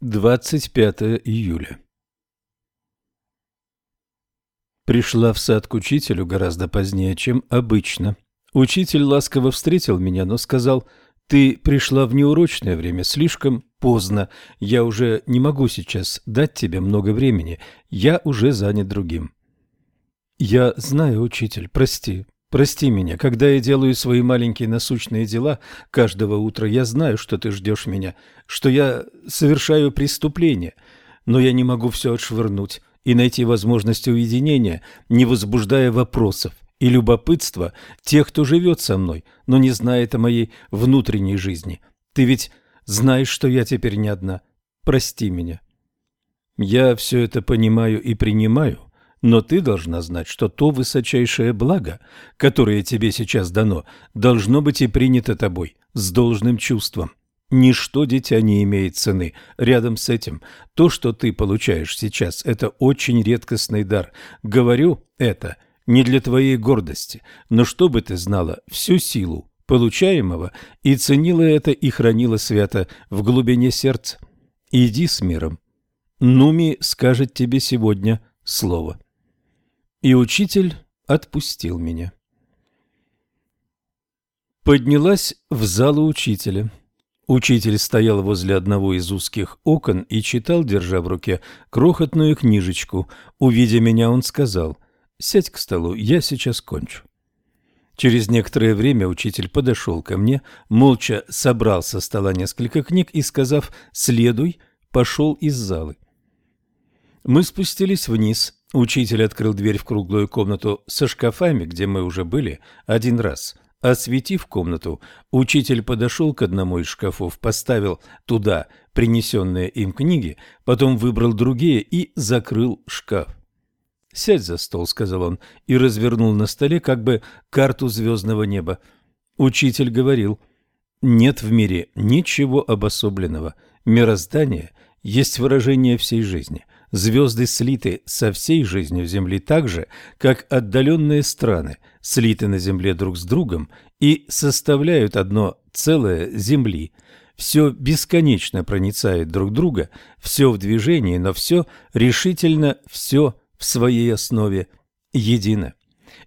25 июля. Пришла в сад к учителю гораздо позднее, чем обычно. Учитель ласково встретил меня, но сказал, «Ты пришла в неурочное время, слишком поздно. Я уже не могу сейчас дать тебе много времени. Я уже занят другим». «Я знаю, учитель, прости, Прости меня, когда я делаю свои маленькие насущные дела каждого утра, я знаю, что ты ждешь меня, что я совершаю преступление, но я не могу все отшвырнуть и найти возможность уединения, не возбуждая вопросов и любопытства тех, кто живет со мной, но не знает о моей внутренней жизни. Ты ведь знаешь, что я теперь не одна. Прости меня. Я все это понимаю и принимаю, но ты должна знать, что то высочайшее благо, которое тебе сейчас дано, должно быть и принято тобой с должным чувством. Ничто, дитя, не имеет цены. Рядом с этим, то, что ты получаешь сейчас, это очень редкостный дар. Говорю это не для твоей гордости, но чтобы ты знала всю силу получаемого и ценила это и хранила свято в глубине сердца. Иди с миром. Нуми скажет тебе сегодня слово. И учитель отпустил меня. Поднялась в залу учителя. Учитель стоял возле одного из узких окон и читал, держа в руке крохотную книжечку. Увидя меня, он сказал, «Сядь к столу, я сейчас кончу». Через некоторое время учитель подошел ко мне, молча собрал со стола несколько книг и, сказав «следуй», пошел из залы. Мы спустились вниз, Учитель открыл дверь в круглую комнату со шкафами, где мы уже были один раз. Осветив комнату, учитель подошел к одному из шкафов, поставил туда принесенные им книги, потом выбрал другие и закрыл шкаф. «Сядь за стол», — сказал он, и развернул на столе как бы карту звездного неба. Учитель говорил, «Нет в мире ничего обособленного. Мироздание есть выражение всей жизни. Звезды слиты со всей жизнью Земли так же, как отдаленные страны слиты на Земле друг с другом и составляют одно целое Земли. Все бесконечно проницает друг друга, все в движении, но все решительно, все в своей основе едино.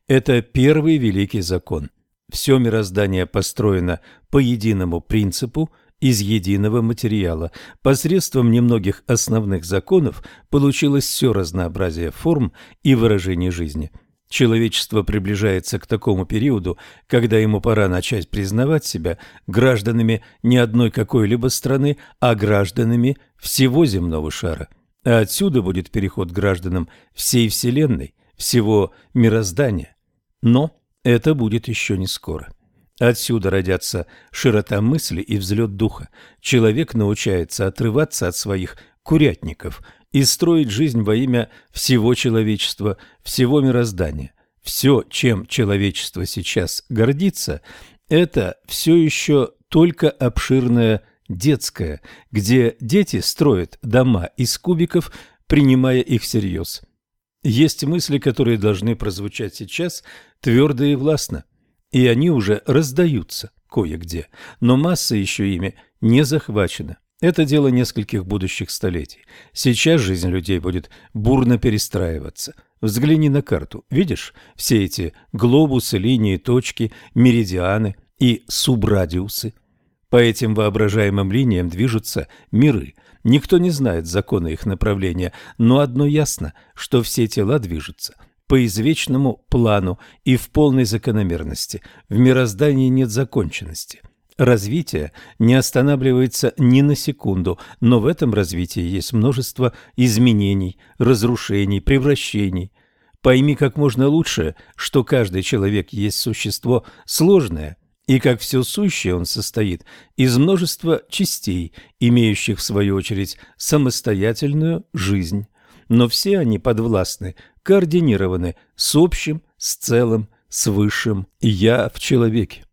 Это первый великий закон. Все мироздание построено по единому принципу – из единого материала. Посредством немногих основных законов получилось все разнообразие форм и выражений жизни. Человечество приближается к такому периоду, когда ему пора начать признавать себя гражданами не одной какой-либо страны, а гражданами всего земного шара. А отсюда будет переход гражданам всей Вселенной, всего мироздания. Но это будет еще не скоро. Отсюда родятся широта мысли и взлет духа. Человек научается отрываться от своих курятников и строить жизнь во имя всего человечества, всего мироздания. Все, чем человечество сейчас гордится, это все еще только обширное детское, где дети строят дома из кубиков, принимая их всерьез. Есть мысли, которые должны прозвучать сейчас твердо и властно – и они уже раздаются кое-где, но масса еще ими не захвачена. Это дело нескольких будущих столетий. Сейчас жизнь людей будет бурно перестраиваться. Взгляни на карту. Видишь все эти глобусы, линии, точки, меридианы и субрадиусы? По этим воображаемым линиям движутся миры. Никто не знает закона их направления, но одно ясно, что все тела движутся по извечному плану и в полной закономерности. В мироздании нет законченности. Развитие не останавливается ни на секунду, но в этом развитии есть множество изменений, разрушений, превращений. Пойми как можно лучше, что каждый человек есть существо сложное, и как все сущее он состоит из множества частей, имеющих в свою очередь самостоятельную жизнь но все они подвластны, координированы с общим, с целым, с высшим «я» в человеке.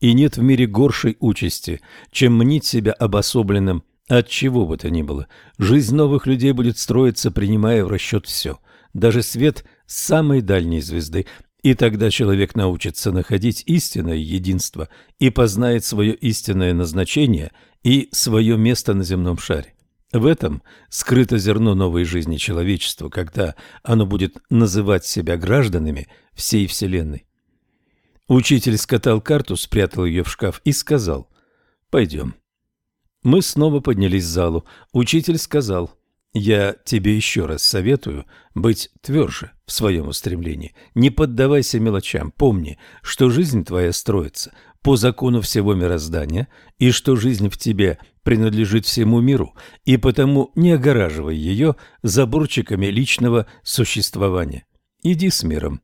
И нет в мире горшей участи, чем мнить себя обособленным от чего бы то ни было. Жизнь новых людей будет строиться, принимая в расчет все, даже свет самой дальней звезды, и тогда человек научится находить истинное единство и познает свое истинное назначение и свое место на земном шаре. В этом скрыто зерно новой жизни человечества, когда оно будет называть себя гражданами всей Вселенной. Учитель скатал карту, спрятал ее в шкаф и сказал «Пойдем». Мы снова поднялись в залу. Учитель сказал «Я тебе еще раз советую быть тверже в своем устремлении. Не поддавайся мелочам. Помни, что жизнь твоя строится по закону всего мироздания и что жизнь в тебе принадлежит всему миру, и потому не огораживай ее заборчиками личного существования. Иди с миром.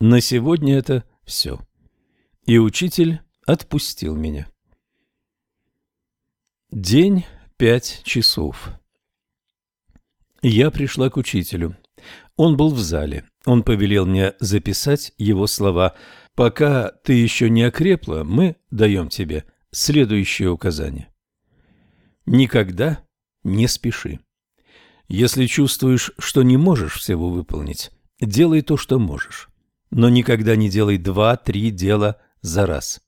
На сегодня это все». И учитель отпустил меня. День пять часов. Я пришла к учителю. Он был в зале. Он повелел мне записать его слова. «Пока ты еще не окрепла, мы даем тебе следующее указание. Никогда не спеши. Если чувствуешь, что не можешь всего выполнить, делай то, что можешь. Но никогда не делай два-три дела за раз.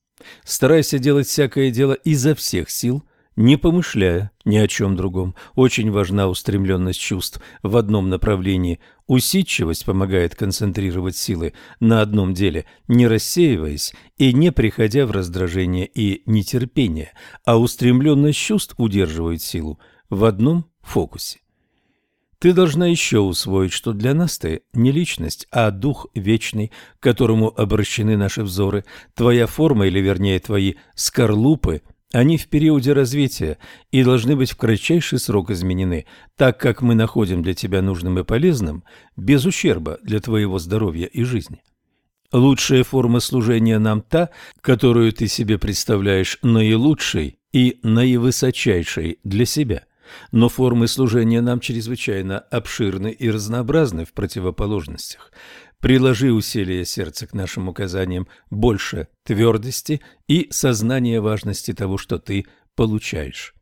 Старайся делать всякое дело изо всех сил, не помышляя ни о чем другом. Очень важна устремленность чувств в одном направлении. Усидчивость помогает концентрировать силы на одном деле, не рассеиваясь и не приходя в раздражение и нетерпение, а устремленность чувств удерживает силу в одном фокусе. Ты должна еще усвоить, что для нас ты не личность, а дух вечный, к которому обращены наши взоры. Твоя форма, или вернее твои скорлупы, они в периоде развития и должны быть в кратчайший срок изменены, так как мы находим для тебя нужным и полезным, без ущерба для твоего здоровья и жизни. Лучшая форма служения нам та, которую ты себе представляешь наилучшей и наивысочайшей для себя – но формы служения нам чрезвычайно обширны и разнообразны в противоположностях. Приложи усилия сердца к нашим указаниям больше твердости и сознания важности того, что ты получаешь.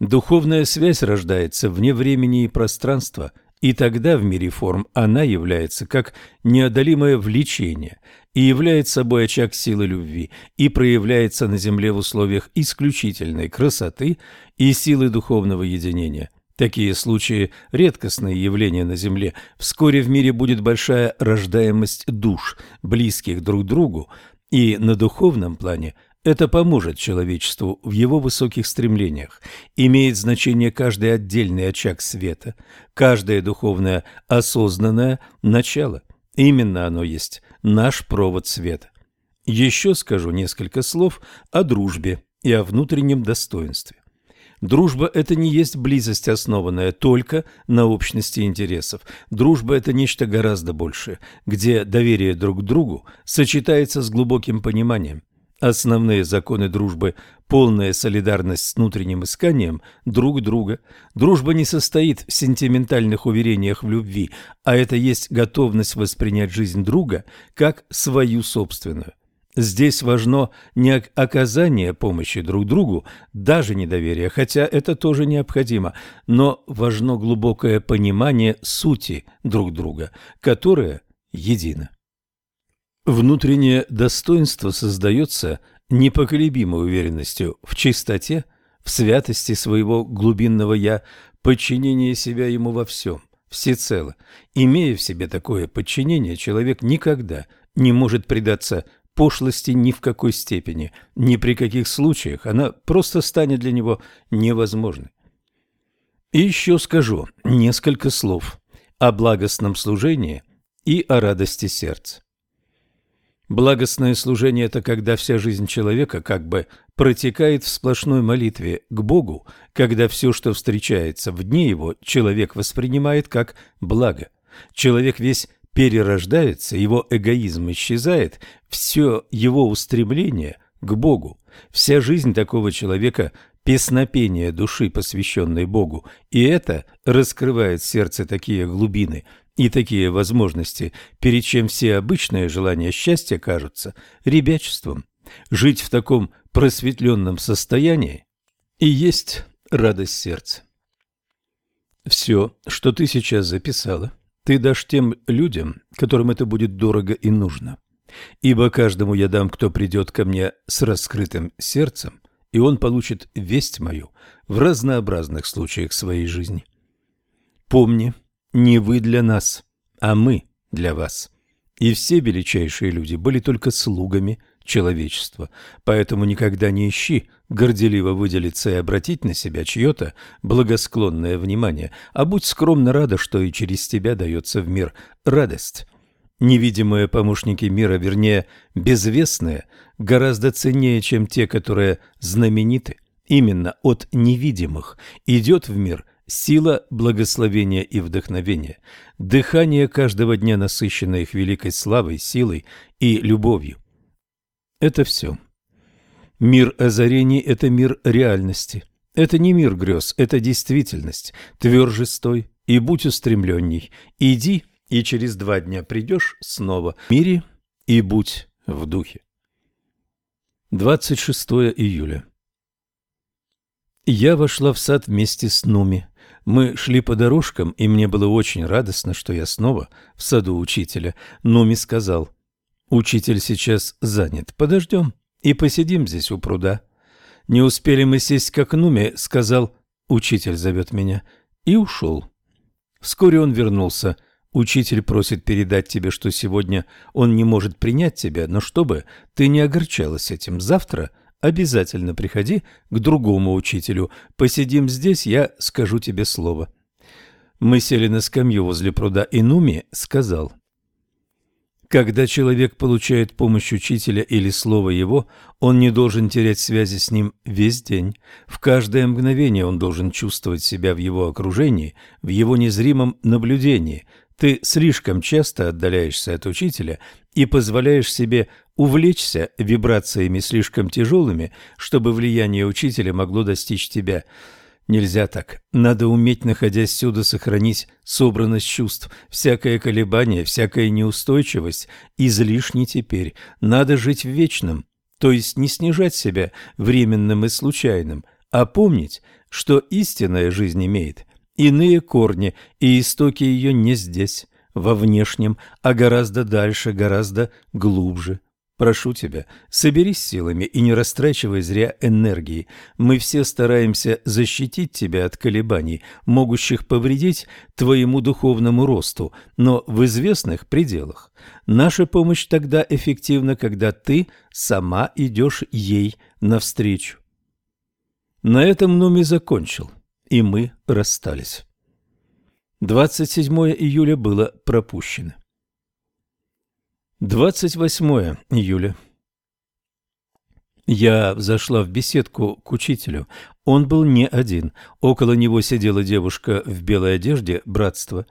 Духовная связь рождается вне времени и пространства, и тогда в мире форм она является как неодолимое влечение и является собой очаг силы любви и проявляется на земле в условиях исключительной красоты и силы духовного единения. Такие случаи – редкостные явления на Земле. Вскоре в мире будет большая рождаемость душ, близких друг другу, и на духовном плане это поможет человечеству в его высоких стремлениях. Имеет значение каждый отдельный очаг света, каждое духовное осознанное начало. Именно оно есть наш провод света. Еще скажу несколько слов о дружбе и о внутреннем достоинстве. Дружба – это не есть близость, основанная только на общности интересов. Дружба – это нечто гораздо большее, где доверие друг к другу сочетается с глубоким пониманием. Основные законы дружбы – полная солидарность с внутренним исканием друг друга. Дружба не состоит в сентиментальных уверениях в любви, а это есть готовность воспринять жизнь друга как свою собственную. Здесь важно не оказание помощи друг другу, даже недоверие, хотя это тоже необходимо, но важно глубокое понимание сути друг друга, которое едино. Внутреннее достоинство создается непоколебимой уверенностью в чистоте, в святости своего глубинного «я», подчинении себя ему во всем, всецело. Имея в себе такое подчинение, человек никогда не может предаться пошлости ни в какой степени, ни при каких случаях, она просто станет для него невозможной. И еще скажу несколько слов о благостном служении и о радости сердца. Благостное служение – это когда вся жизнь человека как бы протекает в сплошной молитве к Богу, когда все, что встречается в дне его, человек воспринимает как благо. Человек весь перерождается, его эгоизм исчезает, все его устремление к Богу. Вся жизнь такого человека – песнопение души, посвященной Богу, и это раскрывает сердце такие глубины – и такие возможности, перед чем все обычные желания счастья кажутся ребячеством. Жить в таком просветленном состоянии и есть радость сердца. Все, что ты сейчас записала, ты дашь тем людям, которым это будет дорого и нужно. Ибо каждому я дам, кто придет ко мне с раскрытым сердцем и он получит весть мою в разнообразных случаях своей жизни. Помни, не вы для нас, а мы для вас. И все величайшие люди были только слугами человечества, поэтому никогда не ищи горделиво выделиться и обратить на себя чье-то благосклонное внимание, а будь скромно рада, что и через тебя дается в мир радость. Невидимые помощники мира, вернее, безвестные, гораздо ценнее, чем те, которые знамениты. Именно от невидимых идет в мир сила благословения и вдохновения, дыхание каждого дня насыщено их великой славой, силой и любовью. Это все. Мир озарений – это мир реальности. Это не мир грез, это действительность. Тверже стой и будь устремленней. Иди, и через два дня придешь снова в мире и будь в духе. 26 июля. Я вошла в сад вместе с Нуми. Мы шли по дорожкам, и мне было очень радостно, что я снова в саду учителя. Нуми сказал, «Учитель сейчас занят, подождем» и посидим здесь у пруда. Не успели мы сесть к окнуме, сказал, учитель зовет меня, и ушел. Вскоре он вернулся. Учитель просит передать тебе, что сегодня он не может принять тебя, но чтобы ты не огорчалась этим, завтра обязательно приходи к другому учителю. Посидим здесь, я скажу тебе слово. Мы сели на скамью возле пруда, и Нуми сказал, когда человек получает помощь учителя или слово его, он не должен терять связи с ним весь день. В каждое мгновение он должен чувствовать себя в его окружении, в его незримом наблюдении. Ты слишком часто отдаляешься от учителя и позволяешь себе увлечься вибрациями слишком тяжелыми, чтобы влияние учителя могло достичь тебя – Нельзя так. Надо уметь, находясь сюда, сохранить собранность чувств. Всякое колебание, всякая неустойчивость излишни теперь. Надо жить в вечном, то есть не снижать себя временным и случайным, а помнить, что истинная жизнь имеет иные корни, и истоки ее не здесь, во внешнем, а гораздо дальше, гораздо глубже, Прошу тебя, соберись силами и не растрачивай зря энергии. Мы все стараемся защитить тебя от колебаний, могущих повредить твоему духовному росту, но в известных пределах. Наша помощь тогда эффективна, когда ты сама идешь ей навстречу. На этом Нуми закончил, и мы расстались. 27 июля было пропущено. 28 июля. Я зашла в беседку к учителю. Он был не один. Около него сидела девушка в белой одежде братства.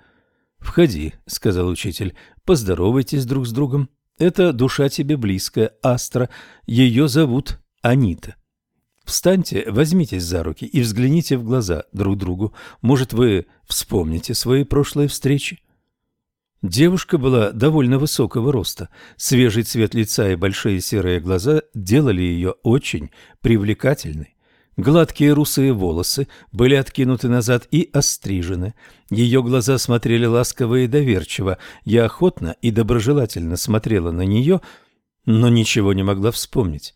«Входи», — сказал учитель, — «поздоровайтесь друг с другом. Это душа тебе близкая, Астра. Ее зовут Анита. Встаньте, возьмитесь за руки и взгляните в глаза друг другу. Может, вы вспомните свои прошлые встречи?» Девушка была довольно высокого роста. Свежий цвет лица и большие серые глаза делали ее очень привлекательной. Гладкие русые волосы были откинуты назад и острижены. Ее глаза смотрели ласково и доверчиво. Я охотно и доброжелательно смотрела на нее, но ничего не могла вспомнить.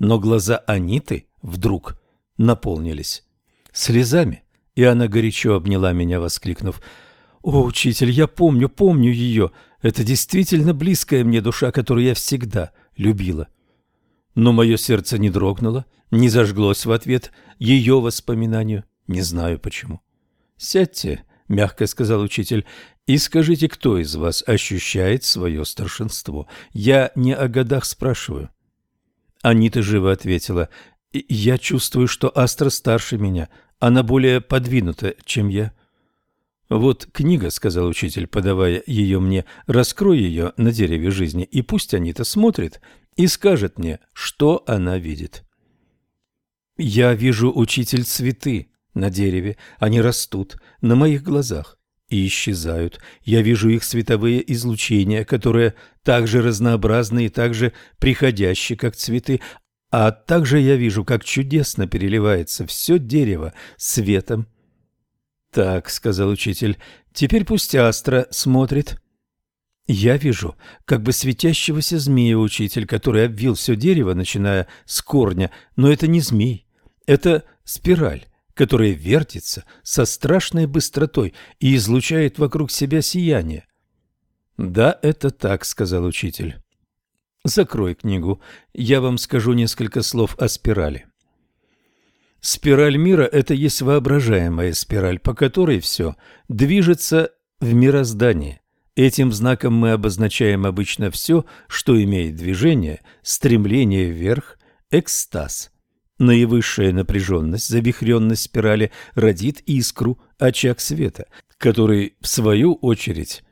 Но глаза Аниты вдруг наполнились слезами, и она горячо обняла меня, воскликнув — «О, учитель, я помню, помню ее. Это действительно близкая мне душа, которую я всегда любила». Но мое сердце не дрогнуло, не зажглось в ответ ее воспоминанию. Не знаю почему. «Сядьте», — мягко сказал учитель, — «и скажите, кто из вас ощущает свое старшинство? Я не о годах спрашиваю». Анита живо ответила, «Я чувствую, что Астра старше меня. Она более подвинута, чем я». «Вот книга», — сказал учитель, подавая ее мне, — «раскрой ее на дереве жизни, и пусть Анита смотрит и скажет мне, что она видит». «Я вижу, учитель, цветы на дереве, они растут на моих глазах и исчезают. Я вижу их световые излучения, которые так же разнообразны и так же приходящие, как цветы, а также я вижу, как чудесно переливается все дерево светом «Так», — сказал учитель, — «теперь пусть Астра смотрит». Я вижу как бы светящегося змея, учитель, который обвил все дерево, начиная с корня, но это не змей, это спираль, которая вертится со страшной быстротой и излучает вокруг себя сияние. «Да, это так», — сказал учитель. «Закрой книгу, я вам скажу несколько слов о спирали». Спираль мира – это есть воображаемая спираль, по которой все движется в мироздании. Этим знаком мы обозначаем обычно все, что имеет движение, стремление вверх, экстаз. Наивысшая напряженность, завихренность спирали родит искру, очаг света, который, в свою очередь,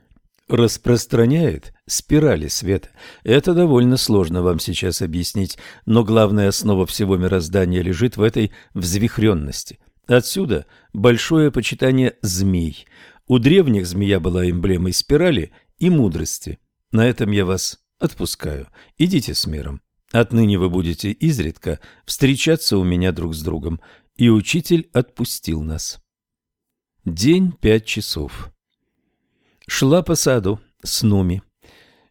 распространяет спирали света. Это довольно сложно вам сейчас объяснить, но главная основа всего мироздания лежит в этой взвихренности. Отсюда большое почитание змей – у древних змея была эмблемой спирали и мудрости. На этом я вас отпускаю. Идите с миром. Отныне вы будете изредка встречаться у меня друг с другом. И учитель отпустил нас. День пять часов. Шла по саду с Нуми.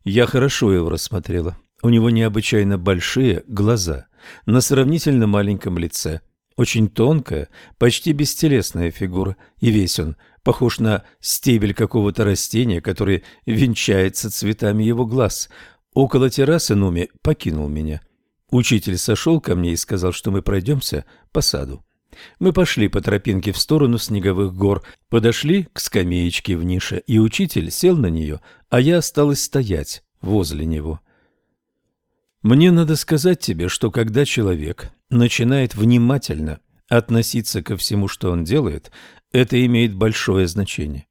Я хорошо его рассмотрела. У него необычайно большие глаза на сравнительно маленьком лице. Очень тонкая, почти бестелесная фигура, и весь он – похож на стебель какого-то растения, который венчается цветами его глаз. Около террасы Нуми покинул меня. Учитель сошел ко мне и сказал, что мы пройдемся по саду. Мы пошли по тропинке в сторону снеговых гор, подошли к скамеечке в нише, и учитель сел на нее, а я осталась стоять возле него. Мне надо сказать тебе, что когда человек начинает внимательно относиться ко всему, что он делает, это имеет большое значение.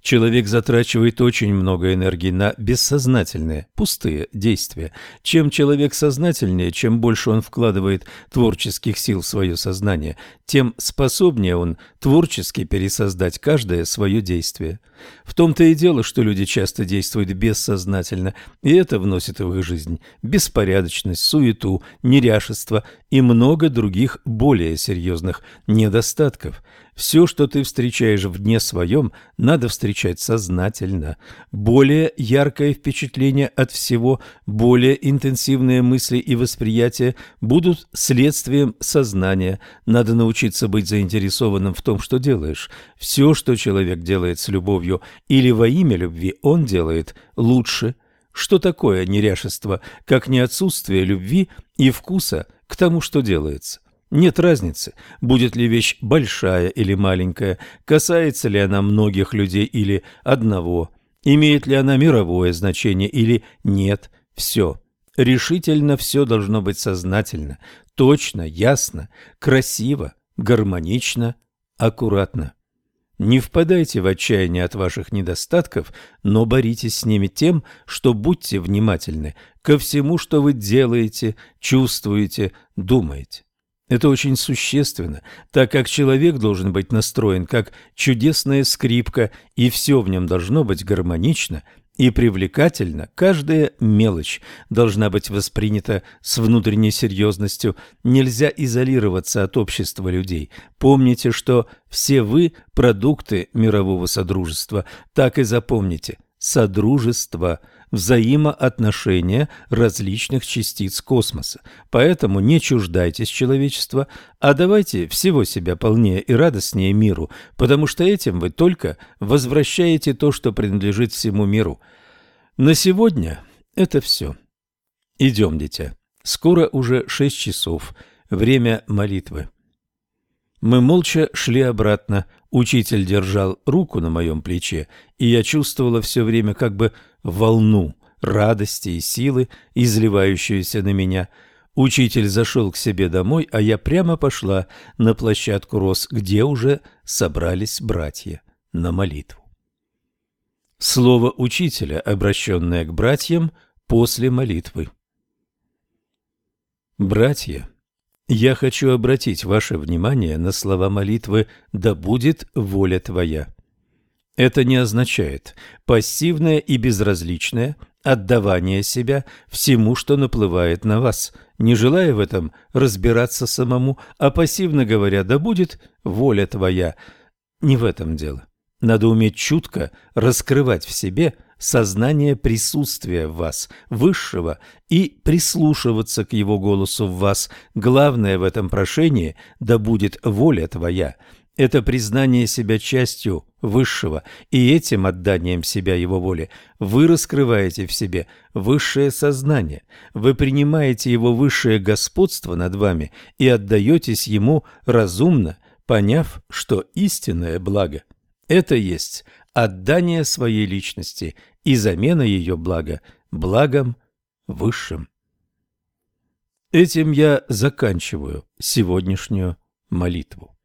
Человек затрачивает очень много энергии на бессознательные, пустые действия. Чем человек сознательнее, чем больше он вкладывает творческих сил в свое сознание, тем способнее он творчески пересоздать каждое свое действие. В том-то и дело, что люди часто действуют бессознательно, и это вносит в их жизнь беспорядочность, суету, неряшество и много других более серьезных недостатков – все, что ты встречаешь в дне своем, надо встречать сознательно. Более яркое впечатление от всего, более интенсивные мысли и восприятия будут следствием сознания. Надо научиться быть заинтересованным в том, что делаешь. Все, что человек делает с любовью или во имя любви, он делает лучше. Что такое неряшество, как не отсутствие любви и вкуса к тому, что делается? Нет разницы, будет ли вещь большая или маленькая, касается ли она многих людей или одного, имеет ли она мировое значение или нет. Все, решительно все должно быть сознательно, точно, ясно, красиво, гармонично, аккуратно. Не впадайте в отчаяние от ваших недостатков, но боритесь с ними тем, что будьте внимательны ко всему, что вы делаете, чувствуете, думаете. Это очень существенно, так как человек должен быть настроен как чудесная скрипка, и все в нем должно быть гармонично и привлекательно. Каждая мелочь должна быть воспринята с внутренней серьезностью. Нельзя изолироваться от общества людей. Помните, что все вы – продукты мирового содружества. Так и запомните – содружество – взаимоотношения различных частиц космоса. Поэтому не чуждайтесь человечества, а давайте всего себя полнее и радостнее миру, потому что этим вы только возвращаете то, что принадлежит всему миру. На сегодня это все. Идем, дитя. Скоро уже шесть часов. Время молитвы. Мы молча шли обратно. Учитель держал руку на моем плече, и я чувствовала все время как бы волну радости и силы, изливающуюся на меня. Учитель зашел к себе домой, а я прямо пошла на площадку роз, где уже собрались братья на молитву. Слово учителя, обращенное к братьям после молитвы. Братья, я хочу обратить ваше внимание на слова молитвы «Да будет воля твоя». Это не означает пассивное и безразличное отдавание себя всему, что наплывает на вас, не желая в этом разбираться самому, а пассивно говоря «да будет воля твоя». Не в этом дело. Надо уметь чутко раскрывать в себе сознание присутствия в вас, высшего, и прислушиваться к его голосу в вас. Главное в этом прошении – да будет воля твоя. Это признание себя частью высшего, и этим отданием себя его воле вы раскрываете в себе высшее сознание, вы принимаете его высшее господство над вами и отдаетесь ему разумно, поняв, что истинное благо – это есть отдание своей личности и замена ее блага благом высшим. Этим я заканчиваю сегодняшнюю молитву.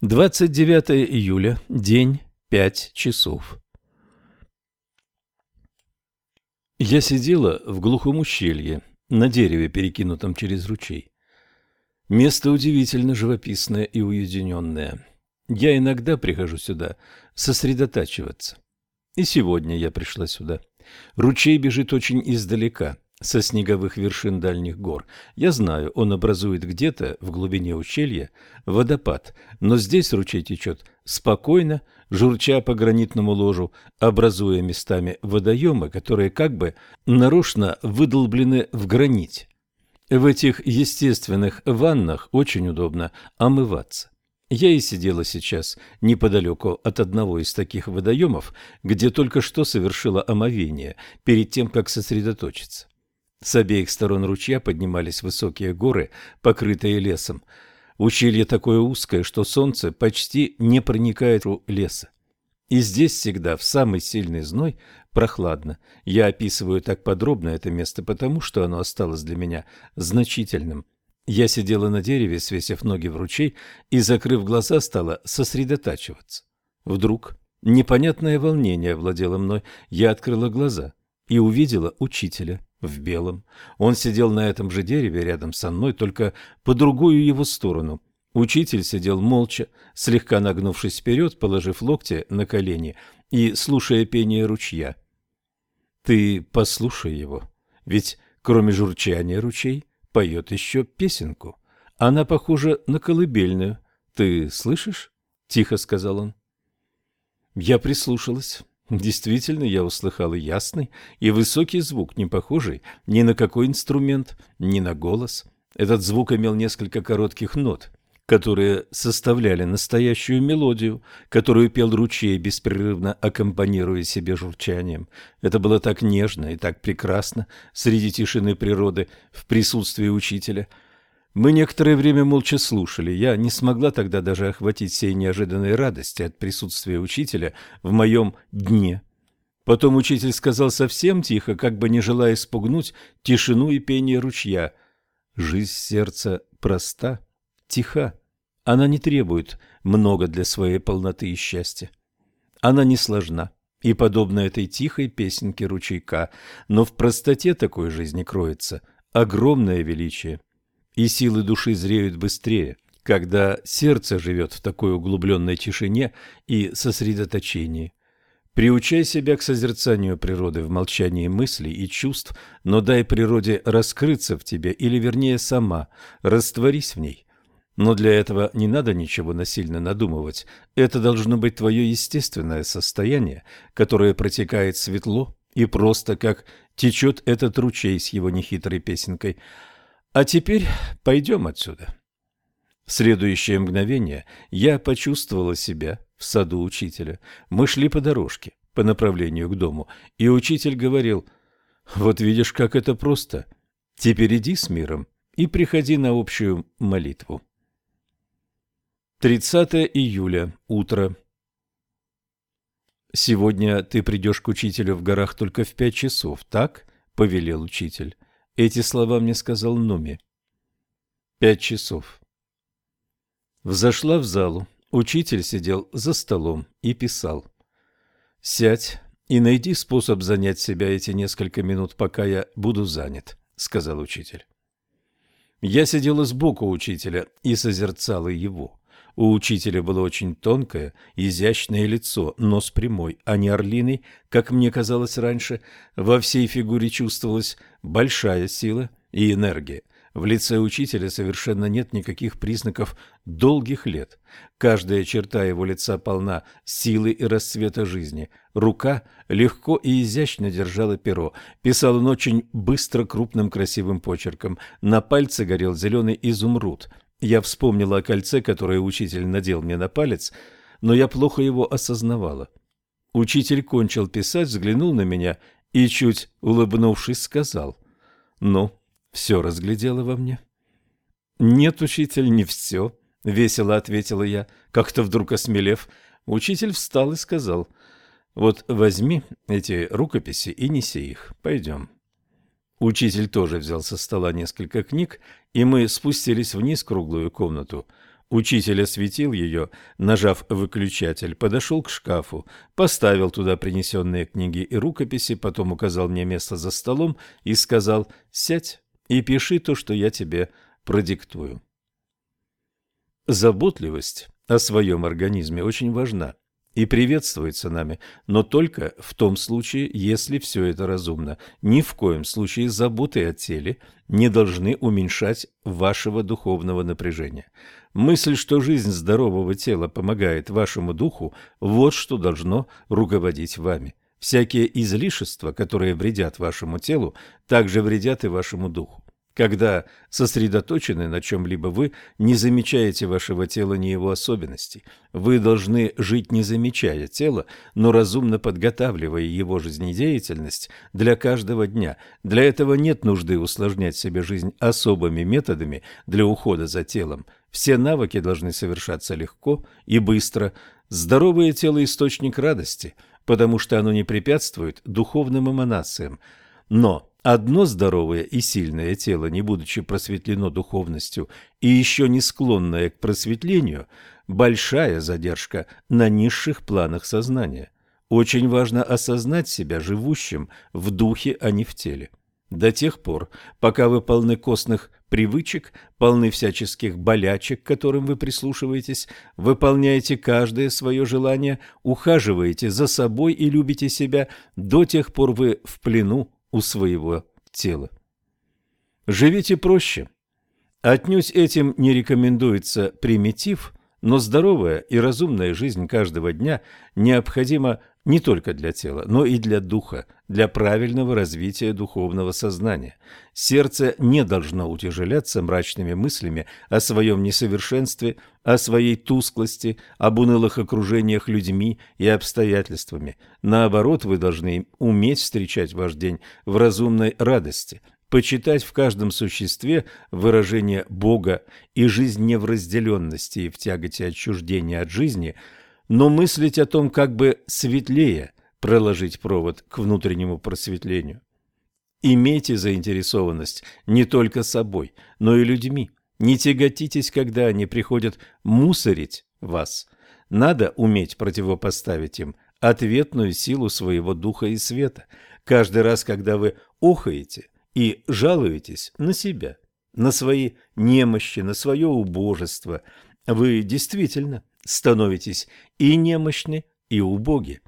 29 июля, день, 5 часов. Я сидела в глухом ущелье, на дереве, перекинутом через ручей. Место удивительно живописное и уединенное. Я иногда прихожу сюда сосредотачиваться. И сегодня я пришла сюда. Ручей бежит очень издалека, со снеговых вершин дальних гор. Я знаю, он образует где-то в глубине ущелья водопад, но здесь ручей течет спокойно, журча по гранитному ложу, образуя местами водоемы, которые как бы нарочно выдолблены в граните. В этих естественных ваннах очень удобно омываться. Я и сидела сейчас неподалеку от одного из таких водоемов, где только что совершила омовение, перед тем, как сосредоточиться. С обеих сторон ручья поднимались высокие горы, покрытые лесом. Ущелье такое узкое, что солнце почти не проникает в леса. И здесь всегда, в самый сильный зной, прохладно. Я описываю так подробно это место, потому что оно осталось для меня значительным – я сидела на дереве, свесив ноги в ручей, и, закрыв глаза, стала сосредотачиваться. Вдруг непонятное волнение овладело мной. Я открыла глаза и увидела учителя в белом. Он сидел на этом же дереве рядом со мной, только по другую его сторону. Учитель сидел молча, слегка нагнувшись вперед, положив локти на колени и слушая пение ручья. Ты послушай его, ведь кроме журчания ручей поет еще песенку. Она похожа на колыбельную. Ты слышишь? — тихо сказал он. Я прислушалась. Действительно, я услыхала ясный и высокий звук, не похожий ни на какой инструмент, ни на голос. Этот звук имел несколько коротких нот, которые составляли настоящую мелодию, которую пел ручей, беспрерывно аккомпанируя себе журчанием. Это было так нежно и так прекрасно среди тишины природы в присутствии учителя. Мы некоторое время молча слушали. Я не смогла тогда даже охватить сей неожиданной радости от присутствия учителя в моем дне. Потом учитель сказал совсем тихо, как бы не желая спугнуть тишину и пение ручья. «Жизнь сердца проста» тиха. Она не требует много для своей полноты и счастья. Она не сложна и подобна этой тихой песенке ручейка, но в простоте такой жизни кроется огромное величие. И силы души зреют быстрее, когда сердце живет в такой углубленной тишине и сосредоточении. Приучай себя к созерцанию природы в молчании мыслей и чувств, но дай природе раскрыться в тебе, или вернее сама, растворись в ней. Но для этого не надо ничего насильно надумывать. Это должно быть твое естественное состояние, которое протекает светло и просто, как течет этот ручей с его нехитрой песенкой. А теперь пойдем отсюда. В следующее мгновение я почувствовала себя в саду учителя. Мы шли по дорожке, по направлению к дому, и учитель говорил, «Вот видишь, как это просто. Теперь иди с миром и приходи на общую молитву». 30 июля. Утро. «Сегодня ты придешь к учителю в горах только в пять часов, так?» — повелел учитель. Эти слова мне сказал Нуми. Пять часов. Взошла в залу. Учитель сидел за столом и писал. «Сядь и найди способ занять себя эти несколько минут, пока я буду занят», — сказал учитель. Я сидела сбоку учителя и созерцала его. У учителя было очень тонкое, изящное лицо, нос прямой, а не орлиный, как мне казалось раньше. Во всей фигуре чувствовалась большая сила и энергия. В лице учителя совершенно нет никаких признаков долгих лет. Каждая черта его лица полна силы и расцвета жизни. Рука легко и изящно держала перо. Писал он очень быстро крупным красивым почерком. На пальце горел зеленый изумруд. Я вспомнила о кольце, которое учитель надел мне на палец, но я плохо его осознавала. Учитель кончил писать, взглянул на меня и, чуть улыбнувшись, сказал, «Ну, все разглядела во мне?» «Нет, учитель, не все», — весело ответила я, как-то вдруг осмелев. Учитель встал и сказал, «Вот возьми эти рукописи и неси их. Пойдем». Учитель тоже взял со стола несколько книг, и мы спустились вниз в круглую комнату — Учитель осветил ее, нажав выключатель, подошел к шкафу, поставил туда принесенные книги и рукописи, потом указал мне место за столом и сказал «Сядь и пиши то, что я тебе продиктую». Заботливость о своем организме очень важна и приветствуется нами, но только в том случае, если все это разумно. Ни в коем случае заботы о теле не должны уменьшать вашего духовного напряжения. Мысль, что жизнь здорового тела помогает вашему духу, вот что должно руководить вами. Всякие излишества, которые вредят вашему телу, также вредят и вашему духу. Когда сосредоточены на чем-либо, вы не замечаете вашего тела ни его особенностей. Вы должны жить не замечая тела, но разумно подготавливая его жизнедеятельность для каждого дня. Для этого нет нужды усложнять себе жизнь особыми методами для ухода за телом. Все навыки должны совершаться легко и быстро. Здоровое тело – источник радости, потому что оно не препятствует духовным эманациям. Но Одно здоровое и сильное тело, не будучи просветлено духовностью и еще не склонное к просветлению, большая задержка на низших планах сознания. Очень важно осознать себя живущим в духе, а не в теле. До тех пор, пока вы полны костных привычек, полны всяческих болячек, к которым вы прислушиваетесь, выполняете каждое свое желание, ухаживаете за собой и любите себя, до тех пор вы в плену у своего тела. Живите проще. Отнюдь этим не рекомендуется примитив, но здоровая и разумная жизнь каждого дня необходима не только для тела, но и для духа, для правильного развития духовного сознания. Сердце не должно утяжеляться мрачными мыслями о своем несовершенстве, о своей тусклости, об унылых окружениях людьми и обстоятельствами. Наоборот, вы должны уметь встречать ваш день в разумной радости, почитать в каждом существе выражение Бога и жизнь не в разделенности и в тяготе отчуждения от жизни, но мыслить о том, как бы светлее проложить провод к внутреннему просветлению. Имейте заинтересованность не только собой, но и людьми. Не тяготитесь, когда они приходят мусорить вас. Надо уметь противопоставить им ответную силу своего духа и света. Каждый раз, когда вы охаете – и жалуетесь на себя, на свои немощи, на свое убожество, вы действительно становитесь и немощны, и убоги.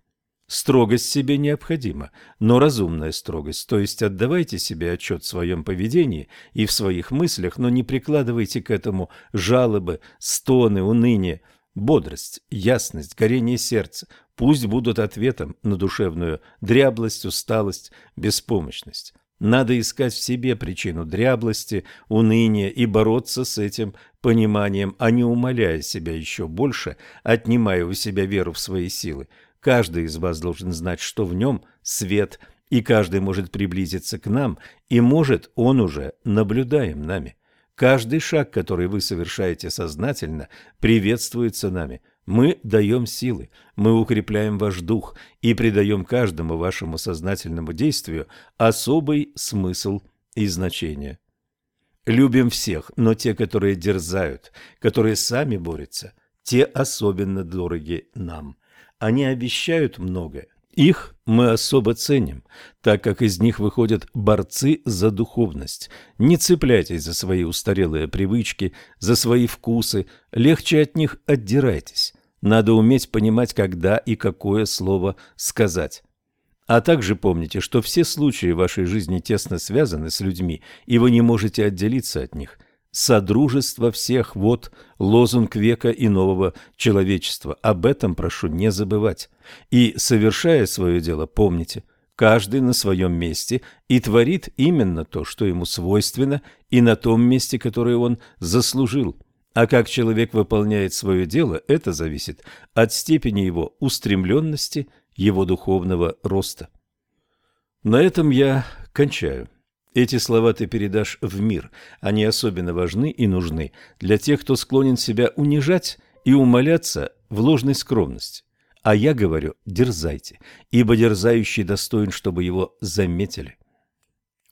Строгость себе необходима, но разумная строгость, то есть отдавайте себе отчет в своем поведении и в своих мыслях, но не прикладывайте к этому жалобы, стоны, уныние. Бодрость, ясность, горение сердца пусть будут ответом на душевную дряблость, усталость, беспомощность. Надо искать в себе причину дряблости, уныния и бороться с этим пониманием, а не умоляя себя еще больше, отнимая у себя веру в свои силы. Каждый из вас должен знать, что в нем свет, и каждый может приблизиться к нам, и может он уже наблюдаем нами. Каждый шаг, который вы совершаете сознательно, приветствуется нами. Мы даем силы, мы укрепляем ваш дух и придаем каждому вашему сознательному действию особый смысл и значение. Любим всех, но те, которые дерзают, которые сами борются, те особенно дороги нам. Они обещают многое. Их мы особо ценим, так как из них выходят борцы за духовность. Не цепляйтесь за свои устарелые привычки, за свои вкусы, легче от них отдирайтесь. Надо уметь понимать, когда и какое слово сказать. А также помните, что все случаи вашей жизни тесно связаны с людьми, и вы не можете отделиться от них. Содружество всех – вот лозунг века и нового человечества. Об этом прошу не забывать. И, совершая свое дело, помните, каждый на своем месте и творит именно то, что ему свойственно, и на том месте, которое он заслужил. А как человек выполняет свое дело, это зависит от степени его устремленности, его духовного роста. На этом я кончаю. Эти слова ты передашь в мир. Они особенно важны и нужны для тех, кто склонен себя унижать и умоляться в ложной скромности. А я говорю, дерзайте, ибо дерзающий достоин, чтобы его заметили.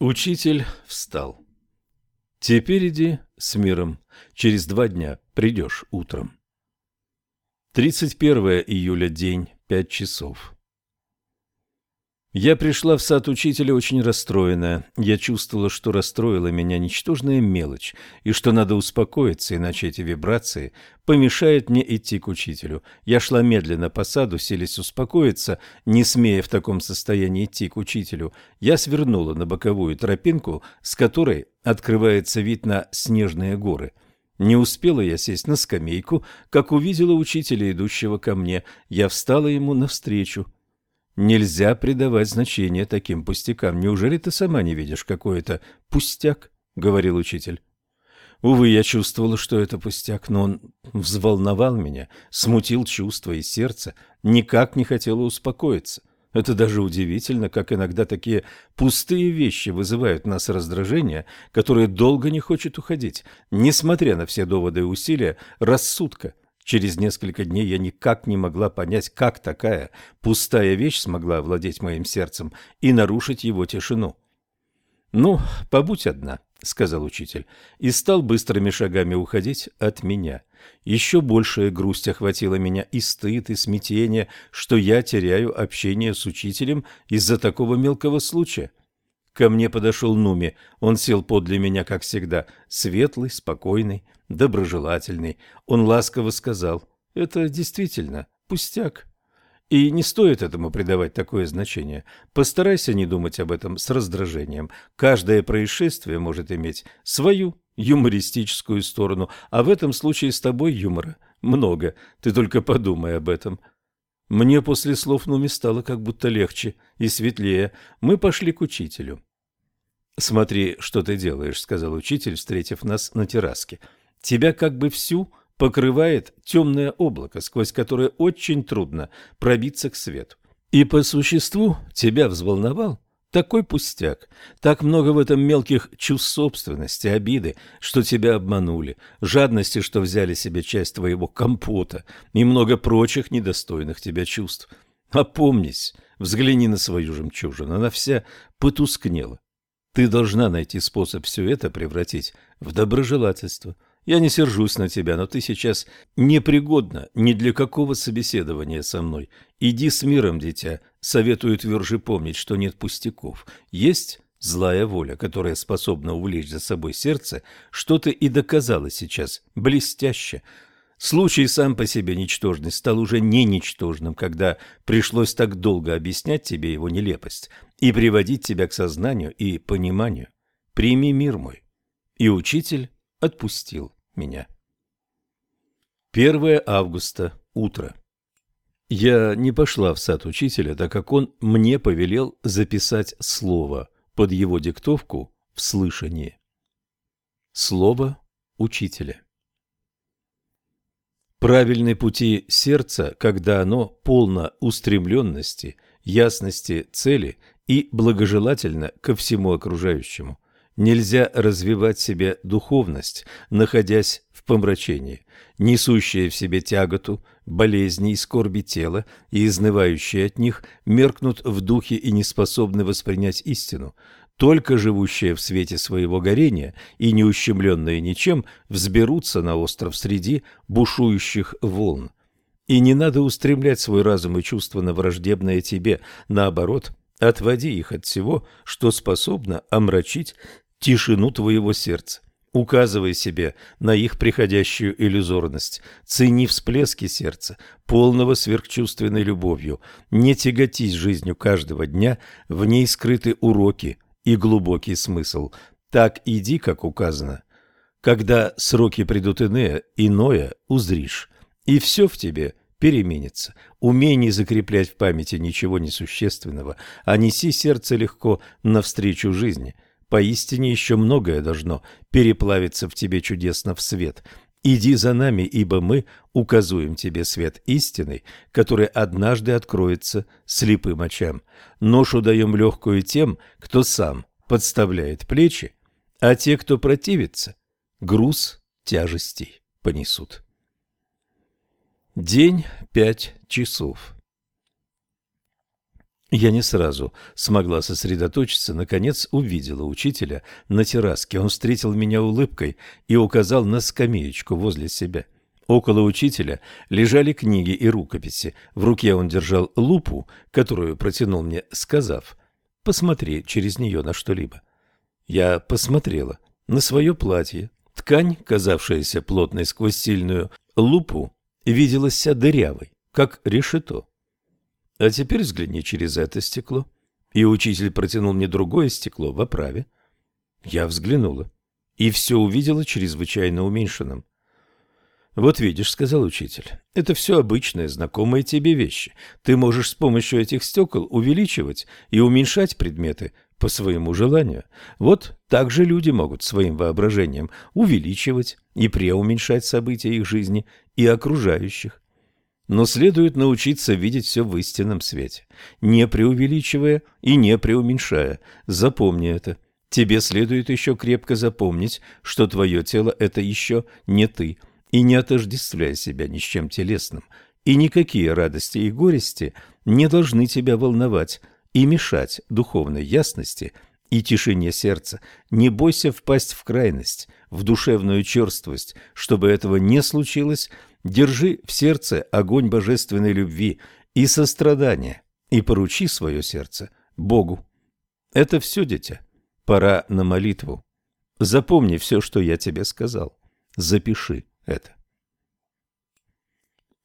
Учитель встал. Теперь иди с миром. Через два дня придешь утром. 31 июля, день, пять часов. Я пришла в сад учителя очень расстроенная. Я чувствовала, что расстроила меня ничтожная мелочь, и что надо успокоиться, иначе эти вибрации помешают мне идти к учителю. Я шла медленно по саду, селись успокоиться, не смея в таком состоянии идти к учителю. Я свернула на боковую тропинку, с которой открывается вид на снежные горы. Не успела я сесть на скамейку, как увидела учителя, идущего ко мне. Я встала ему навстречу. Нельзя придавать значение таким пустякам. Неужели ты сама не видишь, какой это пустяк? — говорил учитель. Увы, я чувствовала, что это пустяк, но он взволновал меня, смутил чувства и сердце, никак не хотела успокоиться. Это даже удивительно, как иногда такие пустые вещи вызывают в нас раздражение, которое долго не хочет уходить, несмотря на все доводы и усилия рассудка – Через несколько дней я никак не могла понять, как такая пустая вещь смогла овладеть моим сердцем и нарушить его тишину. «Ну, побудь одна», — сказал учитель, и стал быстрыми шагами уходить от меня. Еще большая грусть охватила меня и стыд, и смятение, что я теряю общение с учителем из-за такого мелкого случая. Ко мне подошел Нуми. Он сел подле меня, как всегда, светлый, спокойный, доброжелательный. Он ласково сказал, «Это действительно пустяк». И не стоит этому придавать такое значение. Постарайся не думать об этом с раздражением. Каждое происшествие может иметь свою юмористическую сторону, а в этом случае с тобой юмора много. Ты только подумай об этом. Мне после слов Нуми стало как будто легче и светлее. Мы пошли к учителю. «Смотри, что ты делаешь», — сказал учитель, встретив нас на терраске. «Тебя как бы всю покрывает темное облако, сквозь которое очень трудно пробиться к свету. И по существу тебя взволновал такой пустяк, так много в этом мелких чувств собственности, обиды, что тебя обманули, жадности, что взяли себе часть твоего компота и много прочих недостойных тебя чувств. Опомнись, взгляни на свою жемчужину, она вся потускнела, ты должна найти способ все это превратить в доброжелательство. Я не сержусь на тебя, но ты сейчас непригодна ни для какого собеседования со мной. Иди с миром, дитя. Советую тверже помнить, что нет пустяков. Есть злая воля, которая способна увлечь за собой сердце, что ты и доказала сейчас блестяще. Случай сам по себе ничтожный стал уже не ничтожным, когда пришлось так долго объяснять тебе его нелепость и приводить тебя к сознанию и пониманию. Прими мир мой. И учитель отпустил меня. 1 августа. Утро. Я не пошла в сад учителя, так как он мне повелел записать слово под его диктовку в слышании. Слово учителя. Правильной пути сердца, когда оно полно устремленности, ясности цели и благожелательно ко всему окружающему. Нельзя развивать себе духовность, находясь в помрачении, несущие в себе тяготу, болезни и скорби тела и изнывающие от них меркнут в духе и не способны воспринять истину. Только живущие в свете своего горения и не ущемленные ничем взберутся на остров среди бушующих волн. И не надо устремлять свой разум и чувства на враждебное тебе, наоборот, отводи их от всего, что способно омрачить тишину твоего сердца. Указывай себе на их приходящую иллюзорность, цени всплески сердца, полного сверхчувственной любовью, не тяготись жизнью каждого дня, в ней скрыты уроки и глубокий смысл. Так иди, как указано. Когда сроки придут иные, иное узришь, и все в тебе переменится. Умей не закреплять в памяти ничего несущественного, а неси сердце легко навстречу жизни – Поистине еще многое должно переплавиться в тебе чудесно в свет. Иди за нами, ибо мы указуем тебе свет истины, который однажды откроется слепым очам. Ношу даем легкую тем, кто сам подставляет плечи, а те, кто противится, груз тяжестей понесут. День пять часов. Я не сразу смогла сосредоточиться, наконец увидела учителя на терраске. Он встретил меня улыбкой и указал на скамеечку возле себя. Около учителя лежали книги и рукописи. В руке он держал лупу, которую протянул мне, сказав «Посмотри через нее на что-либо». Я посмотрела на свое платье. Ткань, казавшаяся плотной сквозь сильную лупу, виделась дырявой, как решето. А теперь взгляни через это стекло. И учитель протянул мне другое стекло в оправе. Я взглянула и все увидела чрезвычайно уменьшенным. «Вот видишь», — сказал учитель, — «это все обычные, знакомые тебе вещи. Ты можешь с помощью этих стекол увеличивать и уменьшать предметы по своему желанию. Вот так же люди могут своим воображением увеличивать и преуменьшать события их жизни и окружающих. Но следует научиться видеть все в истинном свете, не преувеличивая и не преуменьшая. Запомни это. Тебе следует еще крепко запомнить, что твое тело – это еще не ты, и не отождествляй себя ни с чем телесным, и никакие радости и горести не должны тебя волновать и мешать духовной ясности и тишине сердца. Не бойся впасть в крайность, в душевную черствость. Чтобы этого не случилось, Держи в сердце огонь божественной любви и сострадания и поручи свое сердце Богу. Это все, дитя. Пора на молитву. Запомни все, что я тебе сказал. Запиши это.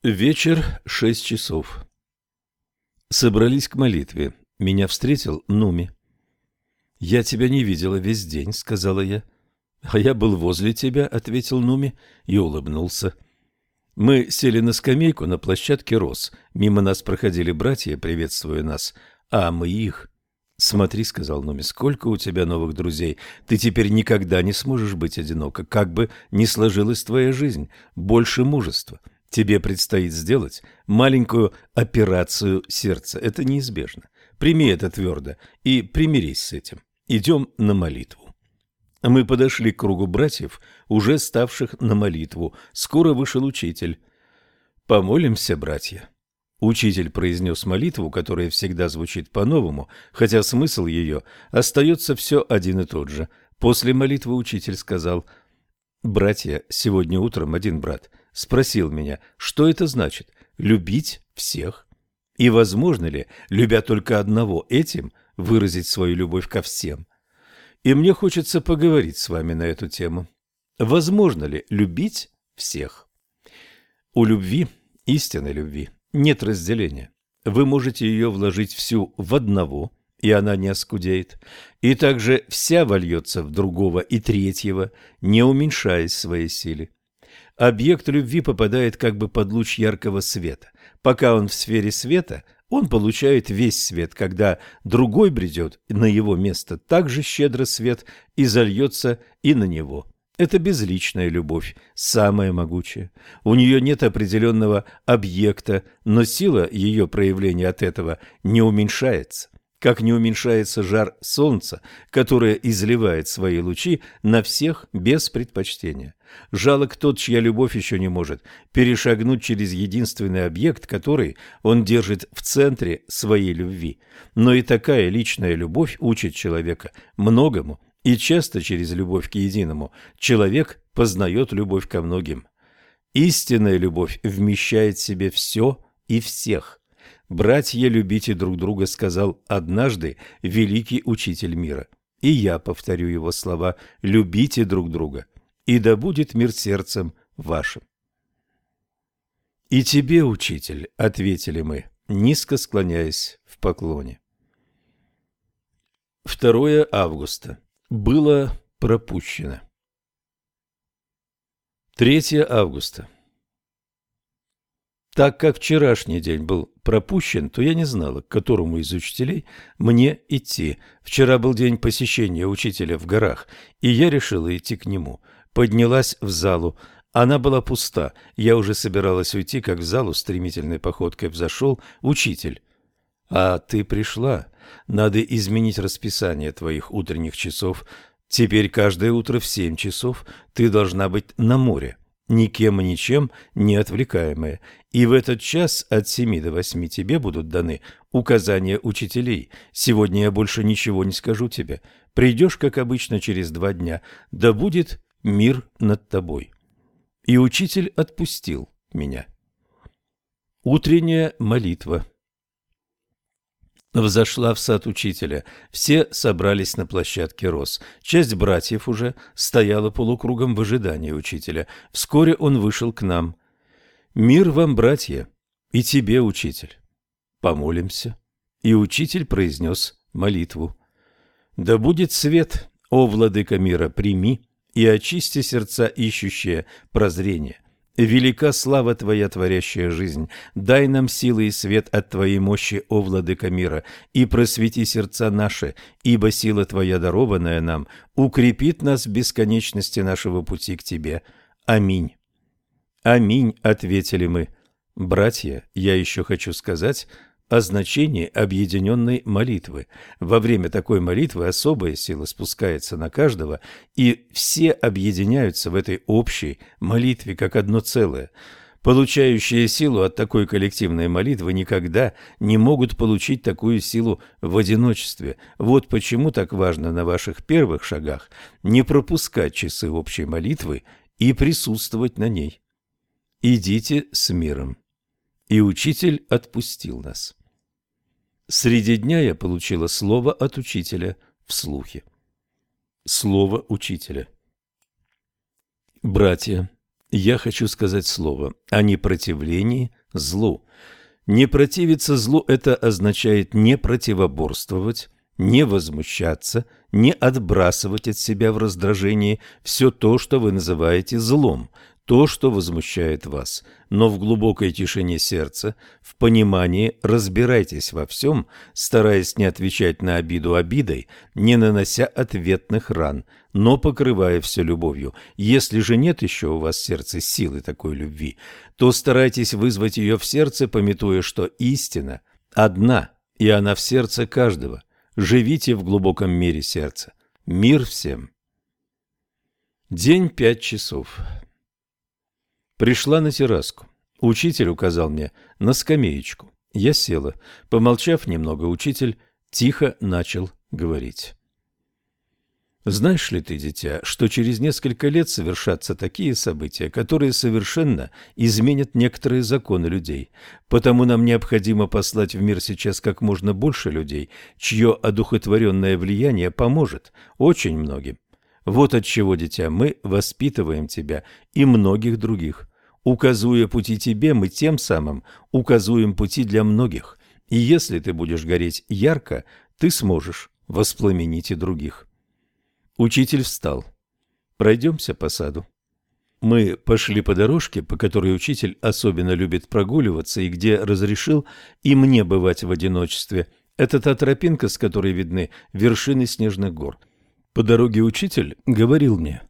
Вечер, шесть часов. Собрались к молитве. Меня встретил Нуми. «Я тебя не видела весь день», — сказала я. «А я был возле тебя», — ответил Нуми и улыбнулся. Мы сели на скамейку на площадке Рос. Мимо нас проходили братья, приветствуя нас, а мы их. «Смотри», — сказал Нуми, — «сколько у тебя новых друзей. Ты теперь никогда не сможешь быть одиноко, как бы ни сложилась твоя жизнь. Больше мужества. Тебе предстоит сделать маленькую операцию сердца. Это неизбежно. Прими это твердо и примирись с этим. Идем на молитву». Мы подошли к кругу братьев, уже ставших на молитву. Скоро вышел учитель. «Помолимся, братья». Учитель произнес молитву, которая всегда звучит по-новому, хотя смысл ее остается все один и тот же. После молитвы учитель сказал, «Братья, сегодня утром один брат спросил меня, что это значит – любить всех? И возможно ли, любя только одного этим, выразить свою любовь ко всем?» И мне хочется поговорить с вами на эту тему. Возможно ли любить всех? У любви, истинной любви, нет разделения. Вы можете ее вложить всю в одного, и она не оскудеет, и также вся вольется в другого и третьего, не уменьшаясь своей силе. Объект любви попадает как бы под луч яркого света. Пока он в сфере света, он получает весь свет, когда другой бредет на его место, так же щедро свет и зальется и на него. Это безличная любовь, самая могучая. У нее нет определенного объекта, но сила ее проявления от этого не уменьшается как не уменьшается жар солнца, которое изливает свои лучи на всех без предпочтения. Жалок тот, чья любовь еще не может перешагнуть через единственный объект, который он держит в центре своей любви. Но и такая личная любовь учит человека многому, и часто через любовь к единому человек познает любовь ко многим. Истинная любовь вмещает в себе все и всех – «Братья, любите друг друга», сказал однажды великий учитель мира. И я повторю его слова «любите друг друга». и да будет мир сердцем вашим. «И тебе, учитель», — ответили мы, низко склоняясь в поклоне. 2 августа. Было пропущено. 3 августа. Так как вчерашний день был пропущен, то я не знала, к которому из учителей мне идти. Вчера был день посещения учителя в горах, и я решила идти к нему. Поднялась в залу. Она была пуста. Я уже собиралась уйти, как в залу стремительной походкой взошел учитель. «А ты пришла. Надо изменить расписание твоих утренних часов. Теперь каждое утро в семь часов ты должна быть на море, никем и ничем не отвлекаемая. И в этот час от семи до восьми тебе будут даны указания учителей. Сегодня я больше ничего не скажу тебе. Придешь, как обычно, через два дня. Да будет мир над тобой». И учитель отпустил меня. Утренняя молитва Взошла в сад учителя. Все собрались на площадке роз. Часть братьев уже стояла полукругом в ожидании учителя. Вскоре он вышел к нам. «Мир вам, братья, и тебе, учитель!» «Помолимся!» И учитель произнес молитву. «Да будет свет, о владыка мира, прими и очисти сердца ищущие прозрение. Велика слава Твоя, творящая жизнь. Дай нам силы и свет от Твоей мощи, о владыка мира, и просвети сердца наши, ибо сила Твоя, дарованная нам, укрепит нас в бесконечности нашего пути к Тебе. Аминь. Аминь, ответили мы. Братья, я еще хочу сказать, о значении объединенной молитвы. Во время такой молитвы особая сила спускается на каждого, и все объединяются в этой общей молитве как одно целое. Получающие силу от такой коллективной молитвы никогда не могут получить такую силу в одиночестве. Вот почему так важно на ваших первых шагах не пропускать часы общей молитвы и присутствовать на ней. Идите с миром. И учитель отпустил нас. Среди дня я получила слово от учителя в слухе. Слово учителя. Братья, я хочу сказать слово о непротивлении злу. Не противиться злу – это означает не противоборствовать, не возмущаться, не отбрасывать от себя в раздражении все то, что вы называете злом, то, что возмущает вас, но в глубокой тишине сердца, в понимании разбирайтесь во всем, стараясь не отвечать на обиду обидой, не нанося ответных ран, но покрывая все любовью. Если же нет еще у вас в сердце силы такой любви, то старайтесь вызвать ее в сердце, пометуя, что истина одна, и она в сердце каждого. Живите в глубоком мире сердца. Мир всем. День пять часов. Пришла на терраску. Учитель указал мне на скамеечку. Я села. Помолчав немного, учитель тихо начал говорить. Знаешь ли ты, дитя, что через несколько лет совершатся такие события, которые совершенно изменят некоторые законы людей? Потому нам необходимо послать в мир сейчас как можно больше людей, чье одухотворенное влияние поможет очень многим. Вот от чего, дитя, мы воспитываем тебя и многих других. Указуя пути тебе, мы тем самым указуем пути для многих. И если ты будешь гореть ярко, ты сможешь воспламенить и других. Учитель встал. Пройдемся по саду. Мы пошли по дорожке, по которой учитель особенно любит прогуливаться и где разрешил и мне бывать в одиночестве. Это та тропинка, с которой видны вершины снежных гор. По дороге учитель говорил мне,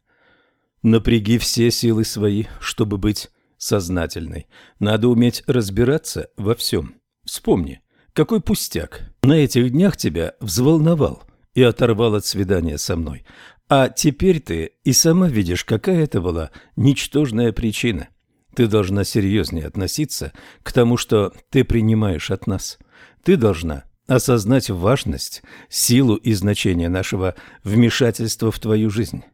«Напряги все силы свои, чтобы быть сознательной. Надо уметь разбираться во всем. Вспомни, какой пустяк на этих днях тебя взволновал и оторвал от свидания со мной. А теперь ты и сама видишь, какая это была ничтожная причина. Ты должна серьезнее относиться к тому, что ты принимаешь от нас. Ты должна осознать важность, силу и значение нашего вмешательства в твою жизнь.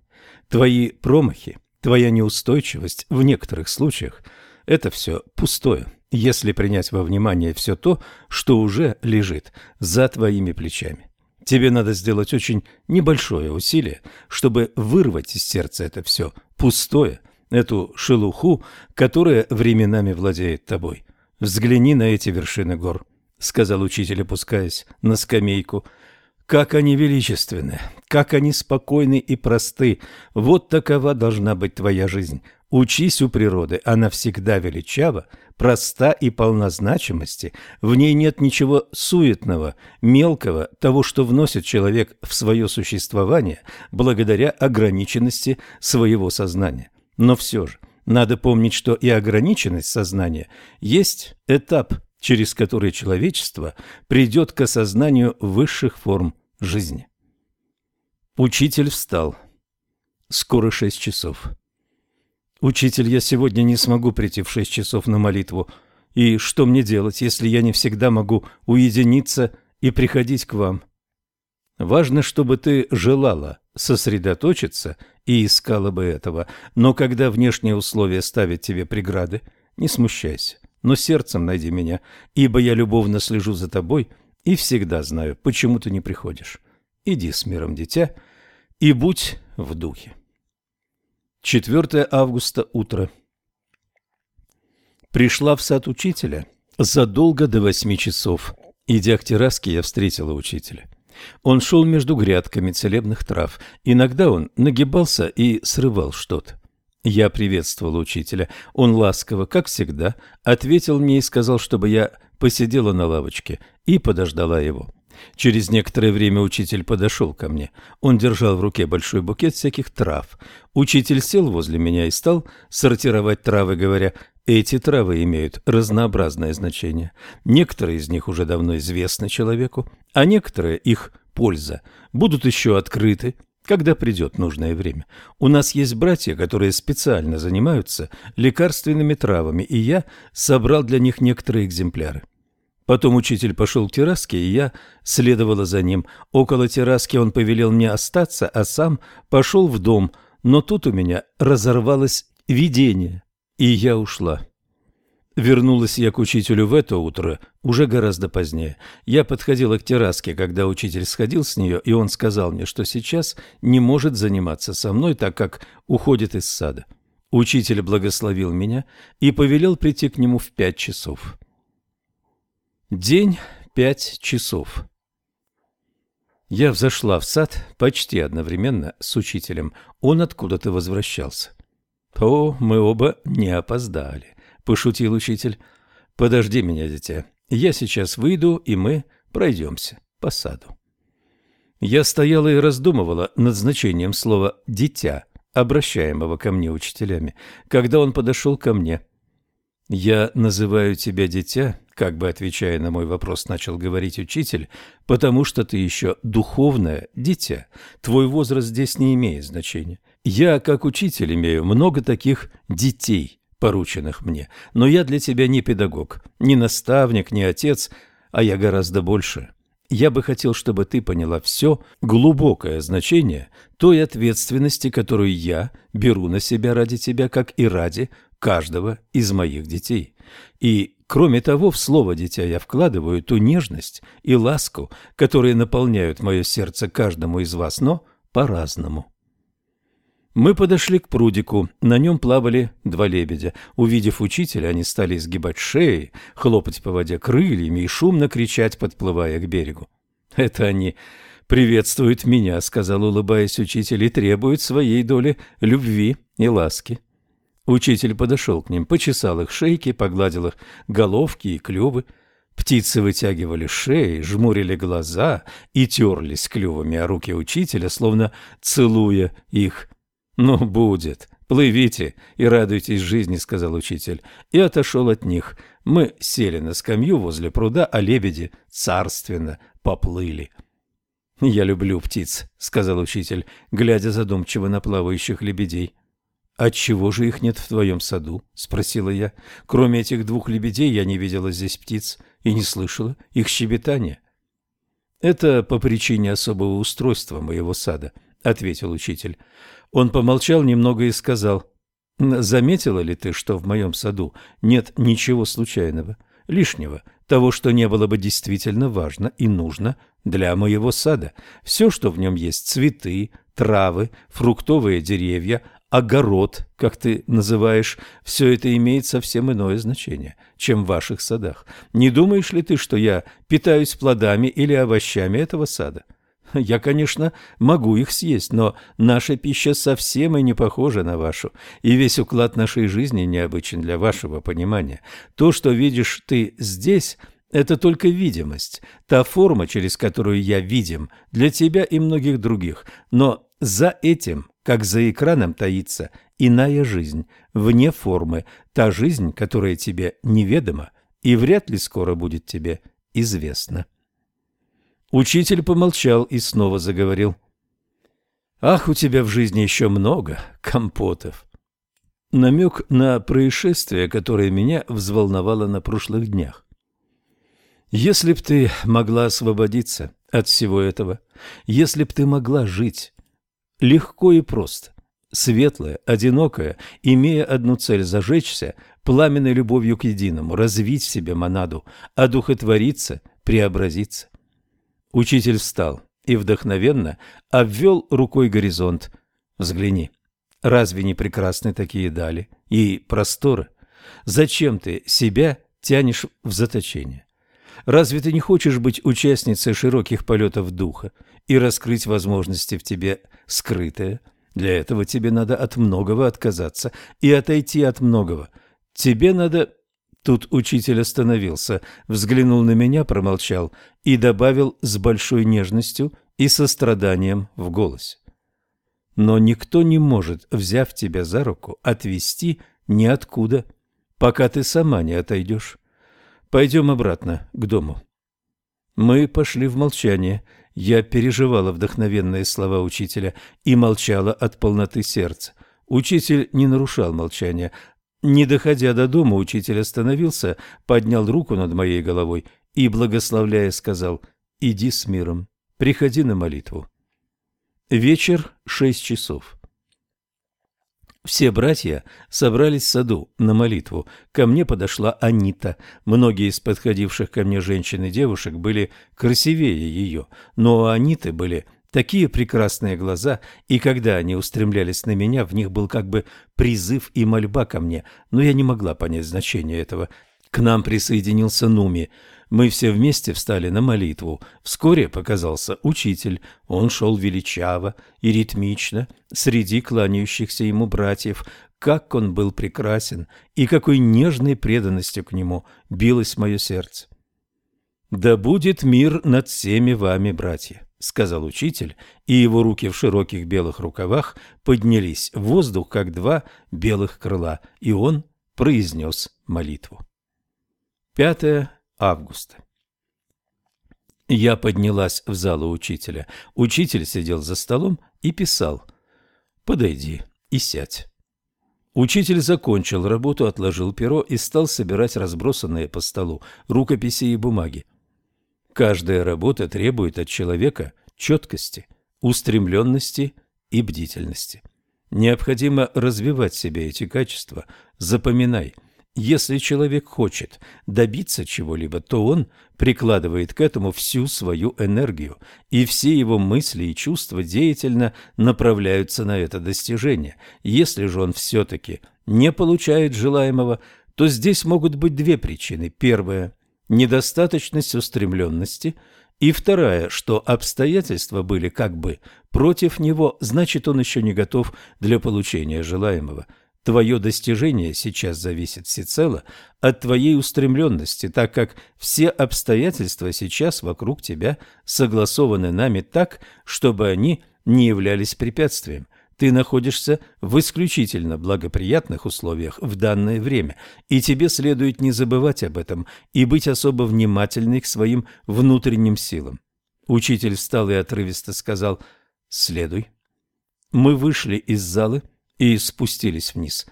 Твои промахи Твоя неустойчивость в некоторых случаях – это все пустое, если принять во внимание все то, что уже лежит за твоими плечами. Тебе надо сделать очень небольшое усилие, чтобы вырвать из сердца это все пустое, эту шелуху, которая временами владеет тобой. Взгляни на эти вершины гор, — сказал учитель, опускаясь на скамейку. Как они величественны, как они спокойны и просты. Вот такова должна быть твоя жизнь. Учись у природы, она всегда величава, проста и полна значимости, в ней нет ничего суетного, мелкого, того, что вносит человек в свое существование благодаря ограниченности своего сознания. Но все же, надо помнить, что и ограниченность сознания есть этап, через который человечество придет к осознанию высших форм жизни. Учитель встал. Скоро шесть часов. «Учитель, я сегодня не смогу прийти в шесть часов на молитву. И что мне делать, если я не всегда могу уединиться и приходить к вам?» «Важно, чтобы ты желала сосредоточиться и искала бы этого. Но когда внешние условия ставят тебе преграды, не смущайся, но сердцем найди меня, ибо я любовно слежу за тобой и всегда знаю, почему ты не приходишь. Иди с миром, дитя, и будь в духе». 4 августа утро. Пришла в сад учителя задолго до восьми часов. Идя к терраске, я встретила учителя. Он шел между грядками целебных трав. Иногда он нагибался и срывал что-то. Я приветствовал учителя. Он ласково, как всегда, ответил мне и сказал, чтобы я посидела на лавочке и подождала его. Через некоторое время учитель подошел ко мне. Он держал в руке большой букет всяких трав. Учитель сел возле меня и стал сортировать травы, говоря, эти травы имеют разнообразное значение. Некоторые из них уже давно известны человеку, а некоторые, их польза, будут еще открыты, когда придет нужное время. У нас есть братья, которые специально занимаются лекарственными травами, и я собрал для них некоторые экземпляры. Потом учитель пошел к терраске, и я следовала за ним. Около терраски он повелел мне остаться, а сам пошел в дом, но тут у меня разорвалось видение, и я ушла. Вернулась я к учителю в это утро, уже гораздо позднее. Я подходила к терраске, когда учитель сходил с нее, и он сказал мне, что сейчас не может заниматься со мной, так как уходит из сада. Учитель благословил меня и повелел прийти к нему в пять часов. День пять часов. Я взошла в сад почти одновременно с учителем. Он откуда-то возвращался. «О, мы оба не опоздали», — пошутил учитель. «Подожди меня, дитя. Я сейчас выйду, и мы пройдемся по саду». Я стояла и раздумывала над значением слова «дитя», обращаемого ко мне учителями, когда он подошел ко мне. «Я называю тебя дитя, как бы отвечая на мой вопрос, начал говорить учитель, потому что ты еще духовное дитя. Твой возраст здесь не имеет значения. Я, как учитель, имею много таких детей, порученных мне, но я для тебя не педагог, не наставник, не отец, а я гораздо больше. Я бы хотел, чтобы ты поняла все глубокое значение той ответственности, которую я беру на себя ради тебя, как и ради каждого из моих детей. И Кроме того, в слово «дитя» я вкладываю ту нежность и ласку, которые наполняют мое сердце каждому из вас, но по-разному. Мы подошли к прудику, на нем плавали два лебедя. Увидев учителя, они стали изгибать шеи, хлопать по воде крыльями и шумно кричать, подплывая к берегу. «Это они приветствуют меня», — сказал, улыбаясь учитель, — «и требуют своей доли любви и ласки». Учитель подошел к ним, почесал их шейки, погладил их головки и клювы. Птицы вытягивали шеи, жмурили глаза и терлись клювами о руки учителя, словно целуя их. «Ну, будет. Плывите и радуйтесь жизни», — сказал учитель, и отошел от них. Мы сели на скамью возле пруда, а лебеди царственно поплыли. «Я люблю птиц», — сказал учитель, глядя задумчиво на плавающих лебедей. «Отчего же их нет в твоем саду?» – спросила я. «Кроме этих двух лебедей я не видела здесь птиц и не слышала их щебетания». «Это по причине особого устройства моего сада», – ответил учитель. Он помолчал немного и сказал, «Заметила ли ты, что в моем саду нет ничего случайного, лишнего, того, что не было бы действительно важно и нужно для моего сада. Все, что в нем есть, цветы, травы, фруктовые деревья, огород, как ты называешь, все это имеет совсем иное значение, чем в ваших садах. Не думаешь ли ты, что я питаюсь плодами или овощами этого сада? Я, конечно, могу их съесть, но наша пища совсем и не похожа на вашу, и весь уклад нашей жизни необычен для вашего понимания. То, что видишь ты здесь, это только видимость, та форма, через которую я видим для тебя и многих других, но за этим, как за экраном, таится иная жизнь, вне формы, та жизнь, которая тебе неведома и вряд ли скоро будет тебе известна. Учитель помолчал и снова заговорил. «Ах, у тебя в жизни еще много компотов!» Намек на происшествие, которое меня взволновало на прошлых днях. Если б ты могла освободиться от всего этого, если б ты могла жить легко и просто, светлая, одинокая, имея одну цель – зажечься пламенной любовью к единому, развить в себе монаду, одухотвориться, преобразиться. Учитель встал и вдохновенно обвел рукой горизонт. Взгляни, разве не прекрасны такие дали и просторы? Зачем ты себя тянешь в заточение? Разве ты не хочешь быть участницей широких полетов духа и раскрыть возможности в тебе скрытые? Для этого тебе надо от многого отказаться и отойти от многого. Тебе надо Тут учитель остановился, взглянул на меня, промолчал и добавил с большой нежностью и состраданием в голосе. Но никто не может, взяв тебя за руку, отвести ниоткуда, пока ты сама не отойдешь. Пойдем обратно к дому. Мы пошли в молчание. Я переживала вдохновенные слова учителя и молчала от полноты сердца. Учитель не нарушал молчания, не доходя до дома, учитель остановился, поднял руку над моей головой и, благословляя, сказал «Иди с миром, приходи на молитву». Вечер, шесть часов. Все братья собрались в саду на молитву. Ко мне подошла Анита. Многие из подходивших ко мне женщин и девушек были красивее ее, но у Аниты были Такие прекрасные глаза, и когда они устремлялись на меня, в них был как бы призыв и мольба ко мне, но я не могла понять значение этого. К нам присоединился Нуми. Мы все вместе встали на молитву. Вскоре показался учитель. Он шел величаво и ритмично среди кланяющихся ему братьев. Как он был прекрасен и какой нежной преданностью к нему билось мое сердце. «Да будет мир над всеми вами, братья!» — сказал учитель, и его руки в широких белых рукавах поднялись в воздух, как два белых крыла, и он произнес молитву. 5 августа. Я поднялась в залу учителя. Учитель сидел за столом и писал. «Подойди и сядь». Учитель закончил работу, отложил перо и стал собирать разбросанные по столу рукописи и бумаги. Каждая работа требует от человека четкости, устремленности и бдительности. Необходимо развивать в себе эти качества. Запоминай, если человек хочет добиться чего-либо, то он прикладывает к этому всю свою энергию, и все его мысли и чувства деятельно направляются на это достижение. Если же он все-таки не получает желаемого, то здесь могут быть две причины. Первая недостаточность устремленности, и вторая, что обстоятельства были как бы против него, значит, он еще не готов для получения желаемого. Твое достижение сейчас зависит всецело от твоей устремленности, так как все обстоятельства сейчас вокруг тебя согласованы нами так, чтобы они не являлись препятствием – ты находишься в исключительно благоприятных условиях в данное время, и тебе следует не забывать об этом и быть особо внимательной к своим внутренним силам. Учитель встал и отрывисто сказал «Следуй». Мы вышли из залы и спустились вниз.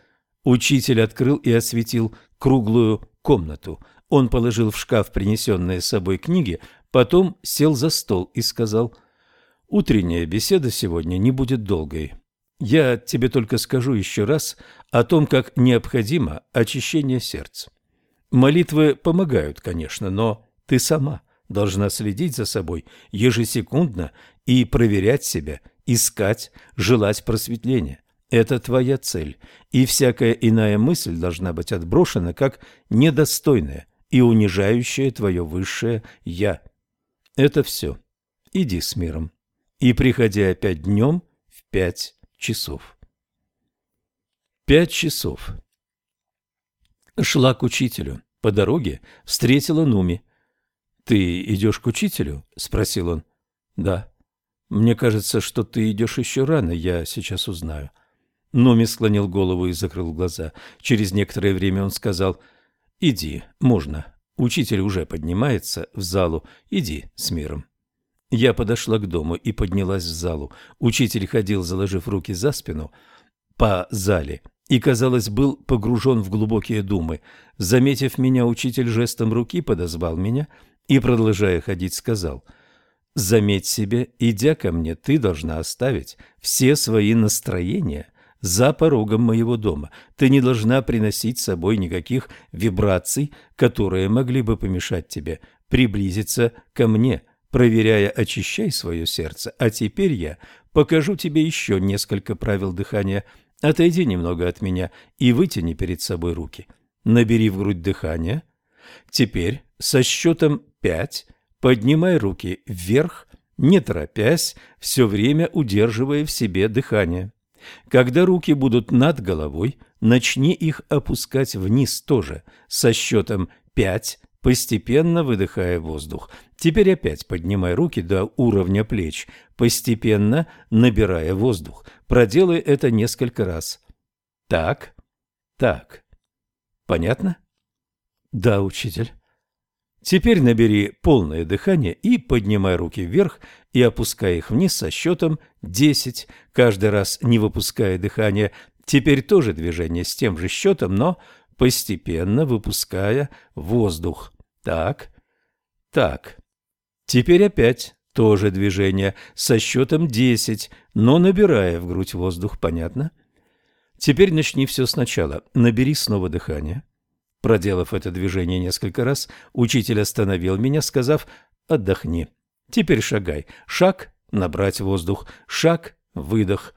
Учитель открыл и осветил круглую комнату. Он положил в шкаф принесенные с собой книги, потом сел за стол и сказал «Утренняя беседа сегодня не будет долгой. Я тебе только скажу еще раз о том, как необходимо очищение сердца. Молитвы помогают, конечно, но ты сама, должна следить за собой ежесекундно и проверять себя, искать, желать просветления. Это твоя цель, и всякая иная мысль должна быть отброшена как недостойная и унижающая твое высшее «я». Это все. Иди с миром. И приходи опять днем в пять часов. Пять часов. Шла к учителю. По дороге встретила Нуми. «Ты идешь к учителю?» – спросил он. «Да». «Мне кажется, что ты идешь еще рано, я сейчас узнаю». Нуми склонил голову и закрыл глаза. Через некоторое время он сказал «Иди, можно. Учитель уже поднимается в залу. Иди с миром». Я подошла к дому и поднялась в залу. Учитель ходил, заложив руки за спину, по зале и, казалось, был погружен в глубокие думы. Заметив меня, учитель жестом руки подозвал меня и, продолжая ходить, сказал «Заметь себе, идя ко мне, ты должна оставить все свои настроения» за порогом моего дома. Ты не должна приносить с собой никаких вибраций, которые могли бы помешать тебе приблизиться ко мне. Проверяя, очищай свое сердце. А теперь я покажу тебе еще несколько правил дыхания – Отойди немного от меня и вытяни перед собой руки. Набери в грудь дыхание. Теперь со счетом пять поднимай руки вверх, не торопясь, все время удерживая в себе дыхание. Когда руки будут над головой, начни их опускать вниз тоже, со счетом пять, постепенно выдыхая воздух. Теперь опять поднимай руки до уровня плеч, постепенно набирая воздух. Проделай это несколько раз. Так, так. Понятно? Да, учитель. Теперь набери полное дыхание и поднимай руки вверх и опускай их вниз со счетом 10, каждый раз не выпуская дыхание. Теперь тоже движение с тем же счетом, но постепенно выпуская воздух. Так, так. Теперь опять тоже движение со счетом 10, но набирая в грудь воздух, понятно? Теперь начни все сначала. Набери снова дыхание. Проделав это движение несколько раз, учитель остановил меня, сказав «отдохни». Теперь шагай. Шаг – набрать воздух. Шаг – выдох.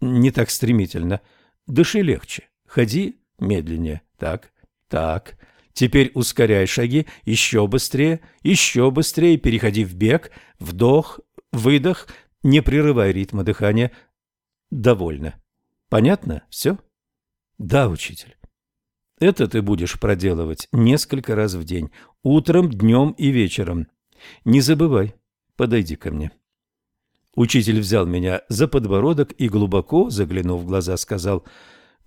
Не так стремительно. Дыши легче. Ходи медленнее. Так, так. Теперь ускоряй шаги еще быстрее, еще быстрее, переходи в бег, вдох, выдох, не прерывай ритма дыхания. Довольно. Понятно? Все? Да, учитель. Это ты будешь проделывать несколько раз в день, утром, днем и вечером. Не забывай, подойди ко мне. Учитель взял меня за подбородок и, глубоко заглянув в глаза, сказал,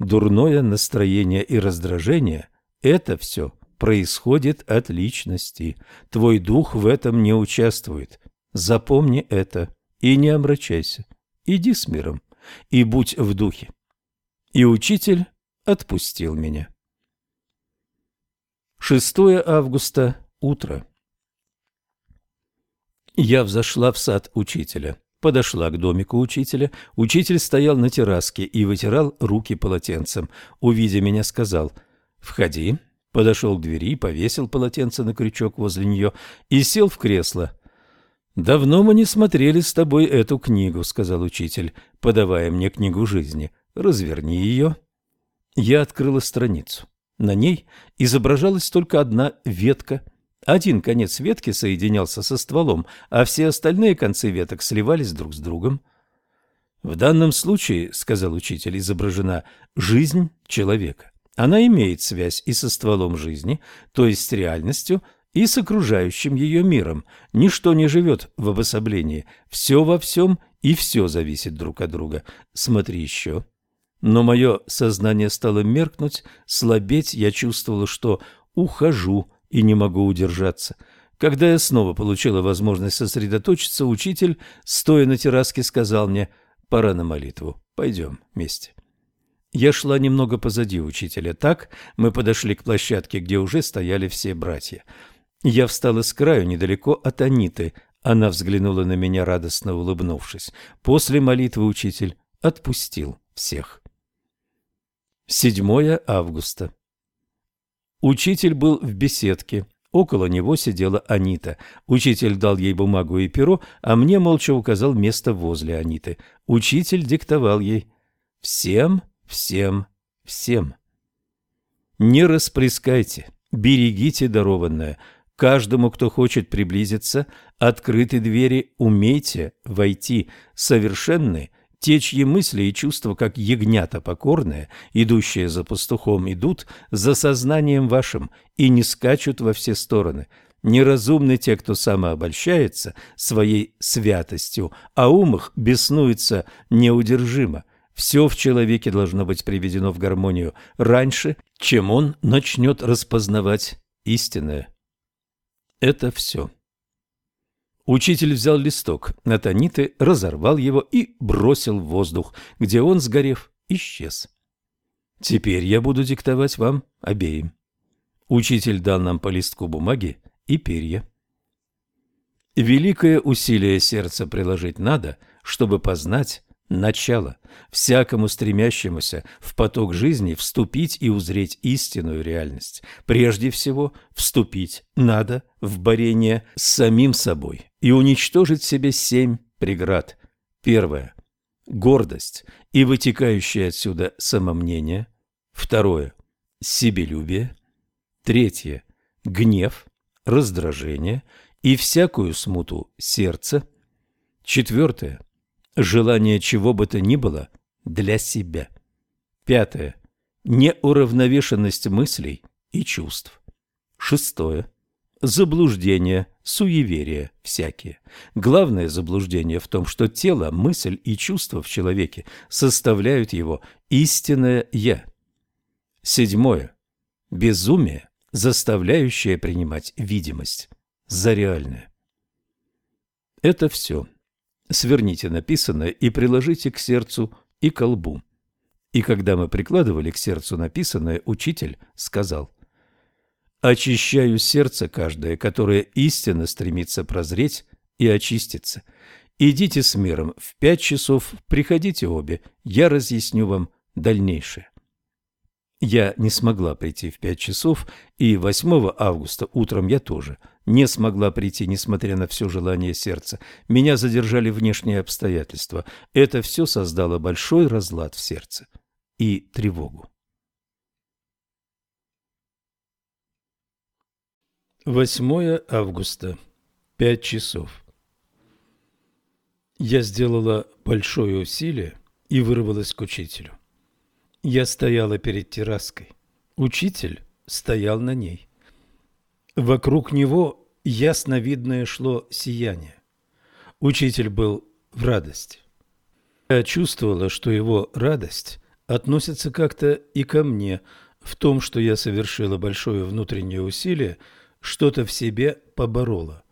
«Дурное настроение и раздражение – это все происходит от личности. Твой дух в этом не участвует. Запомни это и не омрачайся. Иди с миром и будь в духе. И учитель отпустил меня. 6 августа. Утро. Я взошла в сад учителя. Подошла к домику учителя. Учитель стоял на терраске и вытирал руки полотенцем. Увидя меня, сказал «Входи, подошел к двери, повесил полотенце на крючок возле нее и сел в кресло. «Давно мы не смотрели с тобой эту книгу», — сказал учитель, подавая мне книгу жизни. «Разверни ее». Я открыла страницу. На ней изображалась только одна ветка. Один конец ветки соединялся со стволом, а все остальные концы веток сливались друг с другом. «В данном случае, — сказал учитель, — изображена жизнь человека. Она имеет связь и со стволом жизни, то есть с реальностью, и с окружающим ее миром. Ничто не живет в обособлении. Все во всем и все зависит друг от друга. Смотри еще. Но мое сознание стало меркнуть, слабеть, я чувствовала, что ухожу и не могу удержаться. Когда я снова получила возможность сосредоточиться, учитель, стоя на терраске, сказал мне «Пора на молитву. Пойдем вместе». Я шла немного позади учителя. Так мы подошли к площадке, где уже стояли все братья. Я встала с краю, недалеко от Аниты. Она взглянула на меня, радостно улыбнувшись. После молитвы учитель отпустил всех. 7 августа. Учитель был в беседке. Около него сидела Анита. Учитель дал ей бумагу и перо, а мне молча указал место возле Аниты. Учитель диктовал ей «Всем, всем, всем». Не расплескайте, берегите дарованное. Каждому, кто хочет приблизиться, открыты двери, умейте войти, совершенны – те, чьи мысли и чувства, как ягнята покорные, идущие за пастухом, идут за сознанием вашим и не скачут во все стороны. Неразумны те, кто самообольщается своей святостью, а ум их беснуется неудержимо. Все в человеке должно быть приведено в гармонию раньше, чем он начнет распознавать истинное. Это все. Учитель взял листок от Аниты, разорвал его и бросил в воздух, где он, сгорев, исчез. Теперь я буду диктовать вам обеим. Учитель дал нам по листку бумаги и перья. Великое усилие сердца приложить надо, чтобы познать начало, всякому стремящемуся в поток жизни вступить и узреть истинную реальность. Прежде всего, вступить надо в борение с самим собой и уничтожить себе семь преград. Первое – гордость и вытекающее отсюда самомнение. Второе – себелюбие. Третье – гнев, раздражение и всякую смуту сердца. Четвертое – желание чего бы то ни было для себя. Пятое. Неуравновешенность мыслей и чувств. Шестое. Заблуждения, суеверия всякие. Главное заблуждение в том, что тело, мысль и чувства в человеке составляют его истинное «я». Седьмое. Безумие, заставляющее принимать видимость за реальное. Это все сверните написанное и приложите к сердцу и к лбу. И когда мы прикладывали к сердцу написанное, учитель сказал, «Очищаю сердце каждое, которое истинно стремится прозреть и очиститься. Идите с миром, в пять часов приходите обе, я разъясню вам дальнейшее». Я не смогла прийти в пять часов, и 8 августа утром я тоже не смогла прийти, несмотря на все желание сердца. Меня задержали внешние обстоятельства. Это все создало большой разлад в сердце и тревогу. 8 августа. Пять часов. Я сделала большое усилие и вырвалась к учителю. Я стояла перед терраской. Учитель стоял на ней. Вокруг него ясно видное шло сияние. Учитель был в радости. Я чувствовала, что его радость относится как-то и ко мне, в том, что я совершила большое внутреннее усилие, что-то в себе поборола.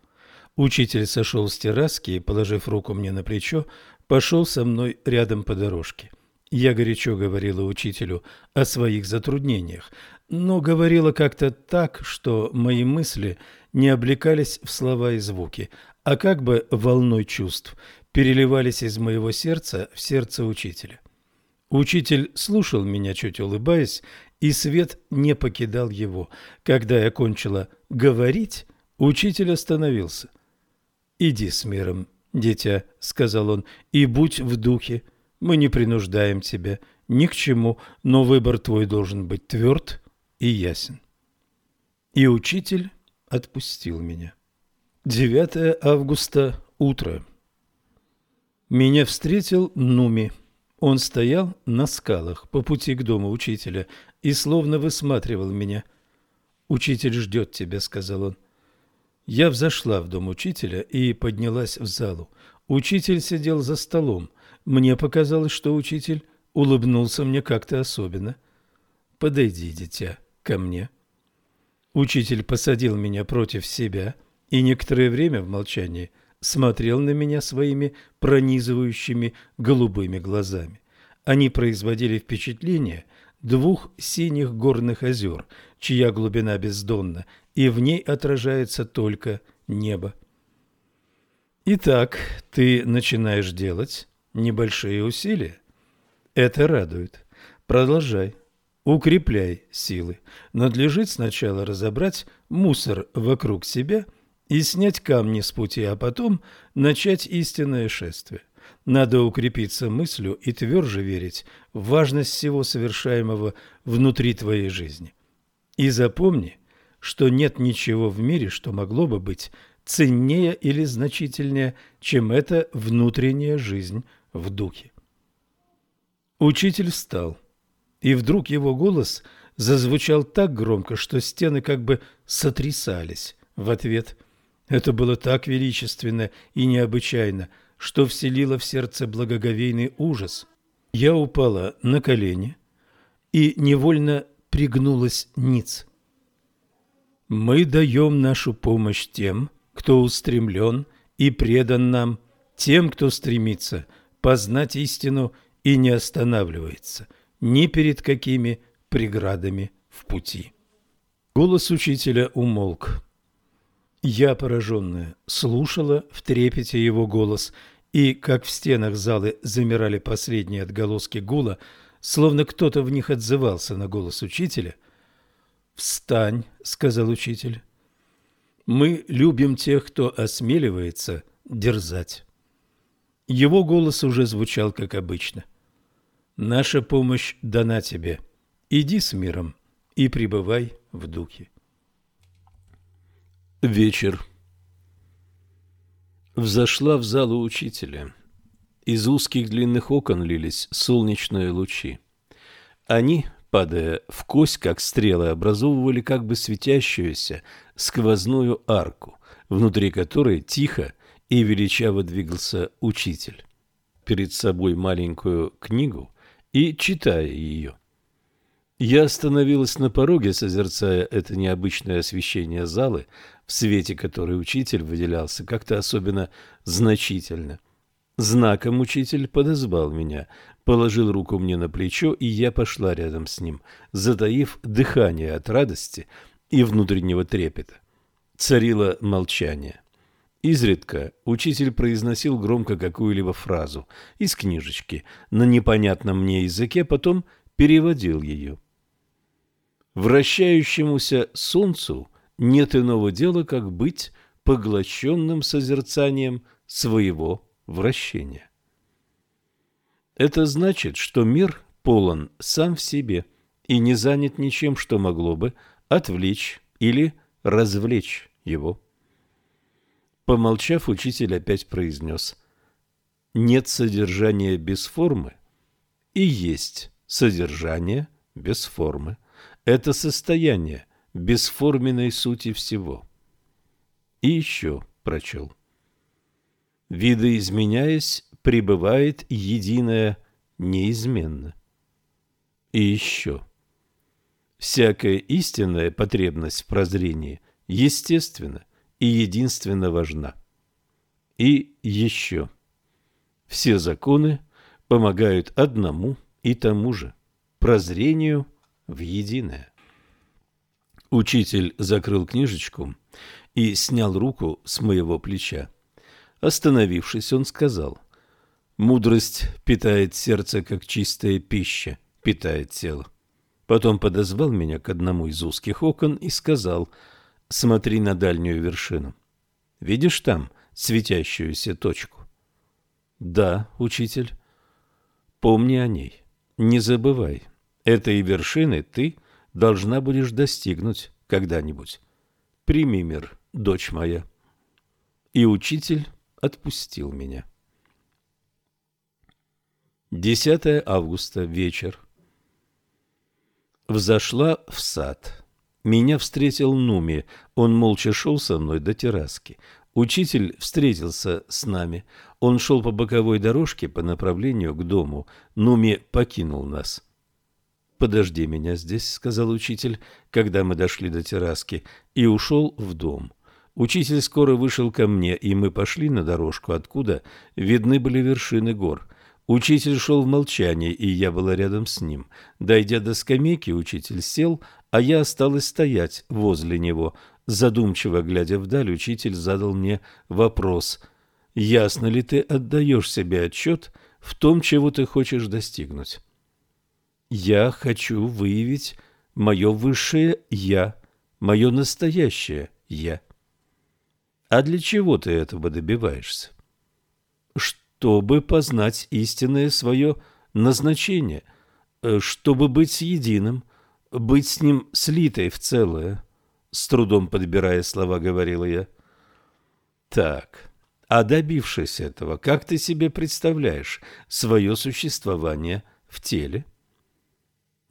Учитель сошел с терраски и, положив руку мне на плечо, пошел со мной рядом по дорожке. Я горячо говорила учителю о своих затруднениях, но говорила как-то так, что мои мысли не облекались в слова и звуки, а как бы волной чувств переливались из моего сердца в сердце учителя. Учитель слушал меня, чуть улыбаясь, и свет не покидал его. Когда я кончила говорить, учитель остановился. «Иди с миром, дитя», — сказал он, — «и будь в духе». Мы не принуждаем тебя ни к чему, но выбор твой должен быть тверд и ясен. И учитель отпустил меня. 9 августа, утро. Меня встретил Нуми. Он стоял на скалах по пути к дому учителя и словно высматривал меня. «Учитель ждет тебя», — сказал он. Я взошла в дом учителя и поднялась в залу. Учитель сидел за столом. Мне показалось, что учитель улыбнулся мне как-то особенно. «Подойди, дитя, ко мне». Учитель посадил меня против себя и некоторое время в молчании смотрел на меня своими пронизывающими голубыми глазами. Они производили впечатление двух синих горных озер, чья глубина бездонна, и в ней отражается только небо. Итак, ты начинаешь делать небольшие усилия. Это радует. Продолжай. Укрепляй силы. Надлежит сначала разобрать мусор вокруг себя и снять камни с пути, а потом начать истинное шествие. Надо укрепиться мыслью и тверже верить в важность всего совершаемого внутри твоей жизни. И запомни, что нет ничего в мире, что могло бы быть ценнее или значительнее, чем эта внутренняя жизнь в духе. Учитель встал, и вдруг его голос зазвучал так громко, что стены как бы сотрясались в ответ. Это было так величественно и необычайно, что вселило в сердце благоговейный ужас. Я упала на колени и невольно пригнулась ниц. Мы даем нашу помощь тем, кто устремлен и предан нам, тем, кто стремится познать истину и не останавливается ни перед какими преградами в пути. Голос учителя умолк. Я, пораженная, слушала в трепете его голос, и, как в стенах залы замирали последние отголоски гула, словно кто-то в них отзывался на голос учителя. «Встань», — сказал учитель. «Мы любим тех, кто осмеливается дерзать». Его голос уже звучал, как обычно. «Наша помощь дана тебе. Иди с миром и пребывай в духе». Вечер. Взошла в залу учителя. Из узких длинных окон лились солнечные лучи. Они, падая в кость, как стрелы, образовывали как бы светящуюся сквозную арку, внутри которой тихо и величаво двигался учитель. Перед собой маленькую книгу и читая ее. Я остановилась на пороге, созерцая это необычное освещение залы, в свете которой учитель выделялся как-то особенно значительно. Знаком учитель подозвал меня, положил руку мне на плечо, и я пошла рядом с ним, затаив дыхание от радости и внутреннего трепета. Царило молчание. Изредка учитель произносил громко какую-либо фразу из книжечки на непонятном мне языке, потом переводил ее. Вращающемуся солнцу нет иного дела, как быть поглощенным созерцанием своего вращения. Это значит, что мир полон сам в себе и не занят ничем, что могло бы отвлечь или развлечь его. Помолчав, учитель опять произнес «Нет содержания без формы и есть содержание без формы. Это состояние бесформенной сути всего». И еще прочел. Видоизменяясь, пребывает единое неизменно. И еще. Всякая истинная потребность в прозрении естественна и единственно важна. И еще. Все законы помогают одному и тому же – прозрению в единое. Учитель закрыл книжечку и снял руку с моего плеча. Остановившись, он сказал, «Мудрость питает сердце, как чистая пища питает тело». Потом подозвал меня к одному из узких окон и сказал – Смотри на дальнюю вершину. Видишь там светящуюся точку? Да, учитель. Помни о ней. Не забывай. Этой вершины ты должна будешь достигнуть когда-нибудь. Прими мир, дочь моя. И учитель отпустил меня. 10 августа, вечер. Взошла в сад. Меня встретил Нуми. Он молча шел со мной до терраски. Учитель встретился с нами. Он шел по боковой дорожке по направлению к дому. Нуми покинул нас. «Подожди меня здесь», — сказал учитель, когда мы дошли до терраски, и ушел в дом. Учитель скоро вышел ко мне, и мы пошли на дорожку, откуда видны были вершины гор. Учитель шел в молчании, и я была рядом с ним. Дойдя до скамейки, учитель сел, а я осталась стоять возле него. Задумчиво глядя вдаль, учитель задал мне вопрос. «Ясно ли ты отдаешь себе отчет в том, чего ты хочешь достигнуть?» Я хочу выявить мое высшее «я», мое настоящее «я». А для чего ты этого добиваешься? Чтобы познать истинное свое назначение, э, чтобы быть единым, быть с ним слитой в целое. С трудом подбирая слова, говорила я. Так, а добившись этого, как ты себе представляешь свое существование в теле?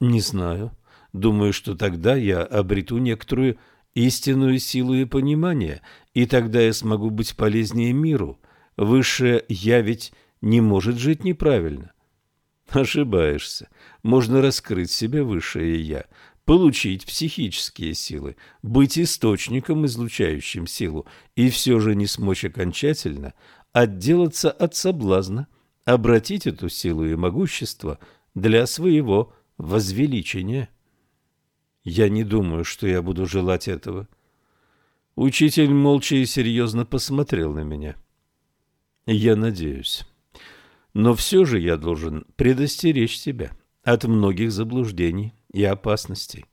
Не знаю. Думаю, что тогда я обрету некоторую истинную силу и понимание, и тогда я смогу быть полезнее миру. Высшее «я» ведь не может жить неправильно. Ошибаешься. Можно раскрыть себе высшее «я», получить психические силы, быть источником, излучающим силу, и все же не смочь окончательно отделаться от соблазна, обратить эту силу и могущество для своего возвеличения. Я не думаю, что я буду желать этого. Учитель молча и серьезно посмотрел на меня. Я надеюсь. Но все же я должен предостеречь тебя от многих заблуждений и опасностей.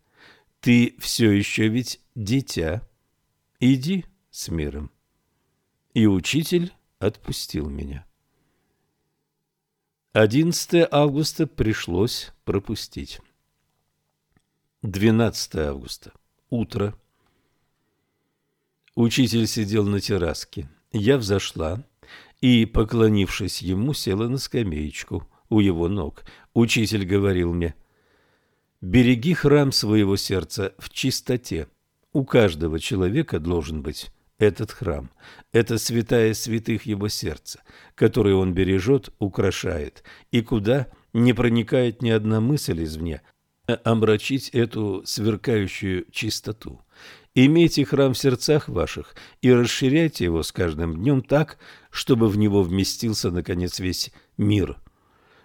Ты все еще ведь дитя. Иди с миром. И учитель отпустил меня. 11 августа пришлось пропустить. 12 августа. Утро. Учитель сидел на терраске. Я взошла и, поклонившись ему, села на скамеечку у его ног. Учитель говорил мне, «Береги храм своего сердца в чистоте. У каждого человека должен быть этот храм. Это святая святых его сердца, который он бережет, украшает, и куда не проникает ни одна мысль извне, омрачить эту сверкающую чистоту. Имейте храм в сердцах ваших и расширяйте его с каждым днем так, чтобы в него вместился, наконец, весь мир.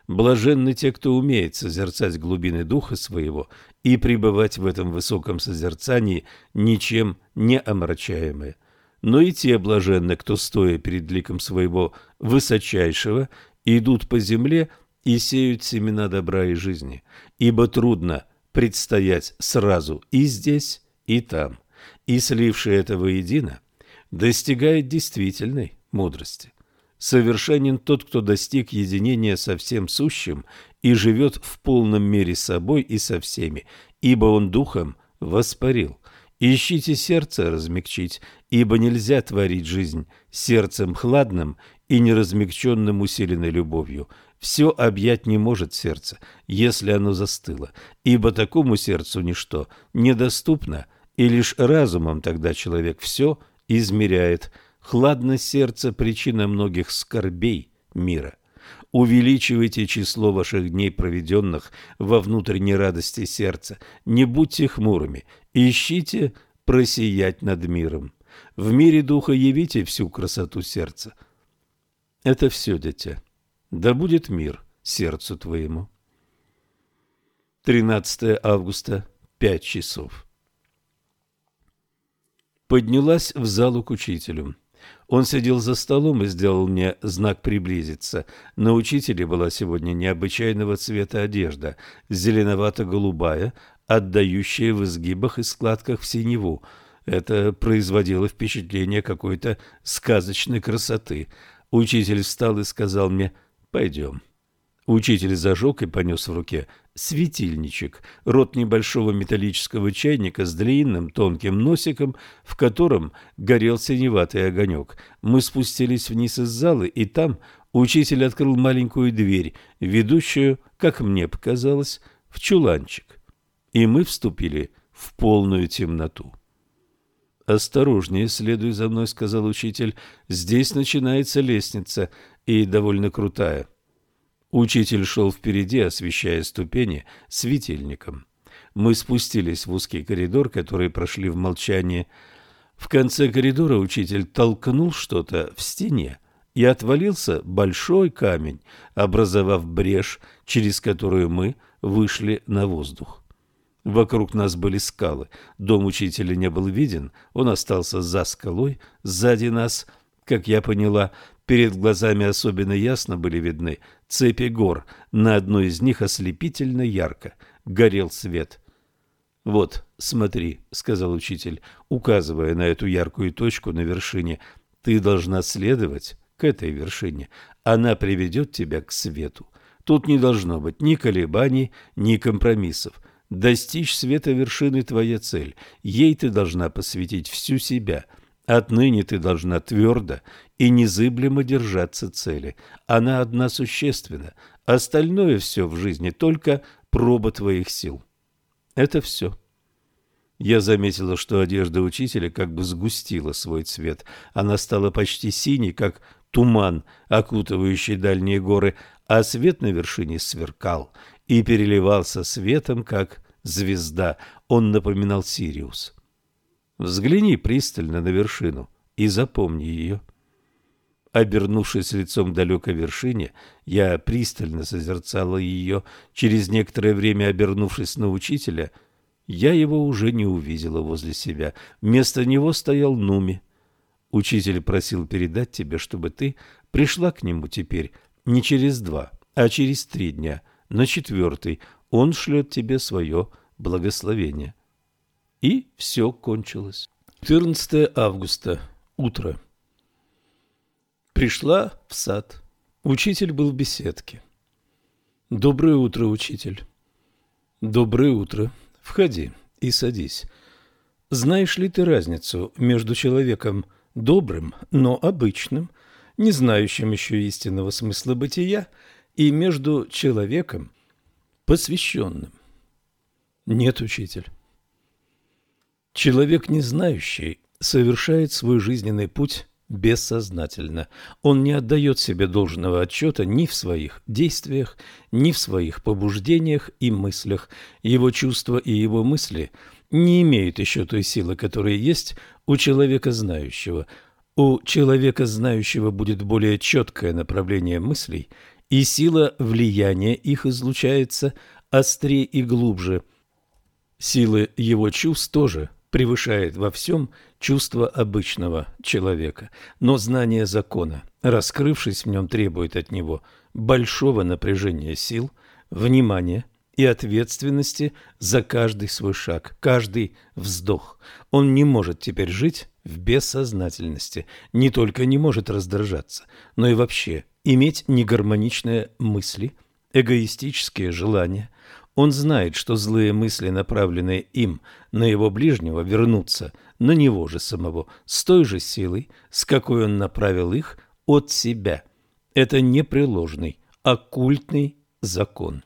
Блаженны те, кто умеет созерцать глубины духа своего и пребывать в этом высоком созерцании, ничем не омрачаемые. Но и те блаженны, кто, стоя перед ликом своего высочайшего, идут по земле и сеют семена добра и жизни, ибо трудно предстоять сразу и здесь, и там и сливший это воедино, достигает действительной мудрости. Совершенен тот, кто достиг единения со всем сущим и живет в полном мере собой и со всеми, ибо он духом воспарил. Ищите сердце размягчить, ибо нельзя творить жизнь сердцем хладным и неразмягченным усиленной любовью. Все объять не может сердце, если оно застыло, ибо такому сердцу ничто недоступно – и лишь разумом тогда человек все измеряет. Хладно сердце – причина многих скорбей мира. Увеличивайте число ваших дней, проведенных во внутренней радости сердца. Не будьте хмурыми, ищите просиять над миром. В мире духа явите всю красоту сердца. Это все, дитя. Да будет мир сердцу твоему. 13 августа, 5 часов поднялась в залу к учителю. Он сидел за столом и сделал мне знак приблизиться. На учителе была сегодня необычайного цвета одежда, зеленовато-голубая, отдающая в изгибах и складках в синеву. Это производило впечатление какой-то сказочной красоты. Учитель встал и сказал мне «Пойдем». Учитель зажег и понес в руке светильничек, рот небольшого металлического чайника с длинным тонким носиком, в котором горел синеватый огонек. Мы спустились вниз из зала, и там учитель открыл маленькую дверь, ведущую, как мне показалось, в чуланчик. И мы вступили в полную темноту. «Осторожнее, следуй за мной», — сказал учитель. «Здесь начинается лестница, и довольно крутая». Учитель шел впереди, освещая ступени светильником. Мы спустились в узкий коридор, который прошли в молчании. В конце коридора учитель толкнул что-то в стене, и отвалился большой камень, образовав брешь, через которую мы вышли на воздух. Вокруг нас были скалы. Дом учителя не был виден, он остался за скалой, сзади нас – Как я поняла, перед глазами особенно ясно были видны цепи гор. На одной из них ослепительно ярко горел свет. «Вот, смотри», — сказал учитель, указывая на эту яркую точку на вершине, — «ты должна следовать к этой вершине. Она приведет тебя к свету. Тут не должно быть ни колебаний, ни компромиссов. Достичь света вершины – твоя цель. Ей ты должна посвятить всю себя. Отныне ты должна твердо и незыблемо держаться цели. Она одна существенна. Остальное все в жизни – только проба твоих сил. Это все. Я заметила, что одежда учителя как бы сгустила свой цвет. Она стала почти синей, как туман, окутывающий дальние горы, а свет на вершине сверкал и переливался светом, как звезда. Он напоминал Сириус. Взгляни пристально на вершину и запомни ее. Обернувшись лицом к далекой вершине, я пристально созерцала ее. Через некоторое время, обернувшись на учителя, я его уже не увидела возле себя. Вместо него стоял Нуми. Учитель просил передать тебе, чтобы ты пришла к нему теперь не через два, а через три дня, на четвертый. Он шлет тебе свое благословение. И все кончилось. 14 августа. Утро. Пришла в сад. Учитель был в беседке. Доброе утро, учитель. Доброе утро. Входи и садись. Знаешь ли ты разницу между человеком добрым, но обычным, не знающим еще истинного смысла бытия, и между человеком посвященным? Нет, учитель. Человек, не знающий, совершает свой жизненный путь бессознательно. Он не отдает себе должного отчета ни в своих действиях, ни в своих побуждениях и мыслях. Его чувства и его мысли не имеют еще той силы, которая есть у человека знающего. У человека знающего будет более четкое направление мыслей, и сила влияния их излучается острее и глубже. Силы его чувств тоже превышает во всем чувство обычного человека, но знание закона, раскрывшись в нем, требует от него большого напряжения сил, внимания и ответственности за каждый свой шаг, каждый вздох. Он не может теперь жить в бессознательности, не только не может раздражаться, но и вообще иметь негармоничные мысли, эгоистические желания – он знает, что злые мысли, направленные им на его ближнего, вернутся на него же самого с той же силой, с какой он направил их от себя. Это непреложный, оккультный закон.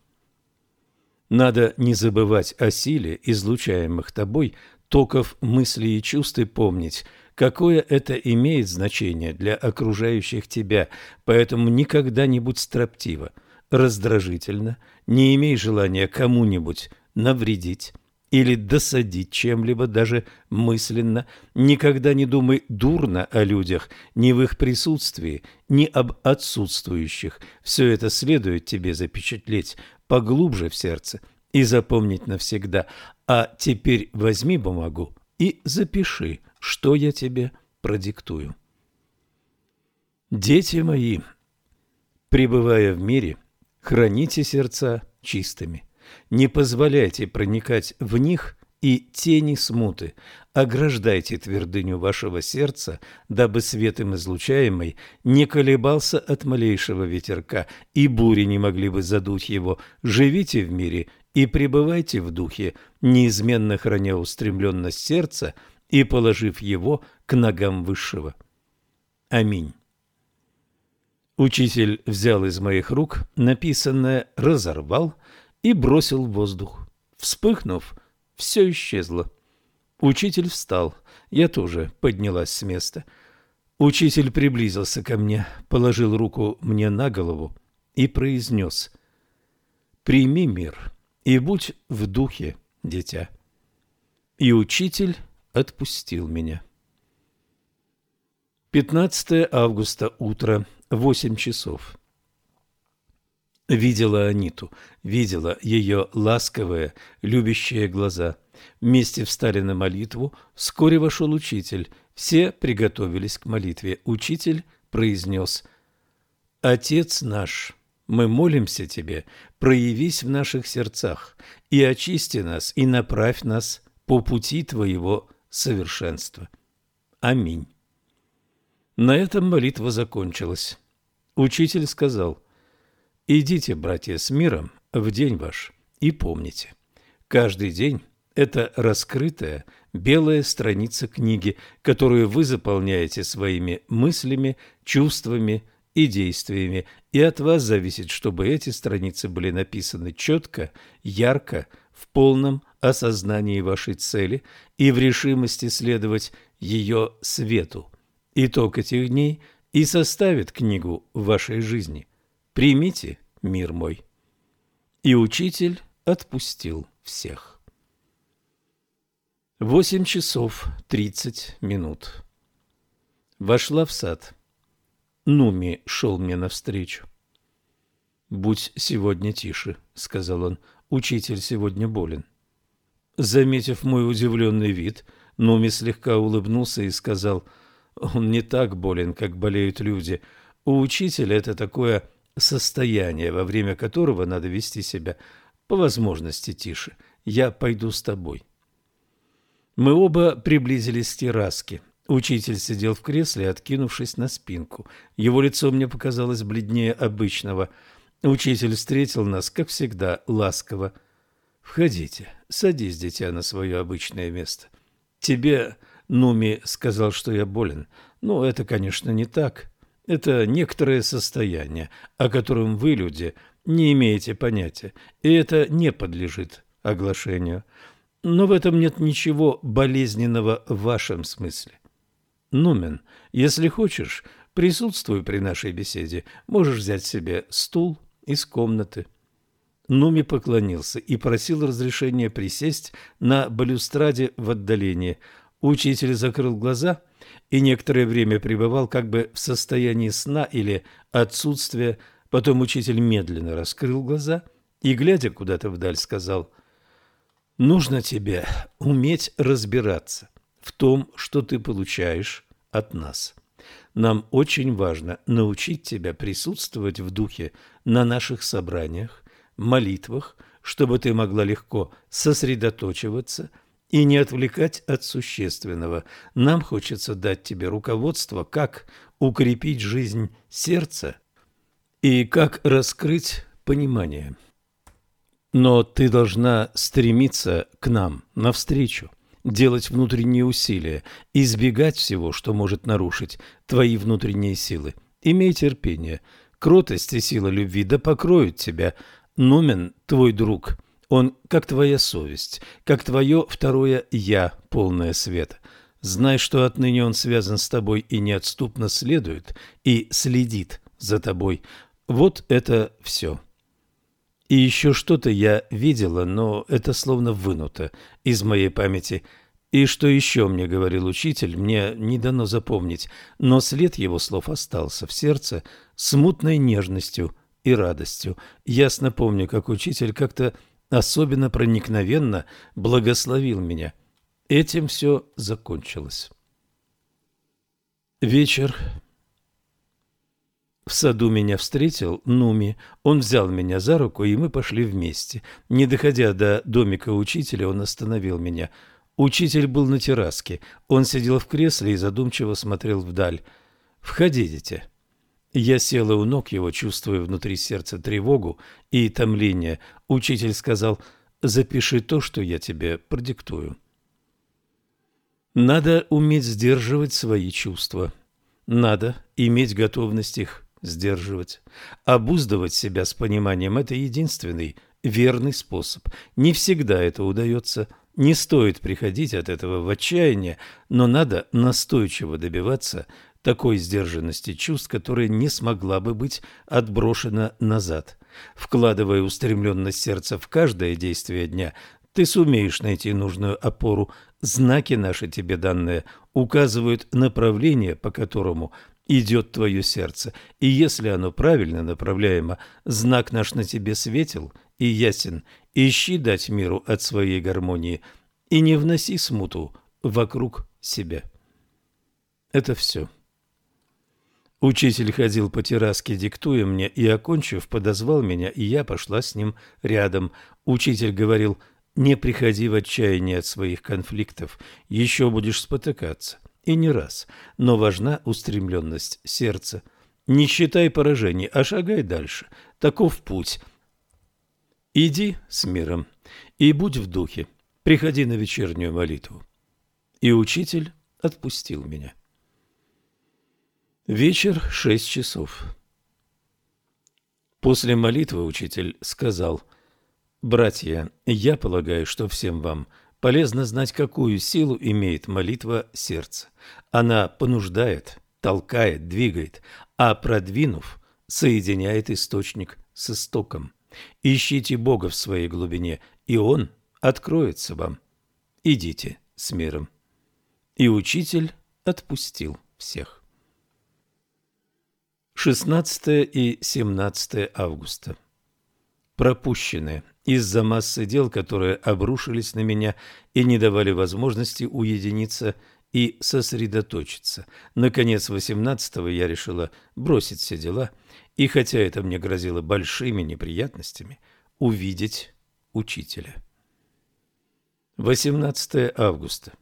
Надо не забывать о силе, излучаемых тобой, токов мыслей и чувств и помнить, какое это имеет значение для окружающих тебя, поэтому никогда не будь строптива – раздражительно, не имей желания кому-нибудь навредить или досадить чем-либо даже мысленно, никогда не думай дурно о людях, ни в их присутствии, ни об отсутствующих. Все это следует тебе запечатлеть поглубже в сердце и запомнить навсегда. А теперь возьми бумагу и запиши, что я тебе продиктую. Дети мои, пребывая в мире, Храните сердца чистыми. Не позволяйте проникать в них и тени смуты. Ограждайте твердыню вашего сердца, дабы свет им излучаемый не колебался от малейшего ветерка, и бури не могли бы задуть его. Живите в мире и пребывайте в духе, неизменно храня устремленность сердца и положив его к ногам Высшего. Аминь. Учитель взял из моих рук написанное, разорвал и бросил в воздух. Вспыхнув, все исчезло. Учитель встал. Я тоже поднялась с места. Учитель приблизился ко мне, положил руку мне на голову и произнес «Прими мир и будь в духе, дитя». И учитель отпустил меня. 15 августа, утро восемь часов. Видела Аниту, видела ее ласковые, любящие глаза. Вместе встали на молитву. Вскоре вошел учитель. Все приготовились к молитве. Учитель произнес «Отец наш, мы молимся Тебе, проявись в наших сердцах и очисти нас, и направь нас по пути Твоего совершенства. Аминь». На этом молитва закончилась. Учитель сказал «Идите, братья, с миром в день ваш, и помните, каждый день – это раскрытая белая страница книги, которую вы заполняете своими мыслями, чувствами и действиями, и от вас зависит, чтобы эти страницы были написаны четко, ярко, в полном осознании вашей цели и в решимости следовать ее свету. Итог этих дней и составит книгу вашей жизни. Примите мир мой. И учитель отпустил всех. Восемь часов тридцать минут. Вошла в сад. Нуми шел мне навстречу. «Будь сегодня тише», — сказал он. «Учитель сегодня болен». Заметив мой удивленный вид, Нуми слегка улыбнулся и сказал, «Он не так болен, как болеют люди. У учителя это такое состояние, во время которого надо вести себя по возможности тише. Я пойду с тобой». Мы оба приблизились к терраске. Учитель сидел в кресле, откинувшись на спинку. Его лицо мне показалось бледнее обычного. Учитель встретил нас, как всегда, ласково. «Входите, садись, дитя, на свое обычное место. Тебе Нуми сказал, что я болен. Ну, это, конечно, не так. Это некоторое состояние, о котором вы, люди, не имеете понятия, и это не подлежит оглашению. Но в этом нет ничего болезненного в вашем смысле. Нумен, если хочешь, присутствуй при нашей беседе. Можешь взять себе стул из комнаты. Нуми поклонился и просил разрешения присесть на балюстраде в отдалении. Учитель закрыл глаза и некоторое время пребывал как бы в состоянии сна или отсутствия. Потом учитель медленно раскрыл глаза и, глядя куда-то вдаль, сказал – Нужно тебе уметь разбираться в том, что ты получаешь от нас. Нам очень важно научить тебя присутствовать в духе на наших собраниях, молитвах, чтобы ты могла легко сосредоточиваться и не отвлекать от существенного. Нам хочется дать тебе руководство, как укрепить жизнь сердца и как раскрыть понимание. Но ты должна стремиться к нам, навстречу, делать внутренние усилия, избегать всего, что может нарушить твои внутренние силы. Имей терпение. Кротость и сила любви да покроют тебя. Нумен, твой друг, он как твоя совесть, как твое второе «я», полное света. Знай, что отныне он связан с тобой и неотступно следует, и следит за тобой. Вот это все. И еще что-то я видела, но это словно вынуто из моей памяти. И что еще мне говорил учитель, мне не дано запомнить, но след его слов остался в сердце смутной нежностью и радостью. Ясно помню, как учитель как-то особенно проникновенно благословил меня. Этим все закончилось. Вечер в саду меня встретил Нуми. Он взял меня за руку, и мы пошли вместе. Не доходя до домика учителя, он остановил меня. Учитель был на терраске. Он сидел в кресле и задумчиво смотрел вдаль. «Входите». Я села у ног его, чувствуя внутри сердца тревогу и томление. Учитель сказал, «Запиши то, что я тебе продиктую». Надо уметь сдерживать свои чувства. Надо иметь готовность их сдерживать. Обуздывать себя с пониманием – это единственный верный способ. Не всегда это удается. Не стоит приходить от этого в отчаяние, но надо настойчиво добиваться такой сдержанности чувств, которая не смогла бы быть отброшена назад. Вкладывая устремленность сердца в каждое действие дня, ты сумеешь найти нужную опору. Знаки наши тебе данные указывают направление, по которому идет твое сердце, и если оно правильно направляемо, знак наш на тебе светил и ясен, ищи дать миру от своей гармонии и не вноси смуту вокруг себя. Это все. Учитель ходил по терраске, диктуя мне, и, окончив, подозвал меня, и я пошла с ним рядом. Учитель говорил, не приходи в отчаяние от своих конфликтов, еще будешь спотыкаться. И не раз, но важна устремленность сердца. Не считай поражений, а шагай дальше. Таков путь. Иди с миром и будь в духе. Приходи на вечернюю молитву. И учитель отпустил меня. Вечер, шесть часов. После молитвы учитель сказал, «Братья, я полагаю, что всем вам полезно знать, какую силу имеет молитва сердца. Она понуждает, толкает, двигает, а продвинув, соединяет источник с истоком. Ищите Бога в своей глубине, и Он откроется вам. Идите с миром». И учитель отпустил всех. 16 и 17 августа. Пропущенные из-за массы дел, которые обрушились на меня и не давали возможности уединиться и сосредоточиться. Наконец, 18-го я решила бросить все дела, и хотя это мне грозило большими неприятностями, увидеть учителя. 18 августа.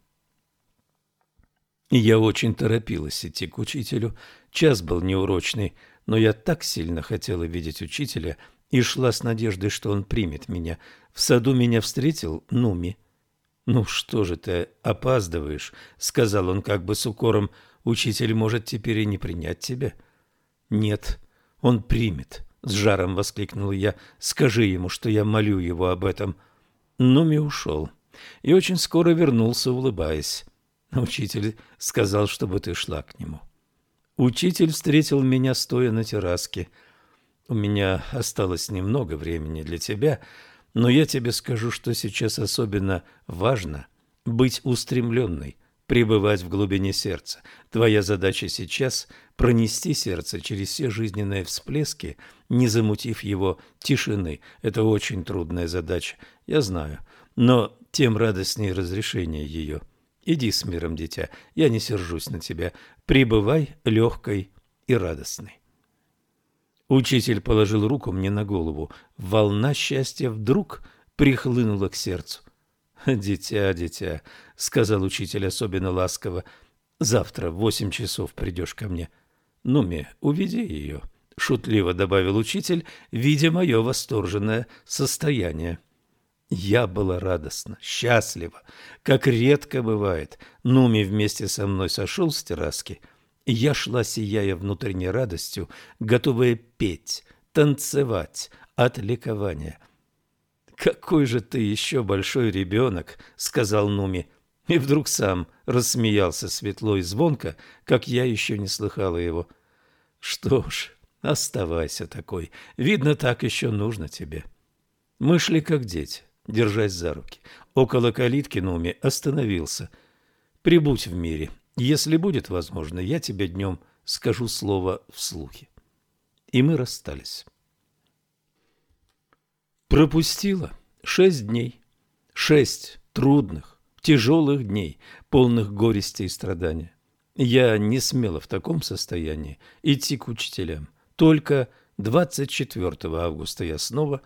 Я очень торопилась идти к учителю, Час был неурочный, но я так сильно хотела видеть учителя и шла с надеждой, что он примет меня. В саду меня встретил Нуми. «Ну что же ты опаздываешь?» — сказал он как бы с укором. «Учитель может теперь и не принять тебя». «Нет, он примет», — с жаром воскликнул я. «Скажи ему, что я молю его об этом». Нуми ушел и очень скоро вернулся, улыбаясь. Учитель сказал, чтобы ты шла к нему. Учитель встретил меня, стоя на терраске. «У меня осталось немного времени для тебя, но я тебе скажу, что сейчас особенно важно быть устремленной, пребывать в глубине сердца. Твоя задача сейчас – пронести сердце через все жизненные всплески, не замутив его тишины. Это очень трудная задача, я знаю, но тем радостнее разрешение ее – Иди с миром, дитя, я не сержусь на тебя. Пребывай легкой и радостной. Учитель положил руку мне на голову. Волна счастья вдруг прихлынула к сердцу. «Дитя, дитя», — сказал учитель особенно ласково, — «завтра в восемь часов придешь ко мне. Нуми, уведи ее», — шутливо добавил учитель, видя мое восторженное состояние. Я была радостна, счастлива, как редко бывает. Нуми вместе со мной сошел с терраски, я шла, сияя внутренней радостью, готовая петь, танцевать от ликования. «Какой же ты еще большой ребенок!» — сказал Нуми. И вдруг сам рассмеялся светло и звонко, как я еще не слыхала его. «Что ж, оставайся такой. Видно, так еще нужно тебе». Мы шли как дети держась за руки. Около калитки Нуми остановился. «Прибудь в мире. Если будет возможно, я тебе днем скажу слово вслухе». И мы расстались. Пропустила шесть дней. Шесть трудных, тяжелых дней, полных горести и страдания. Я не смела в таком состоянии идти к учителям. Только 24 августа я снова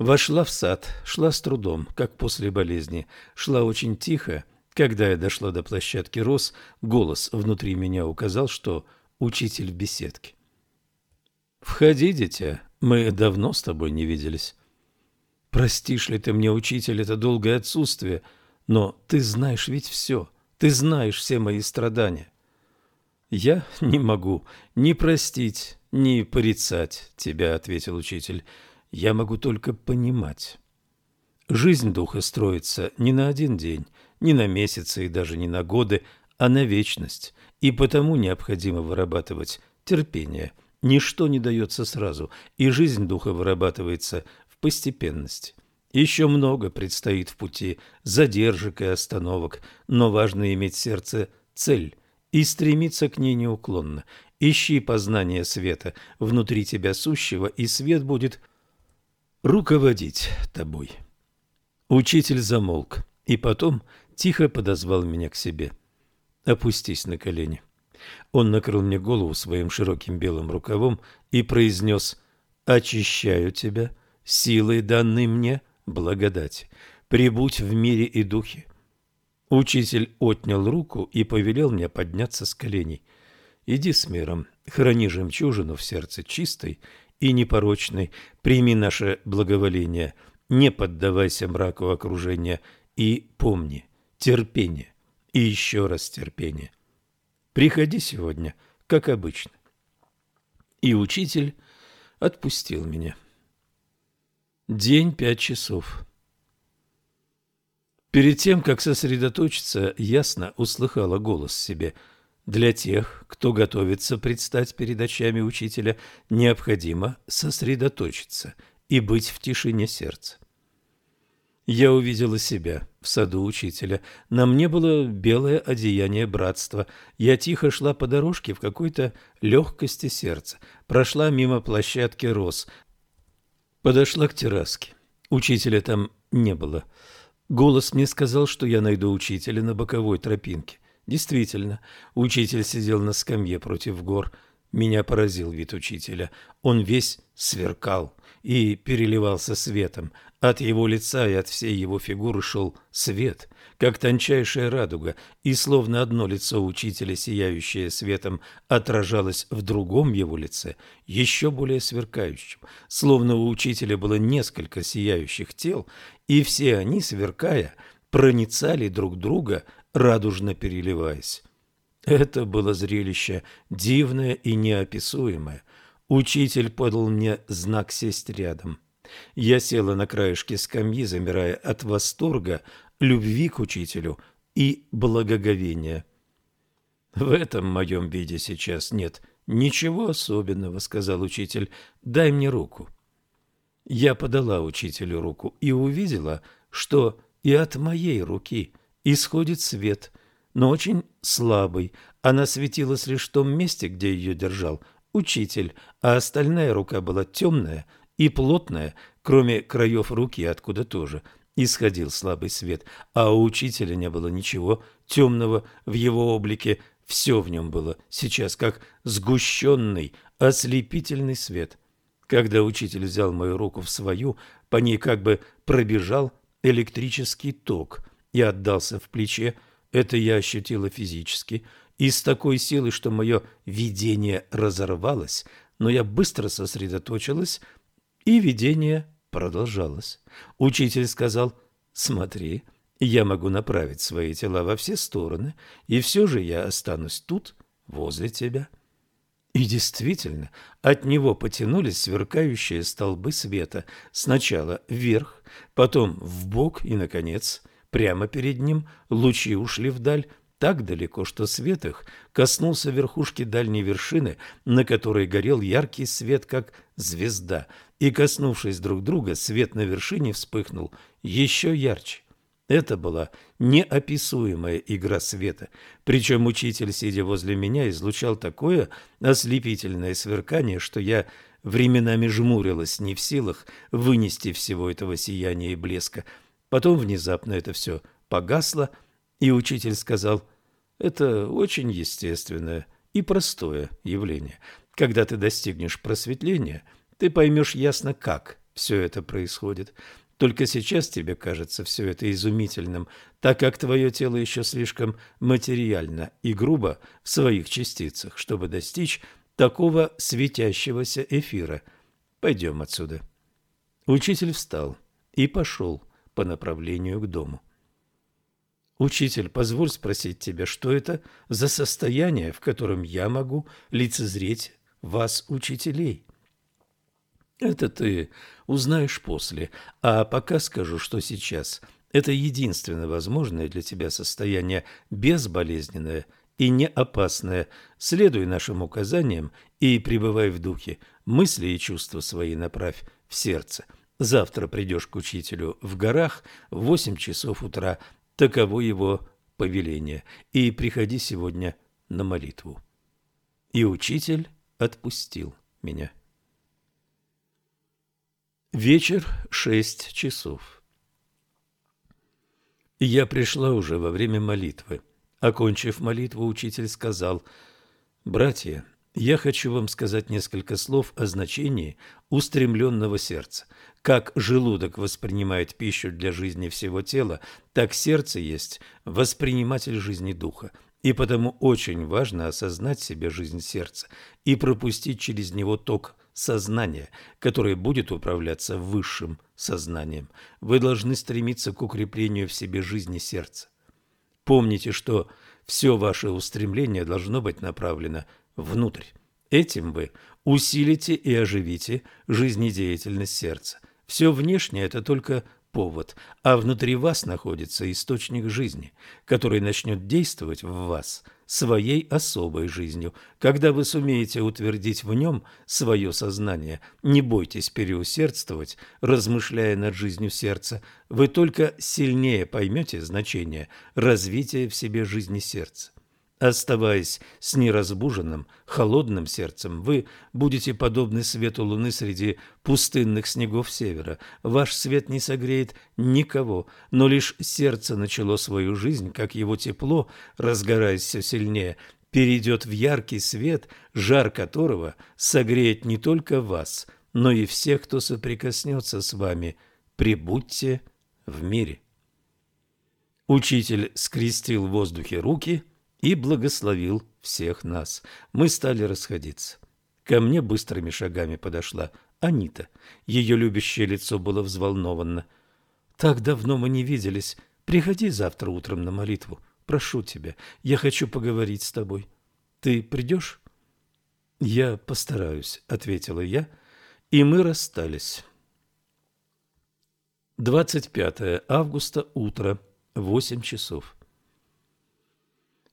Вошла в сад, шла с трудом, как после болезни, шла очень тихо. Когда я дошла до площадки роз, голос внутри меня указал, что учитель в беседке. «Входи, дитя, мы давно с тобой не виделись». «Простишь ли ты мне, учитель, это долгое отсутствие, но ты знаешь ведь все, ты знаешь все мои страдания». «Я не могу ни простить, ни порицать тебя», — ответил учитель я могу только понимать. Жизнь духа строится не на один день, не на месяцы и даже не на годы, а на вечность, и потому необходимо вырабатывать терпение. Ничто не дается сразу, и жизнь духа вырабатывается в постепенности. Еще много предстоит в пути задержек и остановок, но важно иметь сердце цель и стремиться к ней неуклонно. Ищи познание света внутри тебя сущего, и свет будет руководить тобой. Учитель замолк и потом тихо подозвал меня к себе. Опустись на колени. Он накрыл мне голову своим широким белым рукавом и произнес «Очищаю тебя силой данной мне благодати. Прибудь в мире и духе». Учитель отнял руку и повелел мне подняться с коленей. «Иди с миром, храни жемчужину в сердце чистой и непорочной, прими наше благоволение, не поддавайся мраку окружения и помни, терпение и еще раз терпение». Приходи сегодня, как обычно. И учитель отпустил меня. День пять часов. Перед тем, как сосредоточиться, ясно услыхала голос себе. Для тех, кто готовится предстать перед очами учителя, необходимо сосредоточиться и быть в тишине сердца. Я увидела себя в саду учителя. На мне было белое одеяние братства. Я тихо шла по дорожке в какой-то легкости сердца. Прошла мимо площадки роз. Подошла к терраске. Учителя там не было. Голос мне сказал, что я найду учителя на боковой тропинке. Действительно, учитель сидел на скамье против гор. Меня поразил вид учителя. Он весь сверкал и переливался светом. От его лица и от всей его фигуры шел свет, как тончайшая радуга, и словно одно лицо учителя, сияющее светом, отражалось в другом его лице, еще более сверкающем, словно у учителя было несколько сияющих тел, и все они, сверкая, проницали друг друга, радужно переливаясь. Это было зрелище дивное и неописуемое. Учитель подал мне знак сесть рядом. Я села на краешке скамьи, замирая от восторга, любви к учителю и благоговения. «В этом моем виде сейчас нет ничего особенного», — сказал учитель. «Дай мне руку». Я подала учителю руку и увидела, что и от моей руки исходит свет, но очень слабый. Она светилась лишь в том месте, где ее держал учитель, а остальная рука была темная и плотная, кроме краев руки, откуда тоже исходил слабый свет, а у учителя не было ничего темного в его облике, все в нем было сейчас как сгущенный, ослепительный свет. Когда учитель взял мою руку в свою, по ней как бы пробежал электрический ток и отдался в плече, это я ощутила физически, и с такой силой, что мое видение разорвалось, но я быстро сосредоточилась, и видение продолжалось. Учитель сказал, смотри, я могу направить свои тела во все стороны, и все же я останусь тут, возле тебя. И действительно, от него потянулись сверкающие столбы света, сначала вверх, потом вбок и, наконец, прямо перед ним лучи ушли вдаль, так далеко, что свет их коснулся верхушки дальней вершины, на которой горел яркий свет, как звезда, и, коснувшись друг друга, свет на вершине вспыхнул еще ярче. Это была неописуемая игра света, причем учитель, сидя возле меня, излучал такое ослепительное сверкание, что я временами жмурилась, не в силах вынести всего этого сияния и блеска. Потом внезапно это все погасло, и учитель сказал, это очень естественное и простое явление. Когда ты достигнешь просветления, ты поймешь ясно, как все это происходит. Только сейчас тебе кажется все это изумительным, так как твое тело еще слишком материально и грубо в своих частицах, чтобы достичь такого светящегося эфира. Пойдем отсюда. Учитель встал и пошел по направлению к дому. Учитель, позволь спросить тебя, что это за состояние, в котором я могу лицезреть вас, учителей? Это ты узнаешь после, а пока скажу, что сейчас это единственно возможное для тебя состояние безболезненное и не опасное. Следуй нашим указаниям и пребывай в духе, мысли и чувства свои направь в сердце. Завтра придешь к учителю в горах в восемь часов утра, Таково его повеление. И приходи сегодня на молитву. И учитель отпустил меня. Вечер шесть часов. Я пришла уже во время молитвы. Окончив молитву, учитель сказал, Братья, я хочу вам сказать несколько слов о значении устремленного сердца. Как желудок воспринимает пищу для жизни всего тела, так сердце есть восприниматель жизни духа. И потому очень важно осознать себе жизнь сердца и пропустить через него ток сознания, который будет управляться высшим сознанием. Вы должны стремиться к укреплению в себе жизни сердца. Помните, что все ваше устремление должно быть направлено внутрь. Этим вы усилите и оживите жизнедеятельность сердца. Все внешнее – это только повод, а внутри вас находится источник жизни, который начнет действовать в вас своей особой жизнью. Когда вы сумеете утвердить в нем свое сознание, не бойтесь переусердствовать, размышляя над жизнью сердца, вы только сильнее поймете значение развития в себе жизни сердца. Оставаясь с неразбуженным, холодным сердцем, вы будете подобны свету луны среди пустынных снегов севера. Ваш свет не согреет никого, но лишь сердце начало свою жизнь, как его тепло, разгораясь все сильнее, перейдет в яркий свет, жар которого согреет не только вас, но и всех, кто соприкоснется с вами. Прибудьте в мире. Учитель скрестил в воздухе руки – и благословил всех нас. Мы стали расходиться. Ко мне быстрыми шагами подошла Анита. Ее любящее лицо было взволновано. «Так давно мы не виделись. Приходи завтра утром на молитву. Прошу тебя, я хочу поговорить с тобой. Ты придешь?» «Я постараюсь», — ответила я, и мы расстались. 25 августа, утро, 8 часов.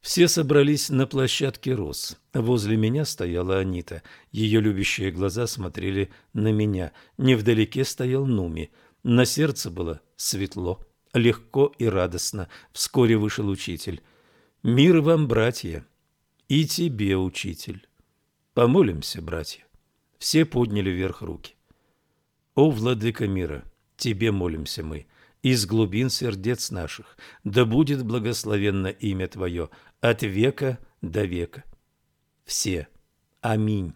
Все собрались на площадке роз. Возле меня стояла Анита. Ее любящие глаза смотрели на меня. Невдалеке стоял Нуми. На сердце было светло, легко и радостно. Вскоре вышел учитель. «Мир вам, братья, и тебе, учитель!» «Помолимся, братья!» Все подняли вверх руки. «О, владыка мира, тебе молимся мы!» из глубин сердец наших, да будет благословенно имя Твое от века до века. Все. Аминь.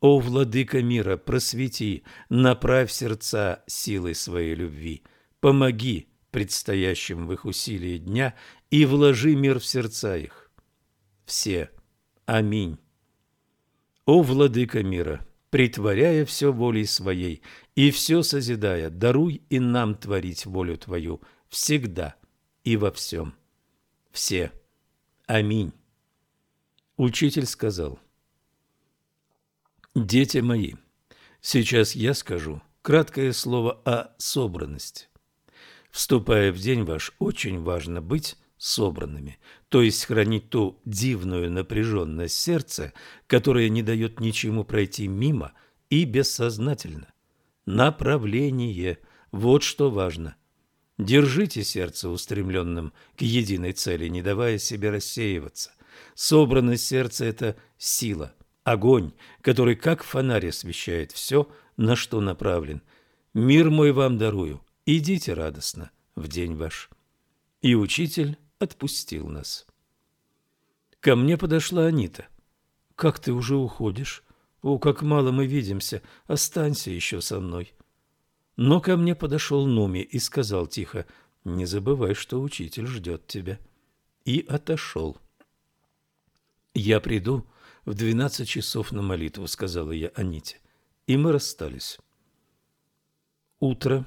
О, владыка мира, просвети, направь сердца силой своей любви, помоги предстоящим в их усилии дня и вложи мир в сердца их. Все. Аминь. О, владыка мира, притворяя все волей своей и все созидая, даруй и нам творить волю Твою всегда и во всем. Все. Аминь. Учитель сказал, «Дети мои, сейчас я скажу краткое слово о собранности. Вступая в день ваш, очень важно быть собранными, то есть хранить ту дивную напряженность сердца, которая не дает ничему пройти мимо и бессознательно. Направление – вот что важно. Держите сердце устремленным к единой цели, не давая себе рассеиваться. Собранность сердца – это сила, огонь, который как фонарь освещает все, на что направлен. Мир мой вам дарую, идите радостно в день ваш. И учитель отпустил нас. Ко мне подошла Анита. «Как ты уже уходишь? О, как мало мы видимся! Останься еще со мной!» Но ко мне подошел Нуми и сказал тихо, «Не забывай, что учитель ждет тебя». И отошел. «Я приду в двенадцать часов на молитву», — сказала я Аните. И мы расстались. Утро.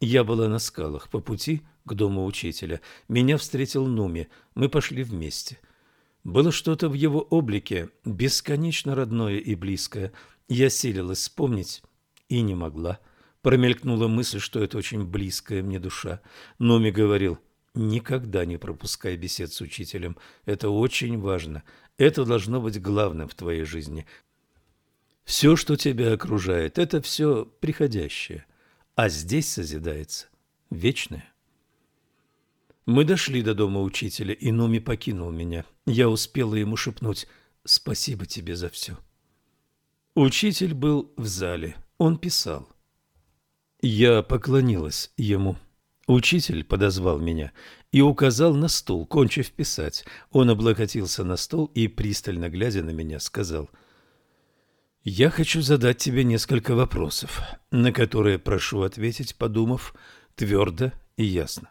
Я была на скалах. По пути к дому учителя меня встретил Нуми. Мы пошли вместе. Было что-то в его облике, бесконечно родное и близкое. Я силилась вспомнить и не могла. Промелькнула мысль, что это очень близкая мне душа. Номи говорил, никогда не пропускай бесед с учителем. Это очень важно. Это должно быть главным в твоей жизни. Все, что тебя окружает, это все приходящее. А здесь созидается вечное. Мы дошли до дома учителя, и Номи покинул меня. Я успела ему шепнуть «Спасибо тебе за все». Учитель был в зале. Он писал. Я поклонилась ему. Учитель подозвал меня и указал на стул, кончив писать. Он облокотился на стол и, пристально глядя на меня, сказал, «Я хочу задать тебе несколько вопросов, на которые прошу ответить, подумав твердо и ясно.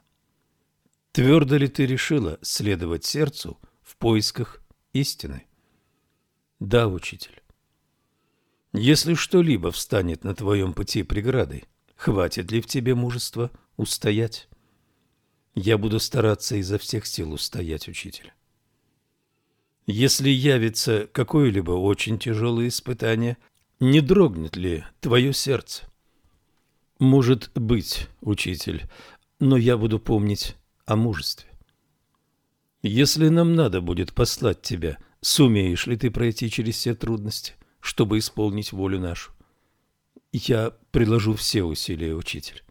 Твердо ли ты решила следовать сердцу в поисках истины?» «Да, учитель». «Если что-либо встанет на твоем пути преградой, хватит ли в тебе мужества?» устоять. Я буду стараться изо всех сил устоять, учитель. Если явится какое-либо очень тяжелое испытание, не дрогнет ли твое сердце? Может быть, учитель, но я буду помнить о мужестве. Если нам надо будет послать тебя, сумеешь ли ты пройти через все трудности, чтобы исполнить волю нашу? Я приложу все усилия, учитель.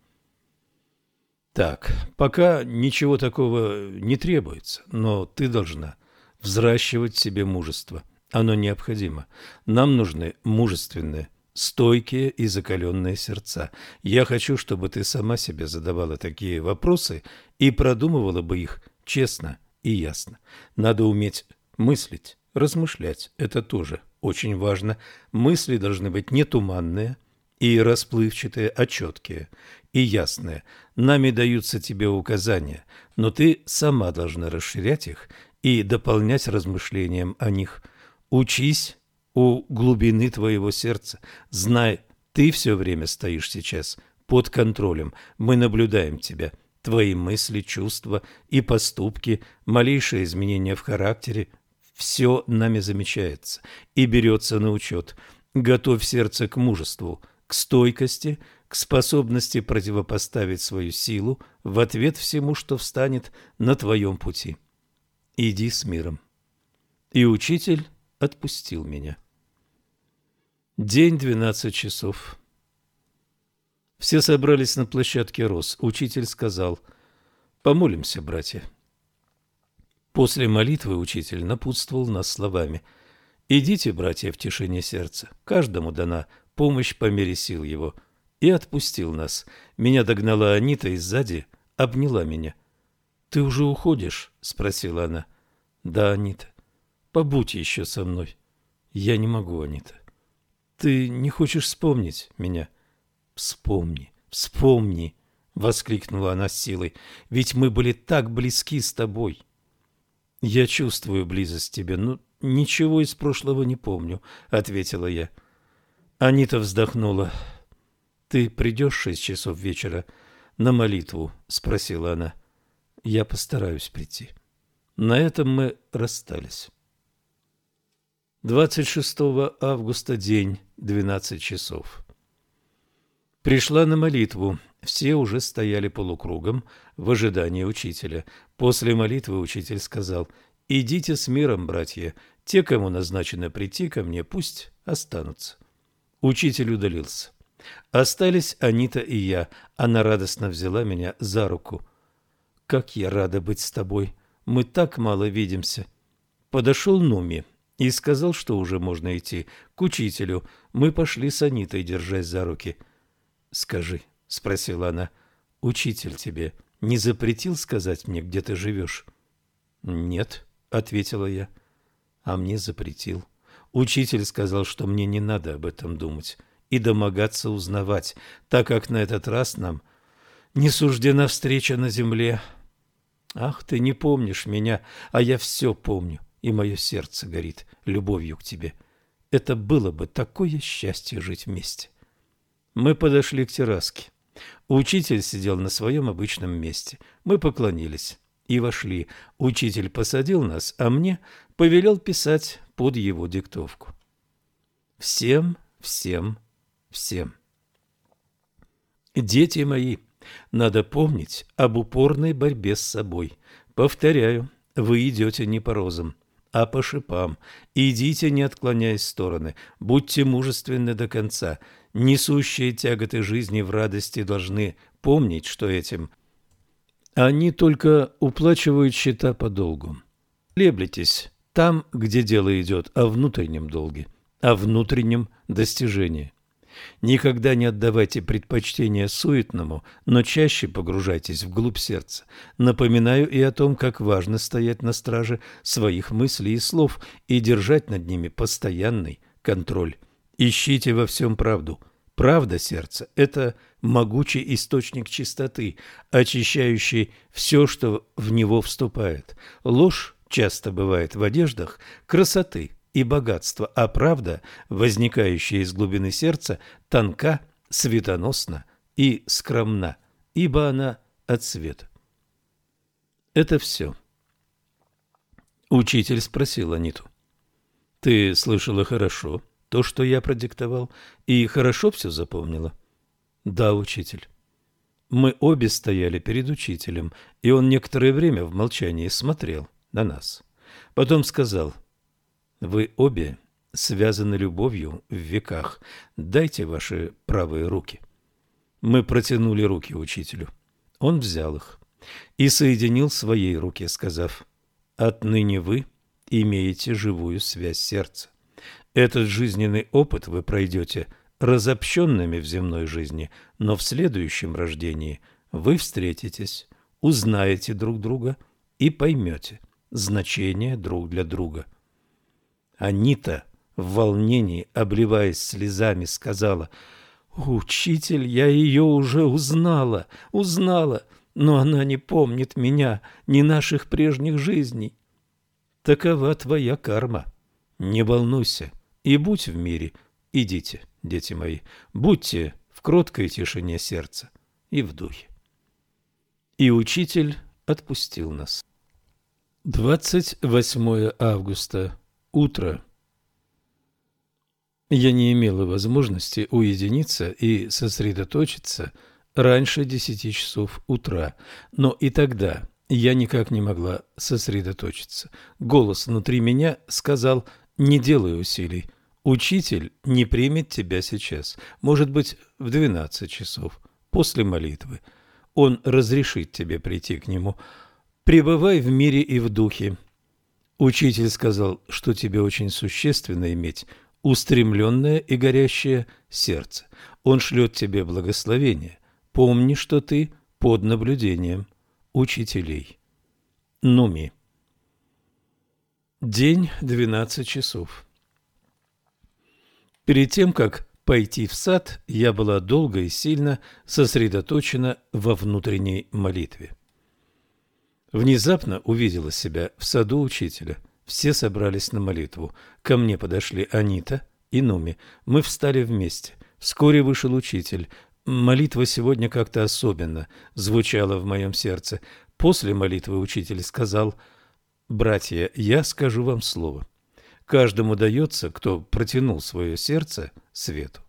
Так, пока ничего такого не требуется, но ты должна взращивать себе мужество. Оно необходимо. Нам нужны мужественные, стойкие и закаленные сердца. Я хочу, чтобы ты сама себе задавала такие вопросы и продумывала бы их честно и ясно. Надо уметь мыслить, размышлять. Это тоже очень важно. Мысли должны быть не туманные и расплывчатые, а четкие и ясные. Нами даются тебе указания, но ты сама должна расширять их и дополнять размышлением о них. Учись у глубины твоего сердца. Знай, ты все время стоишь сейчас под контролем. Мы наблюдаем тебя. Твои мысли, чувства и поступки, малейшие изменения в характере – все нами замечается и берется на учет. Готовь сердце к мужеству, к стойкости – к способности противопоставить свою силу в ответ всему, что встанет на твоем пути. Иди с миром. И учитель отпустил меня. День двенадцать часов. Все собрались на площадке роз. Учитель сказал, «Помолимся, братья». После молитвы учитель напутствовал нас словами, «Идите, братья, в тишине сердца, каждому дана помощь по мере сил его» и отпустил нас. Меня догнала Анита и сзади обняла меня. «Ты уже уходишь?» – спросила она. «Да, Анита. Побудь еще со мной». «Я не могу, Анита». «Ты не хочешь вспомнить меня?» «Вспомни, вспомни!» — воскликнула она с силой. «Ведь мы были так близки с тобой!» «Я чувствую близость тебе, но ничего из прошлого не помню», — ответила я. Анита вздохнула. «Ты придешь в шесть часов вечера на молитву?» – спросила она. «Я постараюсь прийти». На этом мы расстались. 26 августа, день, 12 часов. Пришла на молитву. Все уже стояли полукругом в ожидании учителя. После молитвы учитель сказал, «Идите с миром, братья. Те, кому назначено прийти ко мне, пусть останутся». Учитель удалился. Остались Анита и я. Она радостно взяла меня за руку. «Как я рада быть с тобой! Мы так мало видимся!» Подошел Нуми и сказал, что уже можно идти к учителю. Мы пошли с Анитой, держась за руки. «Скажи», — спросила она, — «учитель тебе не запретил сказать мне, где ты живешь?» «Нет», — ответила я. «А мне запретил. Учитель сказал, что мне не надо об этом думать» и домогаться узнавать, так как на этот раз нам не суждена встреча на земле. Ах, ты не помнишь меня, а я все помню, и мое сердце горит любовью к тебе. Это было бы такое счастье жить вместе. Мы подошли к терраске. Учитель сидел на своем обычном месте. Мы поклонились и вошли. Учитель посадил нас, а мне повелел писать под его диктовку. Всем, всем всем. Дети мои, надо помнить об упорной борьбе с собой. Повторяю, вы идете не по розам, а по шипам. Идите, не отклоняясь в стороны. Будьте мужественны до конца. Несущие тяготы жизни в радости должны помнить, что этим они только уплачивают счета по долгу. Леблетесь там, где дело идет о внутреннем долге, о внутреннем достижении. Никогда не отдавайте предпочтение суетному, но чаще погружайтесь вглубь сердца. Напоминаю и о том, как важно стоять на страже своих мыслей и слов и держать над ними постоянный контроль. Ищите во всем правду. Правда сердца – это могучий источник чистоты, очищающий все, что в него вступает. Ложь часто бывает в одеждах красоты и богатства, а правда, возникающая из глубины сердца, тонка, светоносна и скромна, ибо она от света. Это все. Учитель спросил Аниту. «Ты слышала хорошо то, что я продиктовал, и хорошо все запомнила?» «Да, учитель». Мы обе стояли перед учителем, и он некоторое время в молчании смотрел на нас. Потом сказал, «Вы обе связаны любовью в веках. Дайте ваши правые руки». Мы протянули руки учителю. Он взял их и соединил своей руки, сказав, «Отныне вы имеете живую связь сердца. Этот жизненный опыт вы пройдете – разобщенными в земной жизни, но в следующем рождении вы встретитесь, узнаете друг друга и поймете значение друг для друга. Анита в волнении, обливаясь слезами, сказала, «Учитель, я ее уже узнала, узнала, но она не помнит меня, ни наших прежних жизней». Такова твоя карма. Не волнуйся и будь в мире, идите дети мои, будьте в кроткой тишине сердца и в духе. И учитель отпустил нас. 28 августа. Утро. Я не имела возможности уединиться и сосредоточиться раньше десяти часов утра, но и тогда я никак не могла сосредоточиться. Голос внутри меня сказал «не делай усилий, Учитель не примет тебя сейчас, может быть, в двенадцать часов, после молитвы. Он разрешит тебе прийти к нему. Пребывай в мире и в духе. Учитель сказал, что тебе очень существенно иметь устремленное и горящее сердце. Он шлет тебе благословение. Помни, что ты под наблюдением учителей. Нуми. День двенадцать часов. Перед тем, как пойти в сад, я была долго и сильно сосредоточена во внутренней молитве. Внезапно увидела себя в саду учителя. Все собрались на молитву. Ко мне подошли Анита и Нуми. Мы встали вместе. Вскоре вышел учитель. Молитва сегодня как-то особенно звучала в моем сердце. После молитвы учитель сказал, «Братья, я скажу вам слово». Каждому дается, кто протянул свое сердце свету.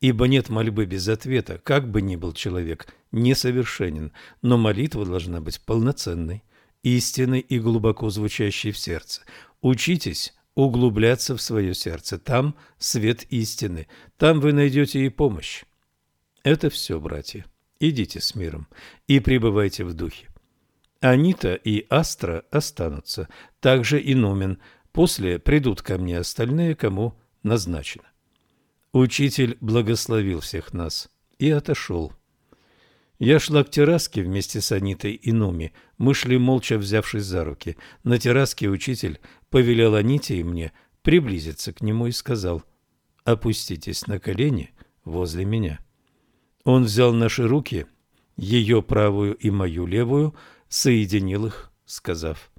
Ибо нет мольбы без ответа, как бы ни был человек несовершенен, но молитва должна быть полноценной, истинной и глубоко звучащей в сердце. Учитесь углубляться в свое сердце, там свет истины, там вы найдете и помощь. Это все, братья. Идите с миром и пребывайте в духе. Анита и Астра останутся, также и Нумен – После придут ко мне остальные, кому назначено. Учитель благословил всех нас и отошел. Я шла к терраске вместе с Анитой и Нуми. Мы шли молча, взявшись за руки. На терраске учитель повелел Аните и мне приблизиться к нему и сказал «Опуститесь на колени возле меня». Он взял наши руки, ее правую и мою левую, соединил их, сказав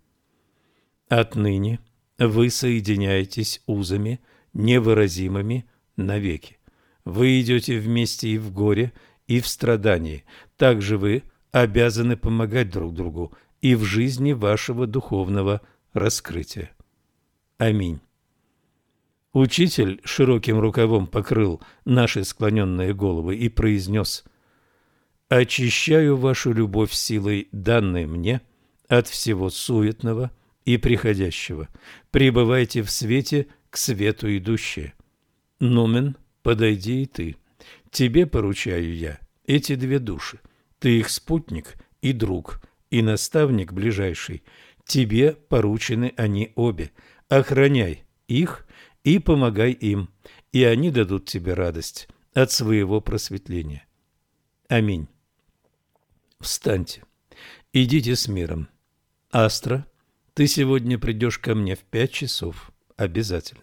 «Отныне вы соединяетесь узами невыразимыми навеки. Вы идете вместе и в горе, и в страдании. Также вы обязаны помогать друг другу и в жизни вашего духовного раскрытия. Аминь. Учитель широким рукавом покрыл наши склоненные головы и произнес «Очищаю вашу любовь силой, данной мне, от всего суетного – и приходящего. Пребывайте в свете к свету идущие. Нумен, подойди и ты. Тебе поручаю я эти две души. Ты их спутник и друг, и наставник ближайший. Тебе поручены они обе. Охраняй их и помогай им, и они дадут тебе радость от своего просветления. Аминь. Встаньте. Идите с миром. Астра, ты сегодня придешь ко мне в пять часов. Обязательно.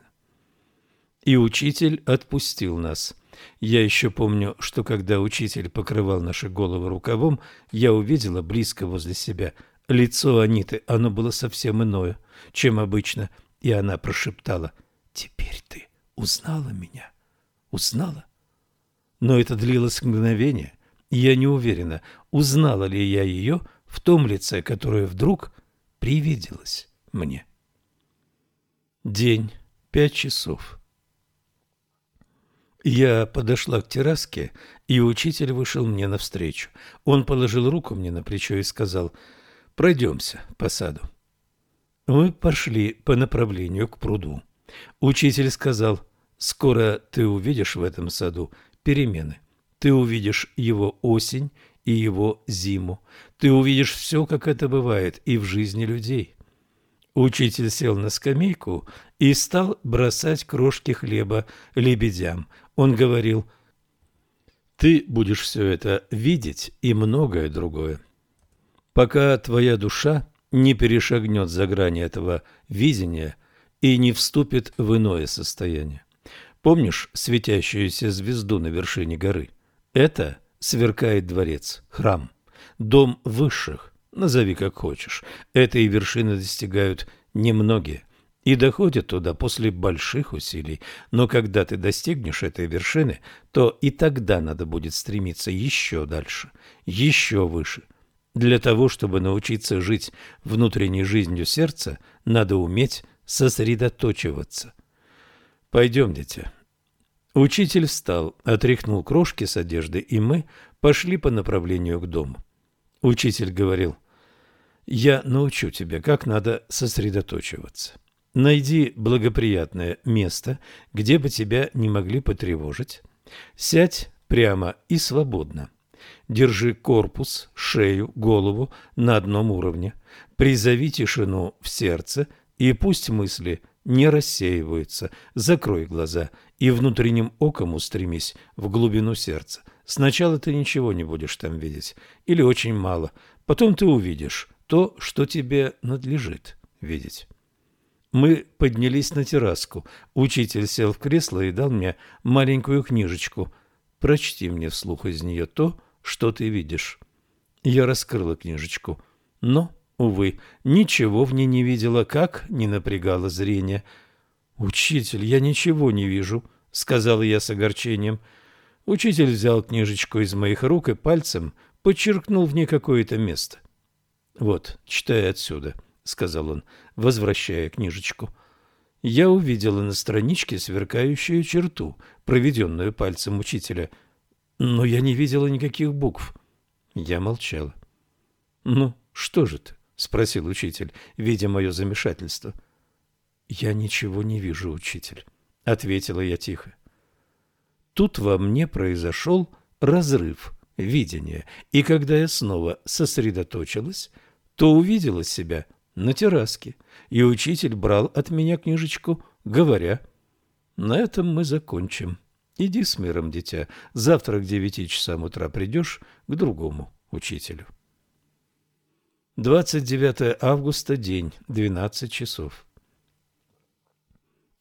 И учитель отпустил нас. Я еще помню, что когда учитель покрывал наши головы рукавом, я увидела близко возле себя лицо Аниты. Оно было совсем иное, чем обычно, и она прошептала «Теперь ты узнала меня? Узнала?» Но это длилось мгновение, я не уверена, узнала ли я ее в том лице, которое вдруг привиделось мне. День, пять часов. Я подошла к терраске, и учитель вышел мне навстречу. Он положил руку мне на плечо и сказал «Пройдемся по саду». Мы пошли по направлению к пруду. Учитель сказал «Скоро ты увидишь в этом саду перемены. Ты увидишь его осень и его зиму. Ты увидишь все, как это бывает и в жизни людей». Учитель сел на скамейку и стал бросать крошки хлеба лебедям. Он говорил, «Ты будешь все это видеть и многое другое. Пока твоя душа не перешагнет за грани этого видения и не вступит в иное состояние. Помнишь светящуюся звезду на вершине горы? Это сверкает дворец, храм, дом высших, назови как хочешь. Этой вершины достигают немногие и доходят туда после больших усилий. Но когда ты достигнешь этой вершины, то и тогда надо будет стремиться еще дальше, еще выше. Для того, чтобы научиться жить внутренней жизнью сердца, надо уметь сосредоточиваться. Пойдем, дитя. Учитель встал, отряхнул крошки с одежды, и мы пошли по направлению к дому. Учитель говорил, «Я научу тебя, как надо сосредоточиваться». Найди благоприятное место, где бы тебя не могли потревожить. Сядь прямо и свободно. Держи корпус, шею, голову на одном уровне. Призови тишину в сердце, и пусть мысли не рассеиваются. Закрой глаза и внутренним оком устремись в глубину сердца. Сначала ты ничего не будешь там видеть, или очень мало. Потом ты увидишь то, что тебе надлежит видеть. Мы поднялись на терраску. Учитель сел в кресло и дал мне маленькую книжечку. Прочти мне вслух из нее то, что ты видишь. Я раскрыла книжечку, но, увы, ничего в ней не видела, как не напрягало зрение. «Учитель, я ничего не вижу», — сказала я с огорчением. Учитель взял книжечку из моих рук и пальцем подчеркнул в ней какое-то место. «Вот, читай отсюда», — сказал он, возвращая книжечку. Я увидела на страничке сверкающую черту, проведенную пальцем учителя, но я не видела никаких букв. Я молчала. «Ну, что же ты?» — спросил учитель, видя мое замешательство. «Я ничего не вижу, учитель», — ответила я тихо. Тут во мне произошел разрыв видения, и когда я снова сосредоточилась, то увидела себя на терраске, и учитель брал от меня книжечку, говоря, «На этом мы закончим. Иди с миром, дитя. Завтра к девяти часам утра придешь к другому учителю». 29 августа, день, 12 часов.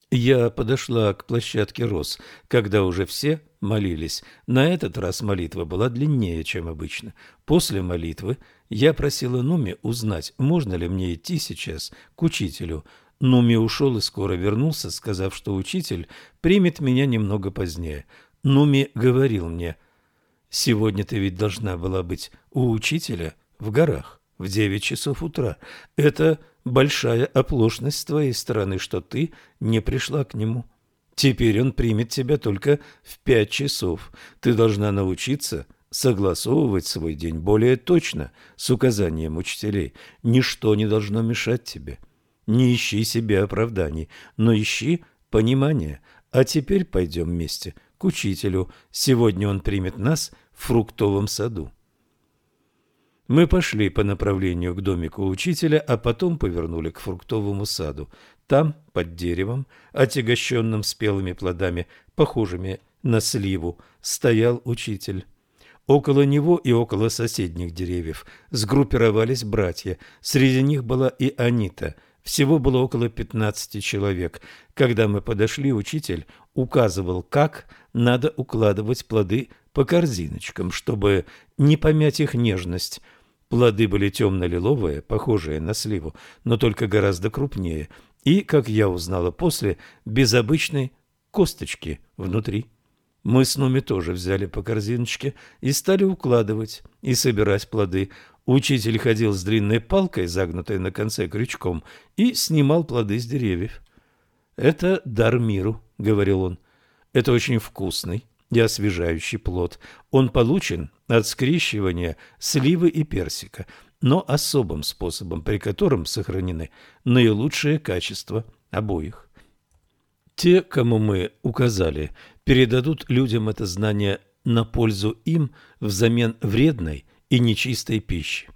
Я подошла к площадке роз, когда уже все молились. На этот раз молитва была длиннее, чем обычно. После молитвы я просила Нуми узнать, можно ли мне идти сейчас к учителю. Нуми ушел и скоро вернулся, сказав, что учитель примет меня немного позднее. Нуми говорил мне, «Сегодня ты ведь должна была быть у учителя в горах в девять часов утра. Это большая оплошность с твоей стороны, что ты не пришла к нему. Теперь он примет тебя только в пять часов. Ты должна научиться согласовывать свой день более точно с указанием учителей. Ничто не должно мешать тебе. Не ищи себе оправданий, но ищи понимания. А теперь пойдем вместе к учителю. Сегодня он примет нас в фруктовом саду. Мы пошли по направлению к домику учителя, а потом повернули к фруктовому саду. Там, под деревом, отягощенным спелыми плодами, похожими на сливу стоял учитель. Около него и около соседних деревьев сгруппировались братья. Среди них была и Анита. Всего было около пятнадцати человек. Когда мы подошли, учитель указывал, как надо укладывать плоды по корзиночкам, чтобы не помять их нежность. Плоды были темно-лиловые, похожие на сливу, но только гораздо крупнее, и, как я узнала после, без обычной косточки внутри. Мы с Нуми тоже взяли по корзиночке и стали укладывать и собирать плоды. Учитель ходил с длинной палкой, загнутой на конце крючком, и снимал плоды с деревьев. «Это дар миру», — говорил он. «Это очень вкусный и освежающий плод. Он получен от скрещивания сливы и персика, но особым способом, при котором сохранены наилучшие качества обоих. Те, кому мы указали, передадут людям это знание на пользу им взамен вредной и нечистой пищи.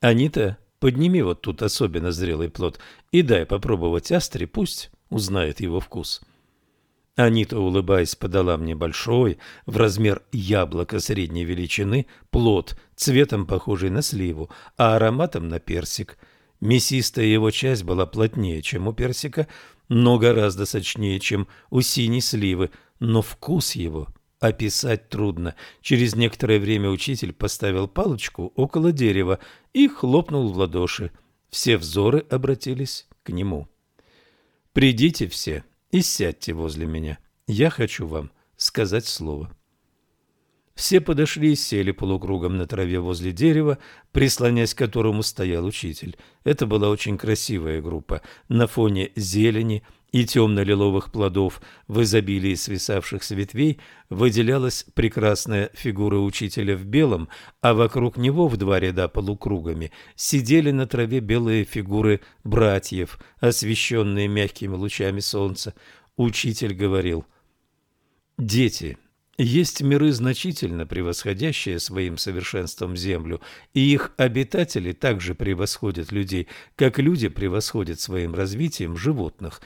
Анита, подними вот тут особенно зрелый плод и дай попробовать астре, пусть узнает его вкус. Анита, улыбаясь, подала мне большой, в размер яблока средней величины, плод, цветом похожий на сливу, а ароматом на персик. Мясистая его часть была плотнее, чем у персика, но гораздо сочнее, чем у синей сливы, но вкус его описать трудно. Через некоторое время учитель поставил палочку около дерева и хлопнул в ладоши. Все взоры обратились к нему. «Придите все и сядьте возле меня. Я хочу вам сказать слово». Все подошли и сели полукругом на траве возле дерева, прислонясь к которому стоял учитель. Это была очень красивая группа. На фоне зелени и темно-лиловых плодов в изобилии свисавших с ветвей выделялась прекрасная фигура учителя в белом, а вокруг него в два ряда полукругами сидели на траве белые фигуры братьев, освещенные мягкими лучами солнца. Учитель говорил «Дети». Есть миры, значительно превосходящие своим совершенством Землю, и их обитатели также превосходят людей, как люди превосходят своим развитием животных,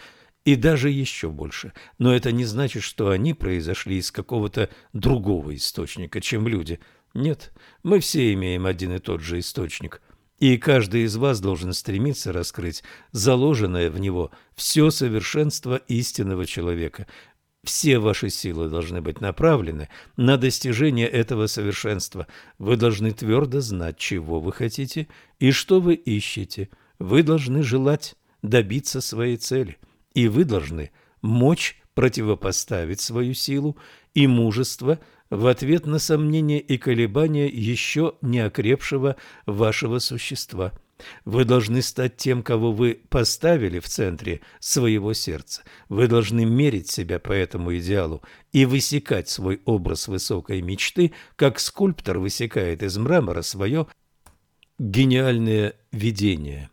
и даже еще больше. Но это не значит, что они произошли из какого-то другого источника, чем люди. Нет, мы все имеем один и тот же источник, и каждый из вас должен стремиться раскрыть заложенное в него все совершенство истинного человека – все ваши силы должны быть направлены на достижение этого совершенства. Вы должны твердо знать, чего вы хотите и что вы ищете. Вы должны желать добиться своей цели, и вы должны мочь противопоставить свою силу и мужество в ответ на сомнения и колебания еще не окрепшего вашего существа. Вы должны стать тем, кого вы поставили в центре своего сердца. Вы должны мерить себя по этому идеалу и высекать свой образ высокой мечты, как скульптор высекает из мрамора свое гениальное видение.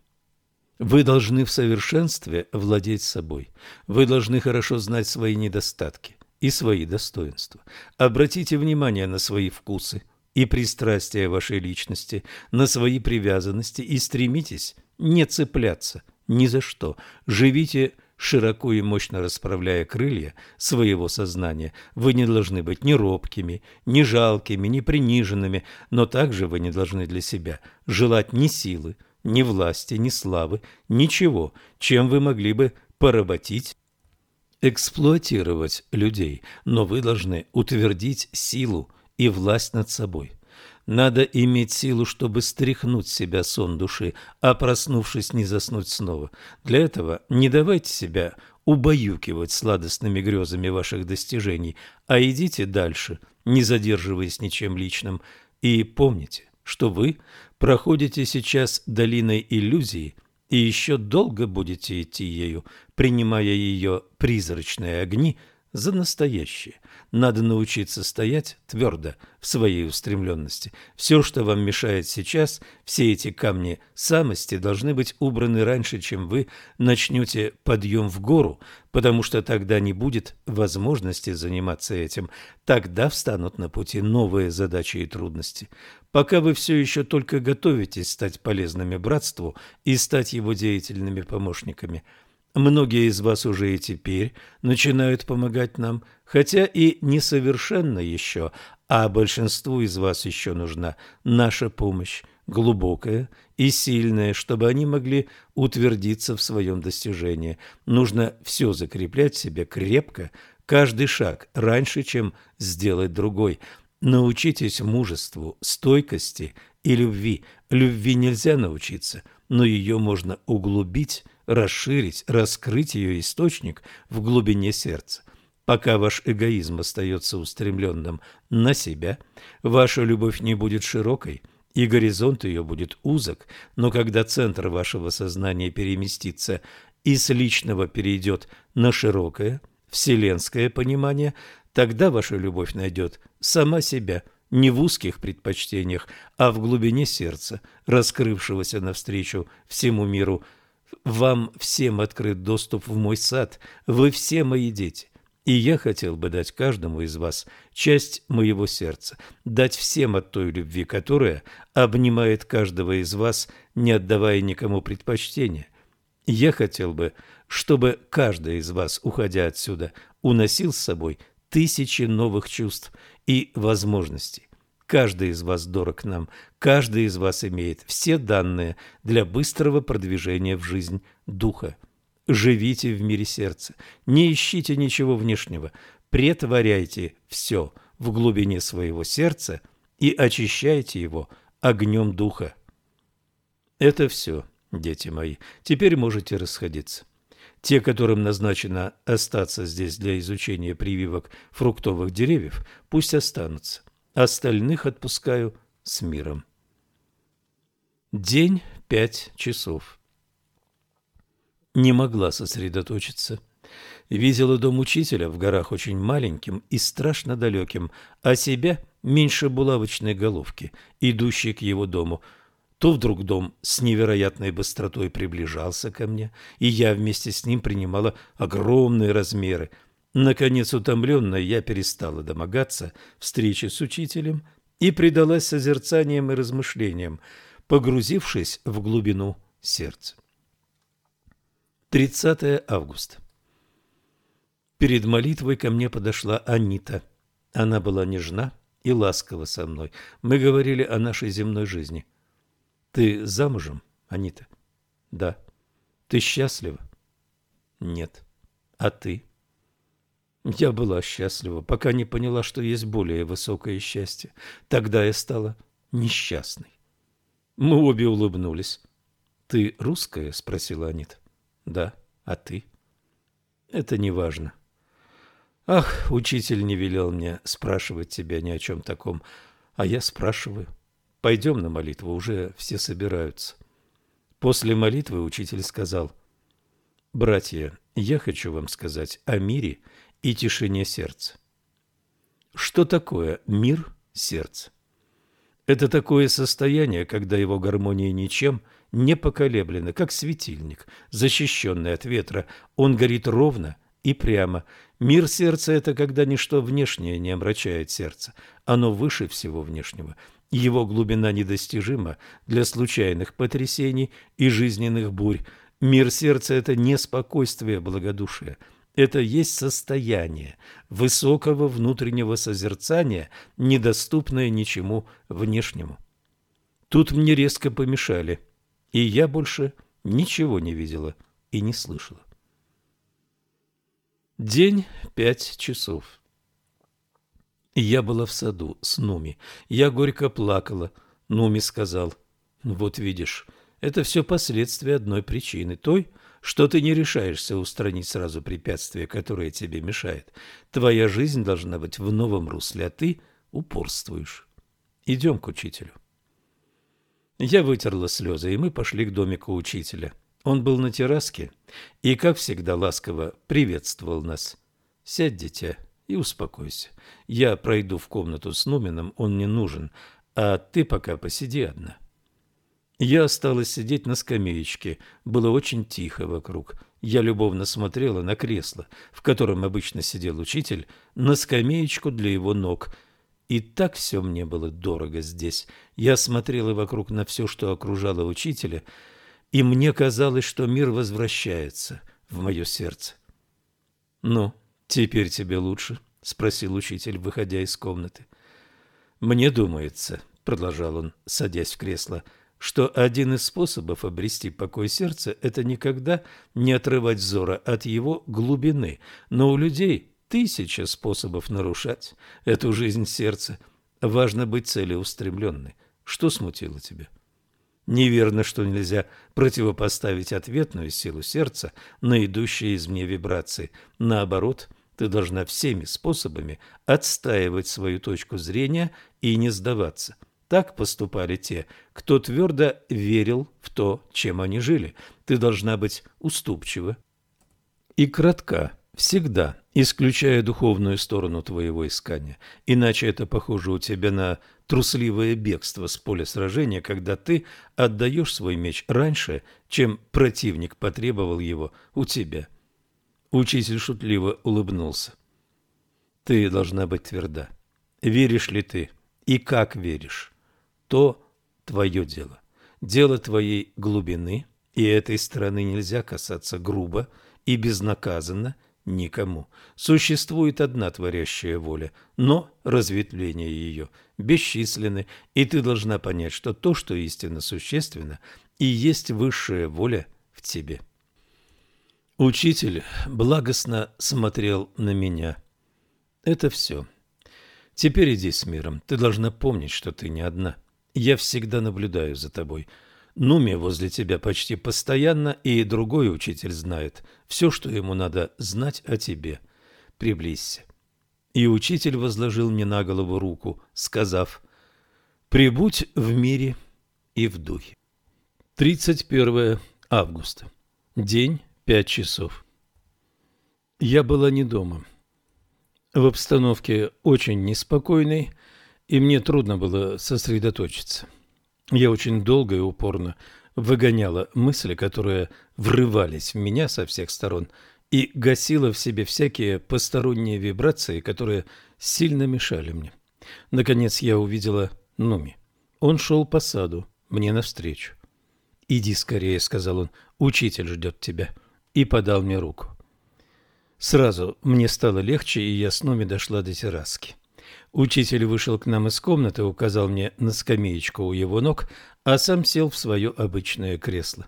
Вы должны в совершенстве владеть собой. Вы должны хорошо знать свои недостатки и свои достоинства. Обратите внимание на свои вкусы, и пристрастия вашей личности, на свои привязанности и стремитесь не цепляться ни за что. Живите широко и мощно расправляя крылья своего сознания. Вы не должны быть ни робкими, ни жалкими, ни приниженными, но также вы не должны для себя желать ни силы, ни власти, ни славы, ничего, чем вы могли бы поработить эксплуатировать людей, но вы должны утвердить силу и власть над собой. Надо иметь силу, чтобы стряхнуть себя сон души, а проснувшись, не заснуть снова. Для этого не давайте себя убаюкивать сладостными грезами ваших достижений, а идите дальше, не задерживаясь ничем личным. И помните, что вы проходите сейчас долиной иллюзии и еще долго будете идти ею, принимая ее призрачные огни за настоящее – надо научиться стоять твердо в своей устремленности. Все, что вам мешает сейчас, все эти камни самости должны быть убраны раньше, чем вы начнете подъем в гору, потому что тогда не будет возможности заниматься этим. Тогда встанут на пути новые задачи и трудности. Пока вы все еще только готовитесь стать полезными братству и стать его деятельными помощниками – Многие из вас уже и теперь начинают помогать нам, хотя и несовершенно еще, а большинству из вас еще нужна наша помощь, глубокая и сильная, чтобы они могли утвердиться в своем достижении. Нужно все закреплять себе крепко, каждый шаг раньше, чем сделать другой. Научитесь мужеству, стойкости и любви. Любви нельзя научиться, но ее можно углубить, расширить, раскрыть ее источник в глубине сердца. Пока ваш эгоизм остается устремленным на себя, ваша любовь не будет широкой, и горизонт ее будет узок, но когда центр вашего сознания переместится и с личного перейдет на широкое, вселенское понимание, тогда ваша любовь найдет сама себя не в узких предпочтениях, а в глубине сердца, раскрывшегося навстречу всему миру. Вам всем открыт доступ в мой сад, вы все мои дети. И я хотел бы дать каждому из вас часть моего сердца, дать всем от той любви, которая обнимает каждого из вас, не отдавая никому предпочтения. Я хотел бы, чтобы каждый из вас, уходя отсюда, уносил с собой тысячи новых чувств и возможностей. Каждый из вас дорог нам, каждый из вас имеет все данные для быстрого продвижения в жизнь духа. Живите в мире сердца, не ищите ничего внешнего, претворяйте все в глубине своего сердца и очищайте его огнем духа. Это все, дети мои, теперь можете расходиться. Те, которым назначено остаться здесь для изучения прививок фруктовых деревьев, пусть останутся. Остальных отпускаю с миром. День пять часов не могла сосредоточиться. Видела дом учителя в горах очень маленьким и страшно далеким, а себя меньше булавочной головки, идущей к его дому. То вдруг дом с невероятной быстротой приближался ко мне, и я вместе с ним принимала огромные размеры. Наконец, утомленная, я перестала домогаться встречи с учителем и предалась созерцаниям и размышлениям, погрузившись в глубину сердца. 30 августа. Перед молитвой ко мне подошла Анита. Она была нежна и ласкова со мной. Мы говорили о нашей земной жизни. Ты замужем, Анита? Да. Ты счастлива? Нет. А ты? Я была счастлива, пока не поняла, что есть более высокое счастье. Тогда я стала несчастной. Мы обе улыбнулись. Ты русская? спросила Анита. Да, а ты? Это не важно. Ах, учитель не велел мне спрашивать тебя ни о чем таком, а я спрашиваю. Пойдем на молитву, уже все собираются. После молитвы учитель сказал, «Братья, я хочу вам сказать о мире и тишине сердца». Что такое мир сердца? Это такое состояние, когда его гармония ничем не непоколебленно, как светильник, защищенный от ветра. Он горит ровно и прямо. Мир сердца – это когда ничто внешнее не омрачает сердце. Оно выше всего внешнего. Его глубина недостижима для случайных потрясений и жизненных бурь. Мир сердца – это не спокойствие благодушие. Это есть состояние высокого внутреннего созерцания, недоступное ничему внешнему. Тут мне резко помешали – и я больше ничего не видела и не слышала. День пять часов. Я была в саду с Нуми. Я горько плакала. Нуми сказал, вот видишь, это все последствия одной причины, той, что ты не решаешься устранить сразу препятствие, которое тебе мешает. Твоя жизнь должна быть в новом русле, а ты упорствуешь. Идем к учителю. Я вытерла слезы, и мы пошли к домику учителя. Он был на терраске и, как всегда, ласково приветствовал нас. «Сядь, дитя, и успокойся. Я пройду в комнату с Нумином, он не нужен, а ты пока посиди одна». Я осталась сидеть на скамеечке. Было очень тихо вокруг. Я любовно смотрела на кресло, в котором обычно сидел учитель, на скамеечку для его ног – и так все мне было дорого здесь. Я смотрела вокруг на все, что окружало учителя, и мне казалось, что мир возвращается в мое сердце. «Ну, теперь тебе лучше?» — спросил учитель, выходя из комнаты. «Мне думается», — продолжал он, садясь в кресло, — «что один из способов обрести покой сердца — это никогда не отрывать взора от его глубины, но у людей тысяча способов нарушать эту жизнь сердца. Важно быть целеустремленной. Что смутило тебя?» Неверно, что нельзя противопоставить ответную силу сердца на идущие извне вибрации. Наоборот, ты должна всеми способами отстаивать свою точку зрения и не сдаваться. Так поступали те, кто твердо верил в то, чем они жили. Ты должна быть уступчива и кратка всегда, исключая духовную сторону твоего искания. Иначе это похоже у тебя на трусливое бегство с поля сражения, когда ты отдаешь свой меч раньше, чем противник потребовал его у тебя. Учитель шутливо улыбнулся. Ты должна быть тверда. Веришь ли ты и как веришь, то твое дело. Дело твоей глубины, и этой стороны нельзя касаться грубо и безнаказанно – никому. Существует одна творящая воля, но разветвления ее бесчисленны, и ты должна понять, что то, что истинно существенно, и есть высшая воля в тебе. Учитель благостно смотрел на меня. Это все. Теперь иди с миром. Ты должна помнить, что ты не одна. Я всегда наблюдаю за тобой. Нуми возле тебя почти постоянно, и другой учитель знает все, что ему надо знать о тебе. Приблизься. И учитель возложил мне на голову руку, сказав, «Прибудь в мире и в духе». 31 августа. День, пять часов. Я была не дома. В обстановке очень неспокойной, и мне трудно было сосредоточиться. Я очень долго и упорно выгоняла мысли, которые врывались в меня со всех сторон, и гасила в себе всякие посторонние вибрации, которые сильно мешали мне. Наконец я увидела Нуми. Он шел по саду, мне навстречу. «Иди скорее», — сказал он, — «учитель ждет тебя», и подал мне руку. Сразу мне стало легче, и я с Нуми дошла до терраски. Учитель вышел к нам из комнаты, указал мне на скамеечку у его ног, а сам сел в свое обычное кресло.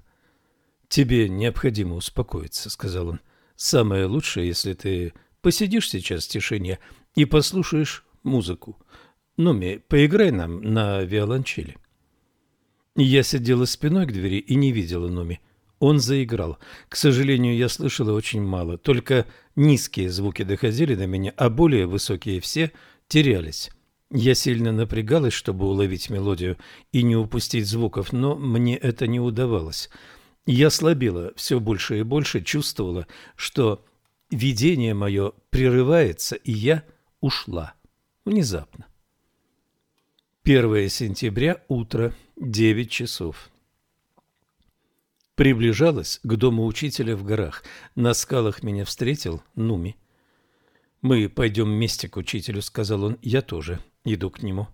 «Тебе необходимо успокоиться», — сказал он. «Самое лучшее, если ты посидишь сейчас в тишине и послушаешь музыку. Нуми, поиграй нам на виолончели». Я сидела спиной к двери и не видела Нуми. Он заиграл. К сожалению, я слышала очень мало. Только низкие звуки доходили до меня, а более высокие все — терялись. Я сильно напрягалась, чтобы уловить мелодию и не упустить звуков, но мне это не удавалось. Я слабела все больше и больше, чувствовала, что видение мое прерывается, и я ушла. Внезапно. 1 сентября, утро, 9 часов. Приближалась к дому учителя в горах. На скалах меня встретил Нуми. «Мы пойдем вместе к учителю», — сказал он. «Я тоже иду к нему».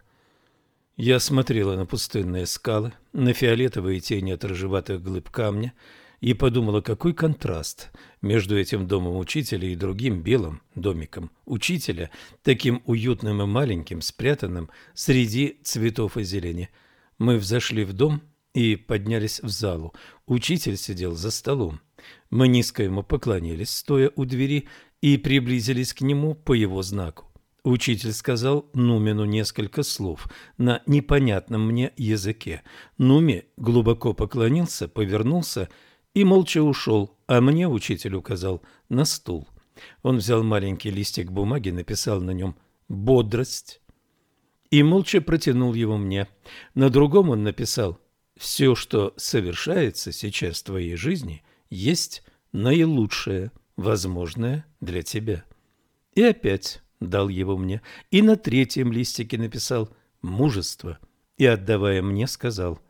Я смотрела на пустынные скалы, на фиолетовые тени от рыжеватых глыб камня и подумала, какой контраст между этим домом учителя и другим белым домиком учителя, таким уютным и маленьким, спрятанным среди цветов и зелени. Мы взошли в дом и поднялись в залу. Учитель сидел за столом. Мы низко ему поклонились, стоя у двери, и приблизились к нему по его знаку. Учитель сказал Нумину несколько слов на непонятном мне языке. Нуми глубоко поклонился, повернулся и молча ушел, а мне учитель указал на стул. Он взял маленький листик бумаги, написал на нем «бодрость» и молча протянул его мне. На другом он написал «все, что совершается сейчас в твоей жизни, есть наилучшее» возможное для тебя. И опять дал его мне, и на третьем листике написал «мужество», и, отдавая мне, сказал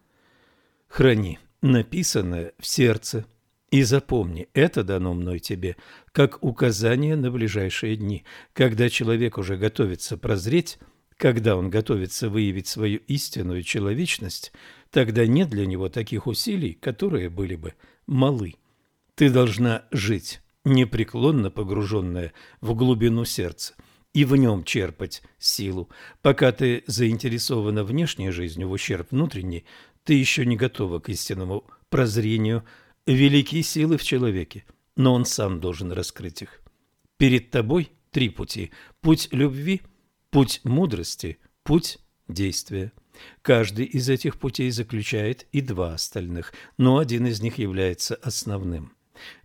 «храни написанное в сердце». И запомни, это дано мной тебе, как указание на ближайшие дни, когда человек уже готовится прозреть, когда он готовится выявить свою истинную человечность, тогда нет для него таких усилий, которые были бы малы. Ты должна жить, непреклонно погруженная в глубину сердца, и в нем черпать силу. Пока ты заинтересована внешней жизнью в ущерб внутренней, ты еще не готова к истинному прозрению. Великие силы в человеке, но он сам должен раскрыть их. Перед тобой три пути. Путь любви, путь мудрости, путь действия. Каждый из этих путей заключает и два остальных, но один из них является основным.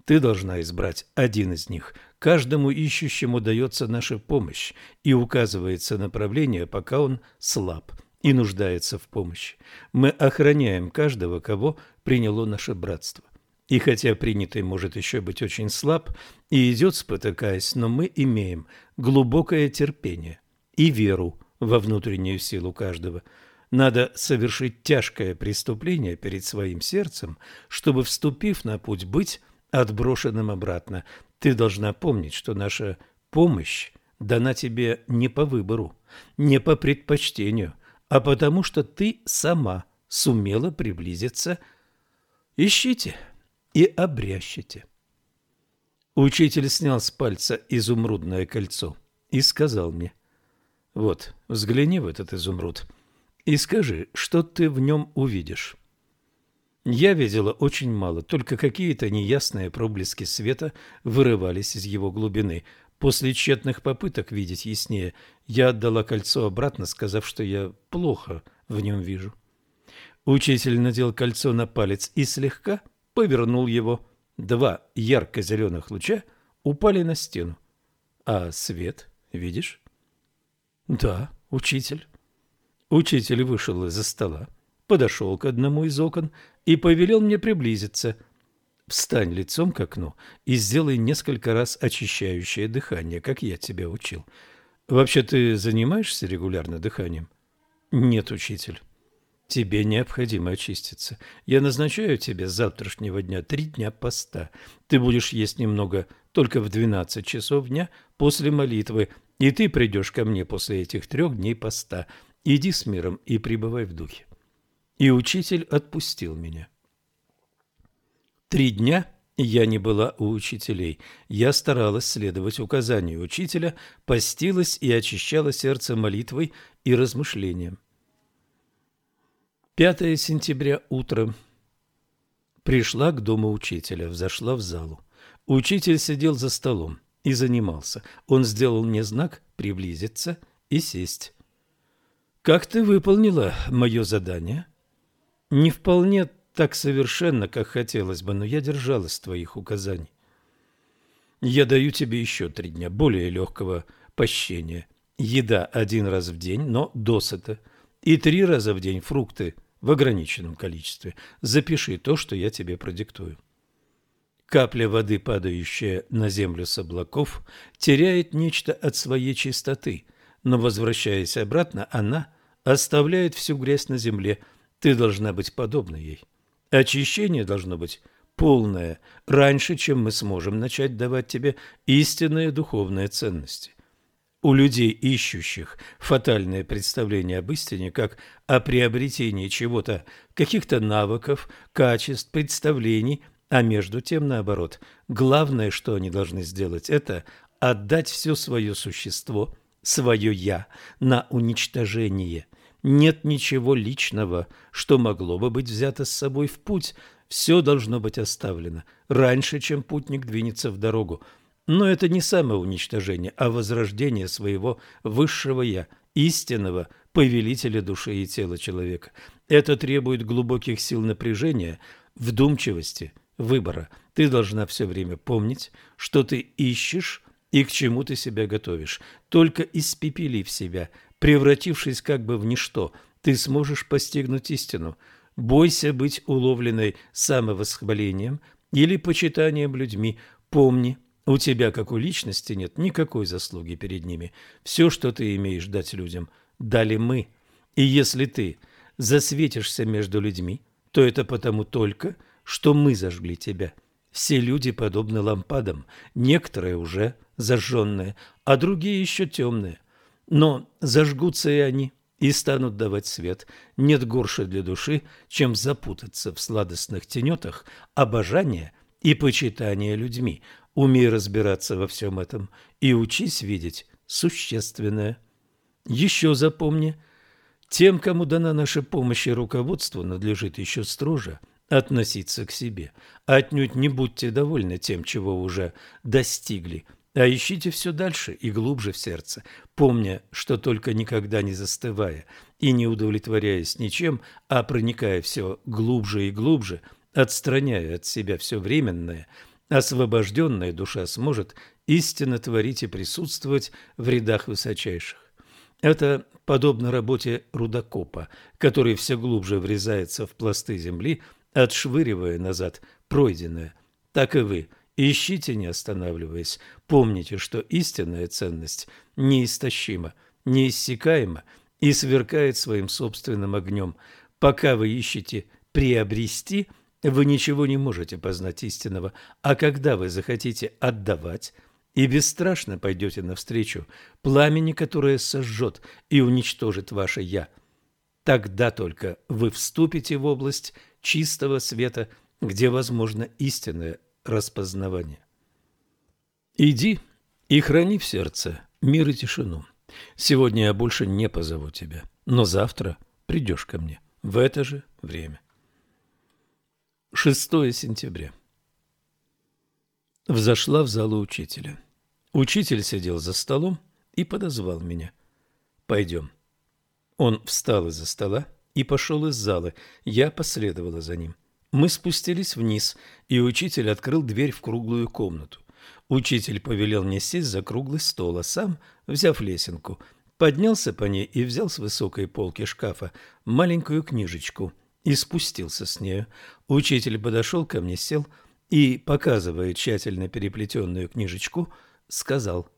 Ты должна избрать один из них. Каждому ищущему дается наша помощь и указывается направление, пока он слаб и нуждается в помощи. Мы охраняем каждого, кого приняло наше братство. И хотя принятый может еще быть очень слаб и идет спотыкаясь, но мы имеем глубокое терпение и веру во внутреннюю силу каждого – надо совершить тяжкое преступление перед своим сердцем, чтобы, вступив на путь, быть отброшенным обратно. Ты должна помнить, что наша помощь дана тебе не по выбору, не по предпочтению, а потому что ты сама сумела приблизиться. Ищите и обрящите. Учитель снял с пальца изумрудное кольцо и сказал мне, «Вот, взгляни в этот изумруд» и скажи, что ты в нем увидишь. Я видела очень мало, только какие-то неясные проблески света вырывались из его глубины. После тщетных попыток видеть яснее, я отдала кольцо обратно, сказав, что я плохо в нем вижу. Учитель надел кольцо на палец и слегка повернул его. Два ярко-зеленых луча упали на стену. А свет, видишь? Да, учитель. Учитель вышел из-за стола, подошел к одному из окон и повелел мне приблизиться. Встань лицом к окну и сделай несколько раз очищающее дыхание, как я тебя учил. Вообще ты занимаешься регулярно дыханием? Нет, учитель. Тебе необходимо очиститься. Я назначаю тебе с завтрашнего дня три дня поста. Ты будешь есть немного только в двенадцать часов дня после молитвы, и ты придешь ко мне после этих трех дней поста. Иди с миром и пребывай в духе. И учитель отпустил меня. Три дня я не была у учителей. Я старалась следовать указанию учителя, постилась и очищала сердце молитвой и размышлением. 5 сентября утром. Пришла к дому учителя, взошла в залу. Учитель сидел за столом и занимался. Он сделал мне знак приблизиться и сесть. Как ты выполнила мое задание? Не вполне так совершенно, как хотелось бы, но я держалась твоих указаний. Я даю тебе еще три дня более легкого пощения. Еда один раз в день, но досыта. И три раза в день фрукты в ограниченном количестве. Запиши то, что я тебе продиктую. Капля воды, падающая на землю с облаков, теряет нечто от своей чистоты, но, возвращаясь обратно, она оставляет всю грязь на земле. Ты должна быть подобна ей. Очищение должно быть полное, раньше, чем мы сможем начать давать тебе истинные духовные ценности. У людей, ищущих фатальное представление об истине, как о приобретении чего-то, каких-то навыков, качеств, представлений, а между тем, наоборот, главное, что они должны сделать, это отдать все свое существо – свое «я» на уничтожение. Нет ничего личного, что могло бы быть взято с собой в путь. Все должно быть оставлено раньше, чем путник двинется в дорогу. Но это не самоуничтожение, а возрождение своего высшего «я», истинного повелителя души и тела человека. Это требует глубоких сил напряжения, вдумчивости, выбора. Ты должна все время помнить, что ты ищешь и к чему ты себя готовишь. Только испепелив себя, превратившись как бы в ничто, ты сможешь постигнуть истину. Бойся быть уловленной самовосхвалением или почитанием людьми. Помни, у тебя, как у личности, нет никакой заслуги перед ними. Все, что ты имеешь дать людям, дали мы. И если ты засветишься между людьми, то это потому только, что мы зажгли тебя. Все люди подобны лампадам, некоторые уже зажженные, а другие еще темные. Но зажгутся и они, и станут давать свет. Нет горше для души, чем запутаться в сладостных тенетах обожания и почитание людьми. Умей разбираться во всем этом и учись видеть существенное. Еще запомни, тем, кому дана наша помощь и руководство, надлежит еще строже относиться к себе. Отнюдь не будьте довольны тем, чего уже достигли, а ищите все дальше и глубже в сердце, помня, что только никогда не застывая и не удовлетворяясь ничем, а проникая все глубже и глубже, отстраняя от себя все временное, освобожденная душа сможет истинно творить и присутствовать в рядах высочайших. Это подобно работе рудокопа, который все глубже врезается в пласты земли, отшвыривая назад пройденное. Так и вы – Ищите, не останавливаясь. Помните, что истинная ценность неистощима, неиссякаема и сверкает своим собственным огнем. Пока вы ищете приобрести, вы ничего не можете познать истинного, а когда вы захотите отдавать и бесстрашно пойдете навстречу пламени, которое сожжет и уничтожит ваше «я», тогда только вы вступите в область чистого света, где возможно истинное распознавания. Иди и храни в сердце мир и тишину. Сегодня я больше не позову тебя, но завтра придешь ко мне в это же время. 6 сентября. Взошла в залу учителя. Учитель сидел за столом и подозвал меня. «Пойдем». Он встал из-за стола и пошел из зала. Я последовала за ним. Мы спустились вниз, и учитель открыл дверь в круглую комнату. Учитель повелел мне сесть за круглый стол, а сам, взяв лесенку, поднялся по ней и взял с высокой полки шкафа маленькую книжечку и спустился с нею. Учитель подошел ко мне, сел и, показывая тщательно переплетенную книжечку, сказал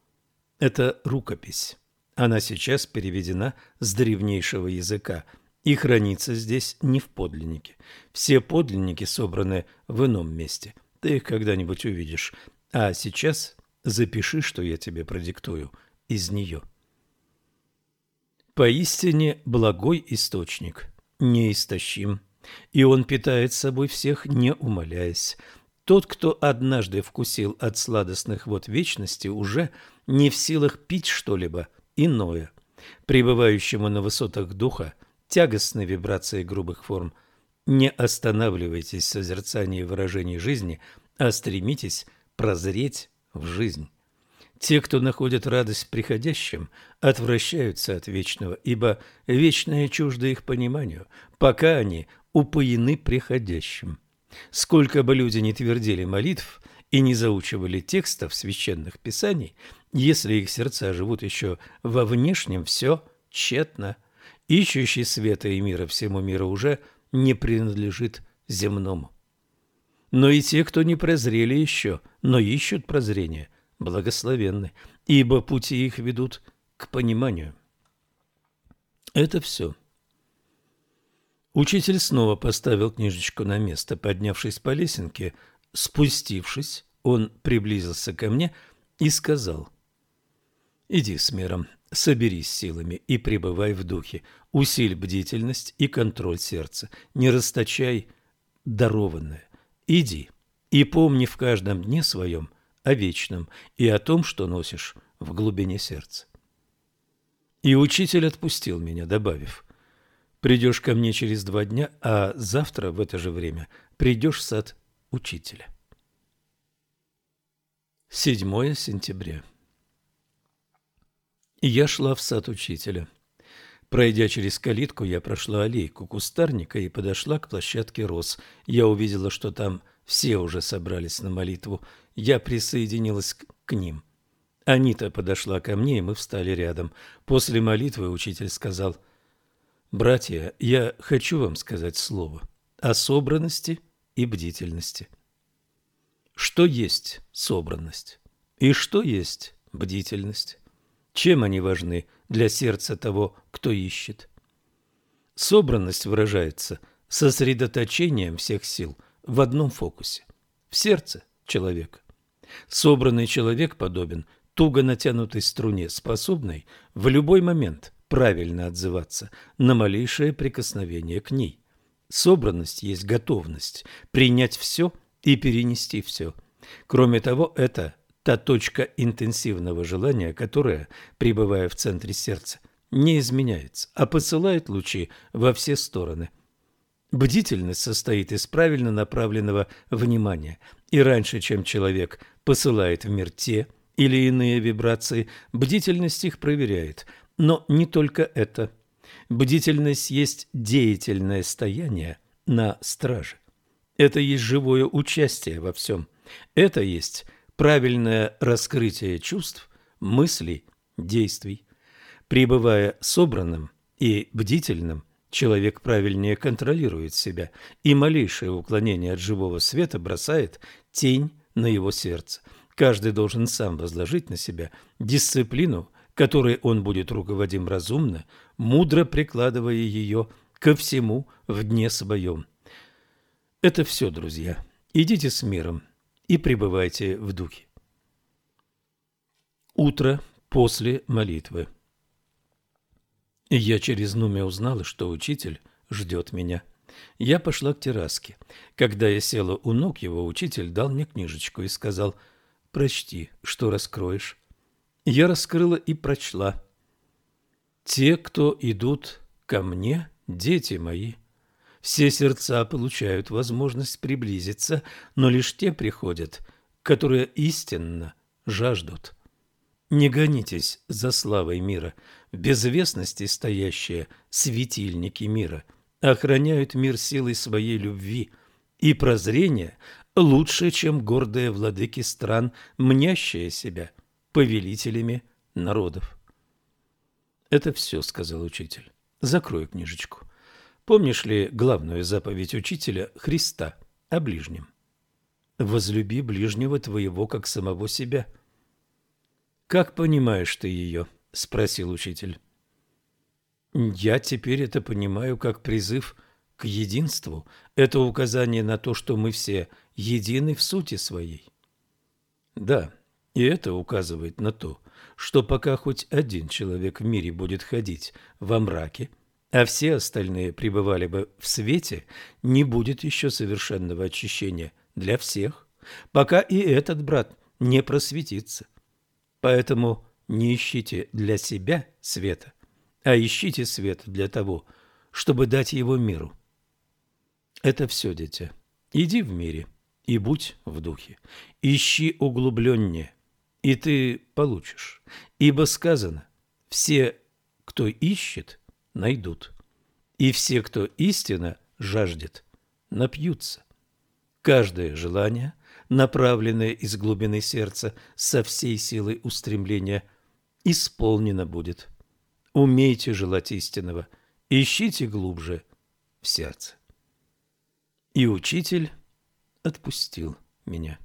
«Это рукопись. Она сейчас переведена с древнейшего языка» и хранится здесь не в подлиннике. Все подлинники собраны в ином месте. Ты их когда-нибудь увидишь. А сейчас запиши, что я тебе продиктую из нее. Поистине благой источник, неистощим, и он питает собой всех, не умоляясь. Тот, кто однажды вкусил от сладостных вод вечности, уже не в силах пить что-либо иное. Пребывающему на высотах духа – тягостной вибрации грубых форм. Не останавливайтесь в созерцании выражений жизни, а стремитесь прозреть в жизнь. Те, кто находит радость в приходящем, отвращаются от вечного, ибо вечное чуждо их пониманию, пока они упоены приходящим. Сколько бы люди не твердили молитв и не заучивали текстов священных писаний, если их сердца живут еще во внешнем, все тщетно ищущий света и мира всему миру, уже не принадлежит земному. Но и те, кто не прозрели еще, но ищут прозрения, благословенны, ибо пути их ведут к пониманию. Это все. Учитель снова поставил книжечку на место, поднявшись по лесенке, спустившись, он приблизился ко мне и сказал, «Иди с миром, Соберись силами и пребывай в духе. Усиль бдительность и контроль сердца. Не расточай дарованное. Иди и помни в каждом дне своем о вечном и о том, что носишь в глубине сердца. И учитель отпустил меня, добавив, «Придешь ко мне через два дня, а завтра в это же время придешь в сад учителя». 7 сентября. Я шла в сад учителя. Пройдя через калитку, я прошла аллейку кустарника и подошла к площадке роз. Я увидела, что там все уже собрались на молитву. Я присоединилась к, ним. Анита подошла ко мне, и мы встали рядом. После молитвы учитель сказал, «Братья, я хочу вам сказать слово о собранности и бдительности». Что есть собранность и что есть бдительность? Чем они важны для сердца того, кто ищет? Собранность выражается сосредоточением всех сил в одном фокусе – в сердце человека. Собранный человек подобен туго натянутой струне, способной в любой момент правильно отзываться на малейшее прикосновение к ней. Собранность есть готовность принять все и перенести все. Кроме того, это та точка интенсивного желания, которая, пребывая в центре сердца, не изменяется, а посылает лучи во все стороны. Бдительность состоит из правильно направленного внимания, и раньше, чем человек посылает в мир те или иные вибрации, бдительность их проверяет. Но не только это. Бдительность есть деятельное стояние на страже. Это есть живое участие во всем. Это есть правильное раскрытие чувств, мыслей, действий. Пребывая собранным и бдительным, человек правильнее контролирует себя, и малейшее уклонение от живого света бросает тень на его сердце. Каждый должен сам возложить на себя дисциплину, которой он будет руководим разумно, мудро прикладывая ее ко всему в дне своем. Это все, друзья. Идите с миром и пребывайте в духе. Утро после молитвы. Я через Нуме узнала, что учитель ждет меня. Я пошла к терраске. Когда я села у ног его, учитель дал мне книжечку и сказал «Прочти, что раскроешь». Я раскрыла и прочла. «Те, кто идут ко мне, дети мои». Все сердца получают возможность приблизиться, но лишь те приходят, которые истинно жаждут. Не гонитесь за славой мира. В безвестности стоящие светильники мира охраняют мир силой своей любви, и прозрение лучше, чем гордые владыки стран, мнящие себя повелителями народов. Это все, сказал учитель. Закрою книжечку. Помнишь ли главную заповедь учителя Христа о ближнем? «Возлюби ближнего твоего, как самого себя». «Как понимаешь ты ее?» – спросил учитель. «Я теперь это понимаю как призыв к единству. Это указание на то, что мы все едины в сути своей». «Да, и это указывает на то, что пока хоть один человек в мире будет ходить во мраке – а все остальные пребывали бы в свете, не будет еще совершенного очищения для всех, пока и этот брат не просветится. Поэтому не ищите для себя света, а ищите свет для того, чтобы дать его миру. Это все, дитя. Иди в мире и будь в духе. Ищи углубленнее, и ты получишь. Ибо сказано, все, кто ищет – найдут. И все, кто истинно жаждет, напьются. Каждое желание, направленное из глубины сердца со всей силой устремления, исполнено будет. Умейте желать истинного, ищите глубже в сердце. И учитель отпустил меня.